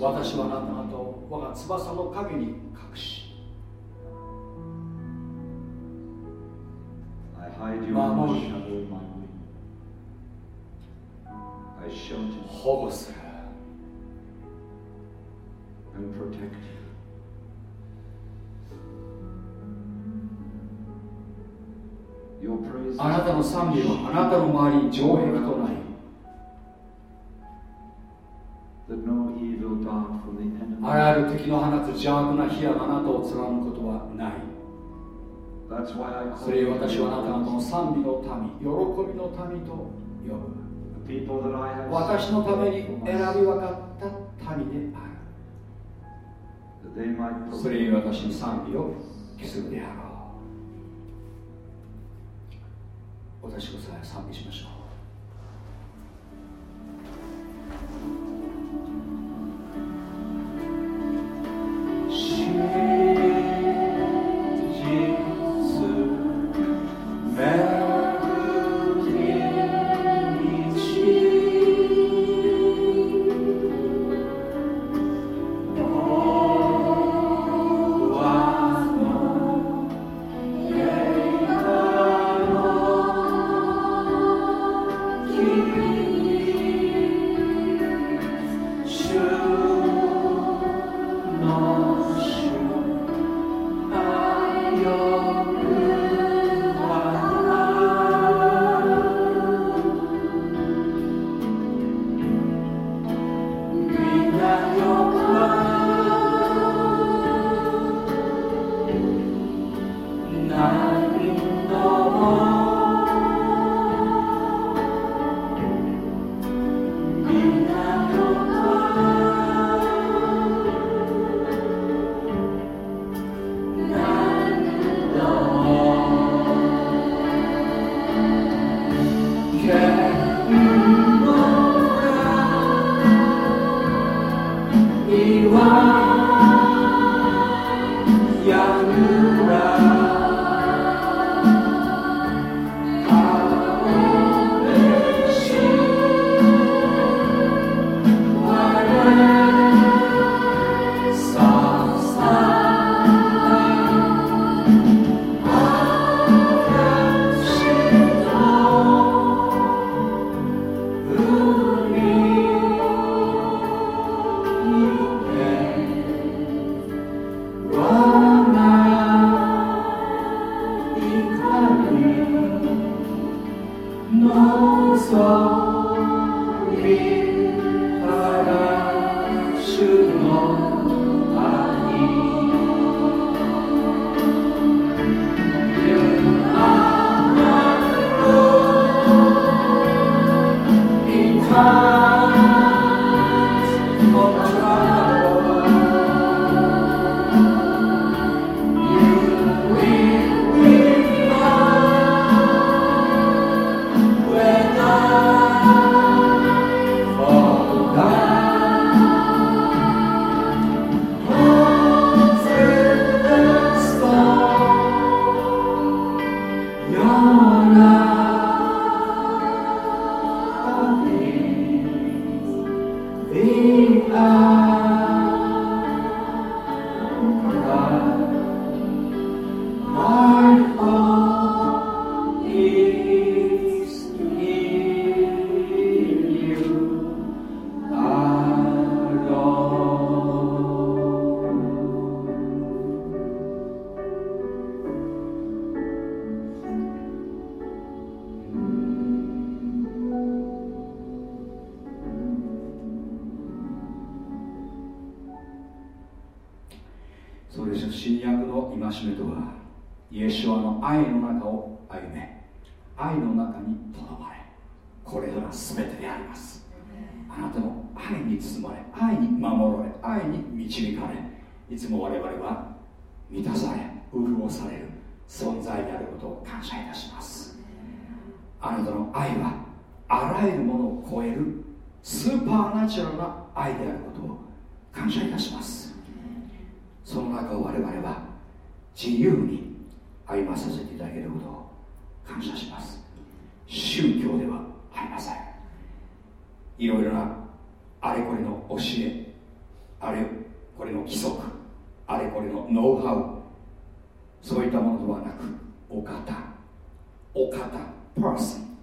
私はあなた方を我が翼の影に隠し。
守り
保護する。あなたの賛美はあなたの周りに城壁となり.あらゆる敵の放つ邪悪な火やあなたを貫くことはない。それ私はあなた方の賛美の民喜びの民と呼ぶ。私のために選び分かった民である。それゆえ私に賛美をするであろう私を賛美しましょう「される存在であることを感謝いたしますあなたの愛はあらゆるものを超えるスーパーナチュラルな愛であることを感謝いたしますその中を我々は自由に歩まさせていただけることを感謝します宗教ではありませんいろいろなあれこれの教えあれこれの規則あれこれのノウハウそういったものではなくお方。お方。パーソン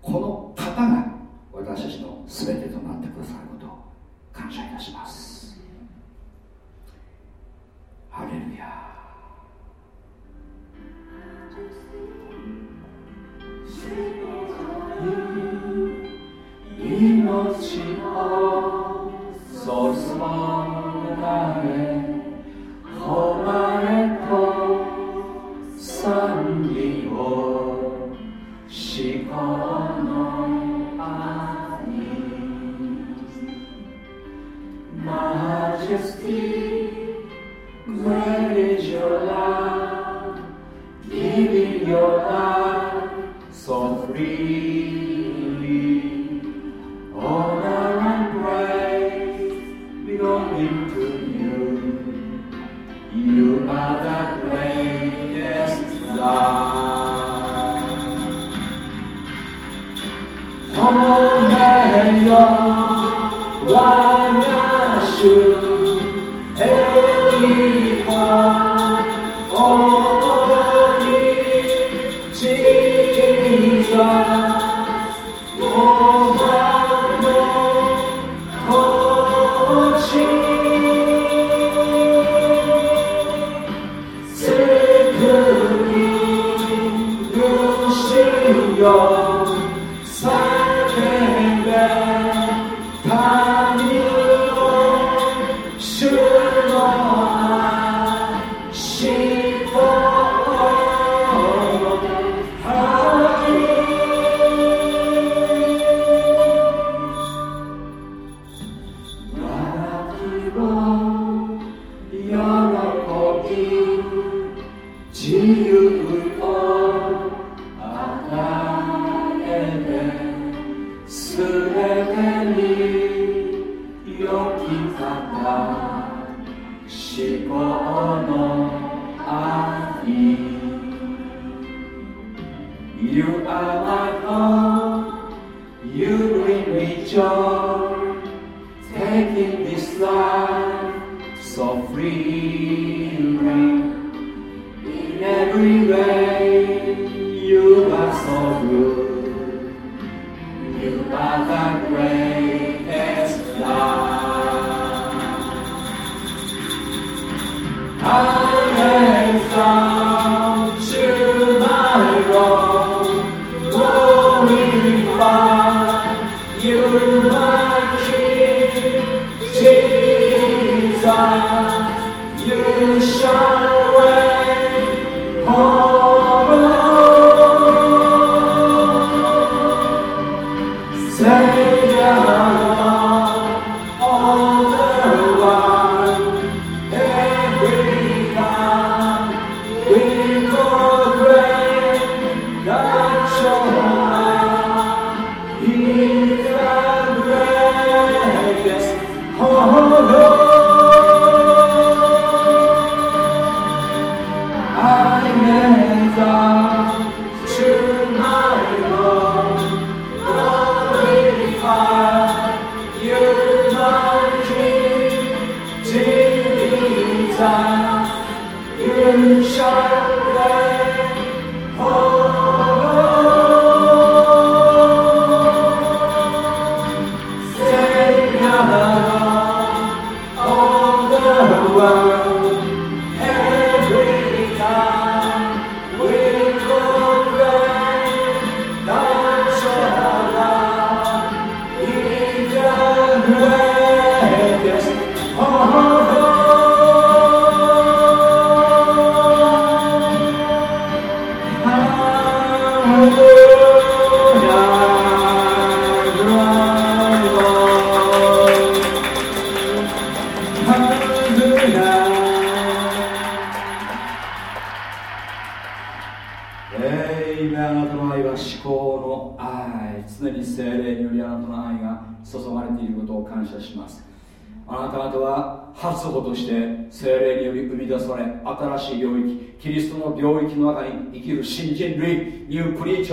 この方が私たちの全てとなってくださることを感謝いたします。ハレルヤ命を注まれ誉れ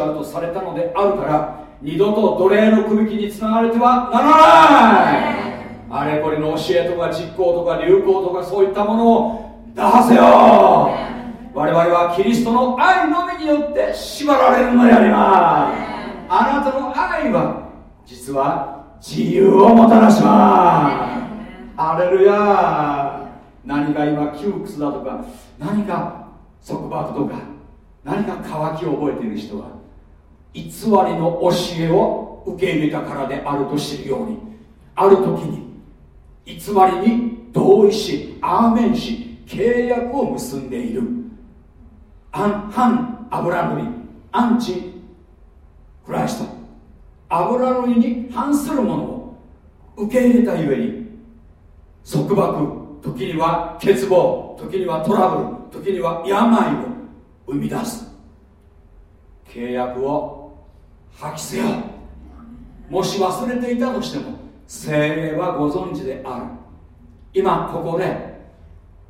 ュークリーチャーとされたのであるから二度と奴隷の区域につながれてはならない。あれこれの教えとか実行とか流行とかそういったものを打破せよ。我々はキリストの愛のみによって縛られるのであります。あなたの愛は実は自由をもたらします。アレルヤ何か今窮屈だとか何か束縛とか何か渇きを覚えている人は偽りの教えを受け入れたからであると知るようにある時に偽りに同意しアーメンし契約を結んでいる。反反油塗りアンチクライスト。油塗りに反するものを受け入れたゆえに束縛時には欠乏時にはトラブル時には病を生み出す。契約を破棄せよ。もし忘れていたとしても精霊はご存知である。今ここで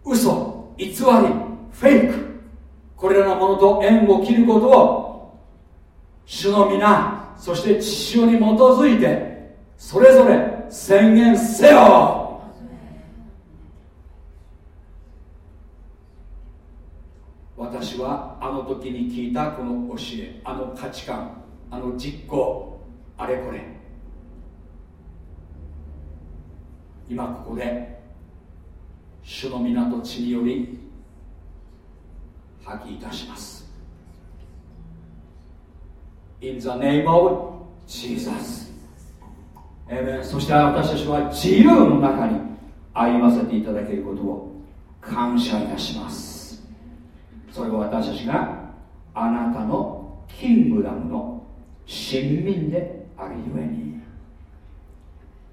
嘘偽りフェイクこれらのものと縁を切ることを主の皆そして父親に基づいてそれぞれ宣言せよ。私はあの時に聞いたこの教えあの価値観あの実行あれこれ。今ここで主の皆と血により破棄いたします。In the name of Jesus そして私たちは自由の中に歩ませていただけることを感謝いたします。それは私たちがあなたのキングダムの親民であるゆえに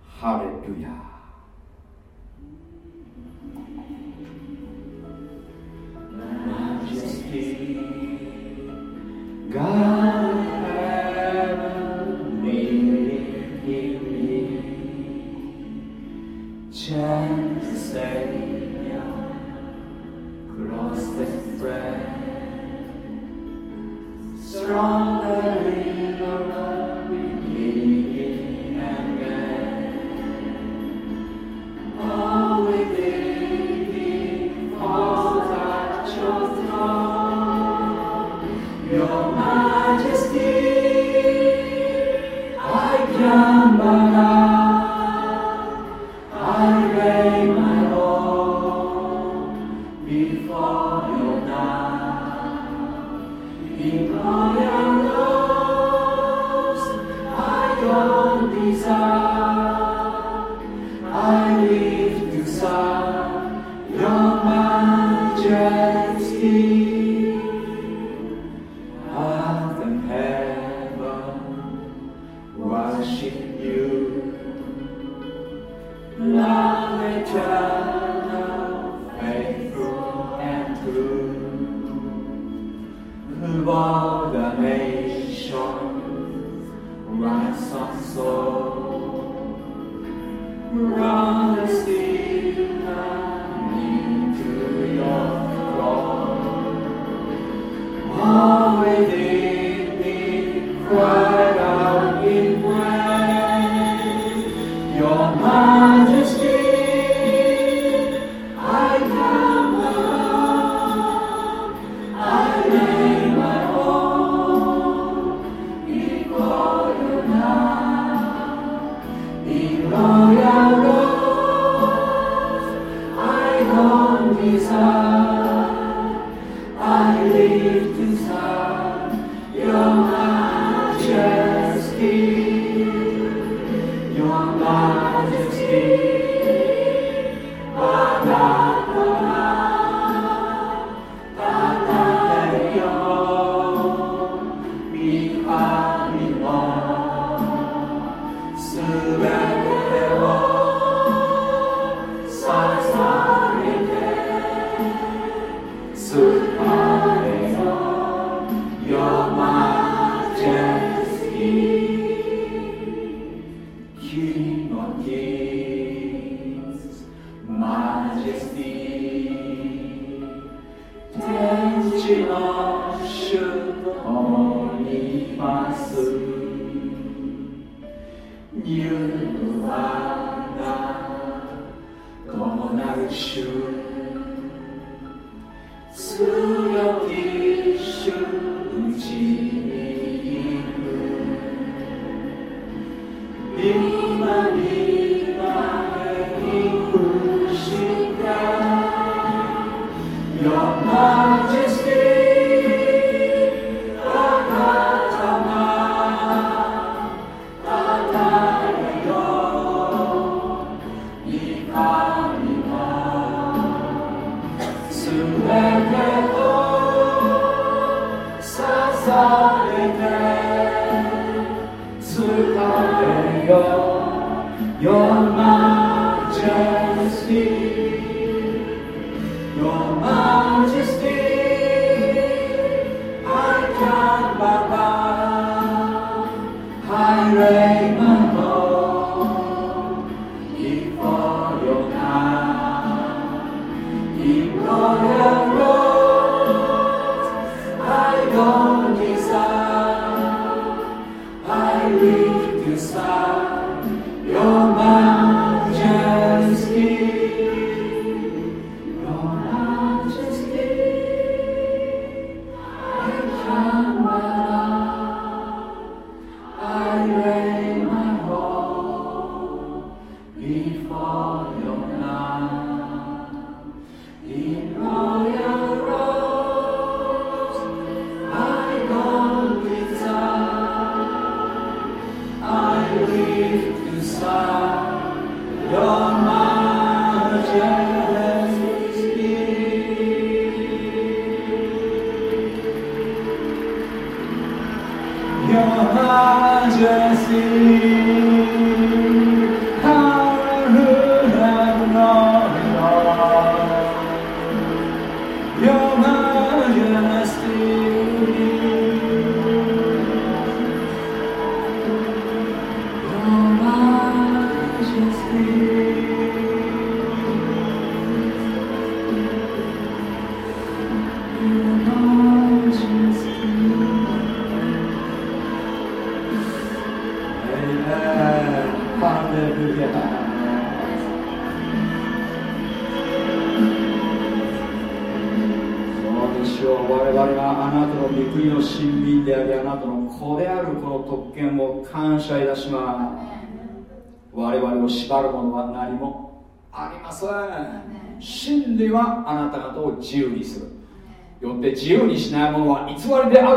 ハレルヤ majesty. God heaven living in me. Chant Savior, cross the thread. Stronger Amen.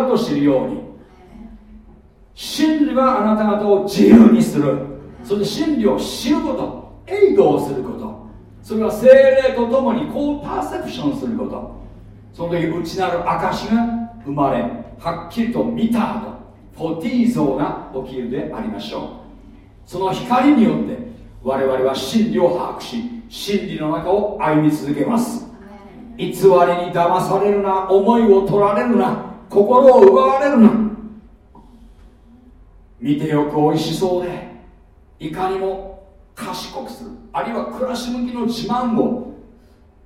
ると知るように。真理はあなた方を自由にする。そして真理を知ること。エイドをすること。それは精霊とともにこうパーセプションすること。その時内なる証が生まれはっきりと見た後フォティー像が起きるでありましょう。その光によって我々は真理を把握し真理の中を歩み続けます。偽りに騙されるな思いを取られるな心を奪われるな。見てよく美味しそうでいかにも賢くする。あるいは暮らし向きの自慢を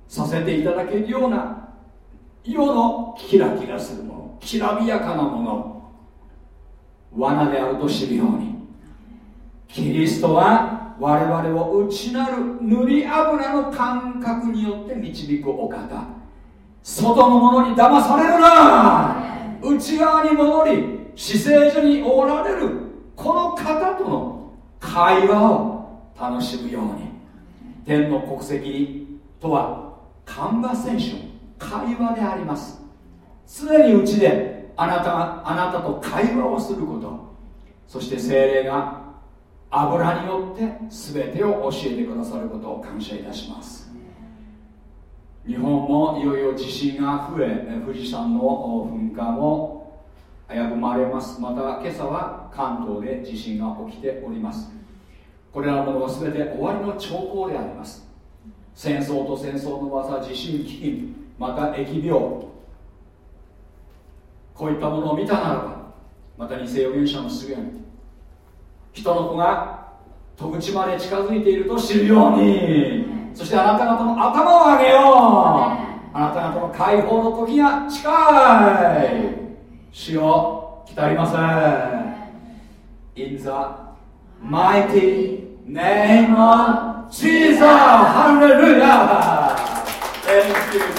させていただけるような色のキラキラするものきらびやかなもの。罠であると知るようにキリストは我々を内なる塗り油の感覚によって導くお方。外のものに騙されるな。内側に戻り姿勢所におられるこの方との会話を楽しむように。天の国籍とはカンバセーション会話であります。常にうちであなたがあなたと会話をすること。そして精霊が油によって全てを教えてくださることを感謝いたします日本もいよいよ地震が増え富士山の噴火も危ぶまれます。また今朝は関東で地震が起きております。これらのものは全て終わりの兆候であります。戦争と戦争の技地震飢饉また疫病こういったものを見たならばまた偽預言者の出現人の子が戸口まで近づいていると知るようにそしてあなた方の頭を上げようあなた方の解放の時が近い主を来たりません In the mighty name of Jesus! Hallelujah! Thank you.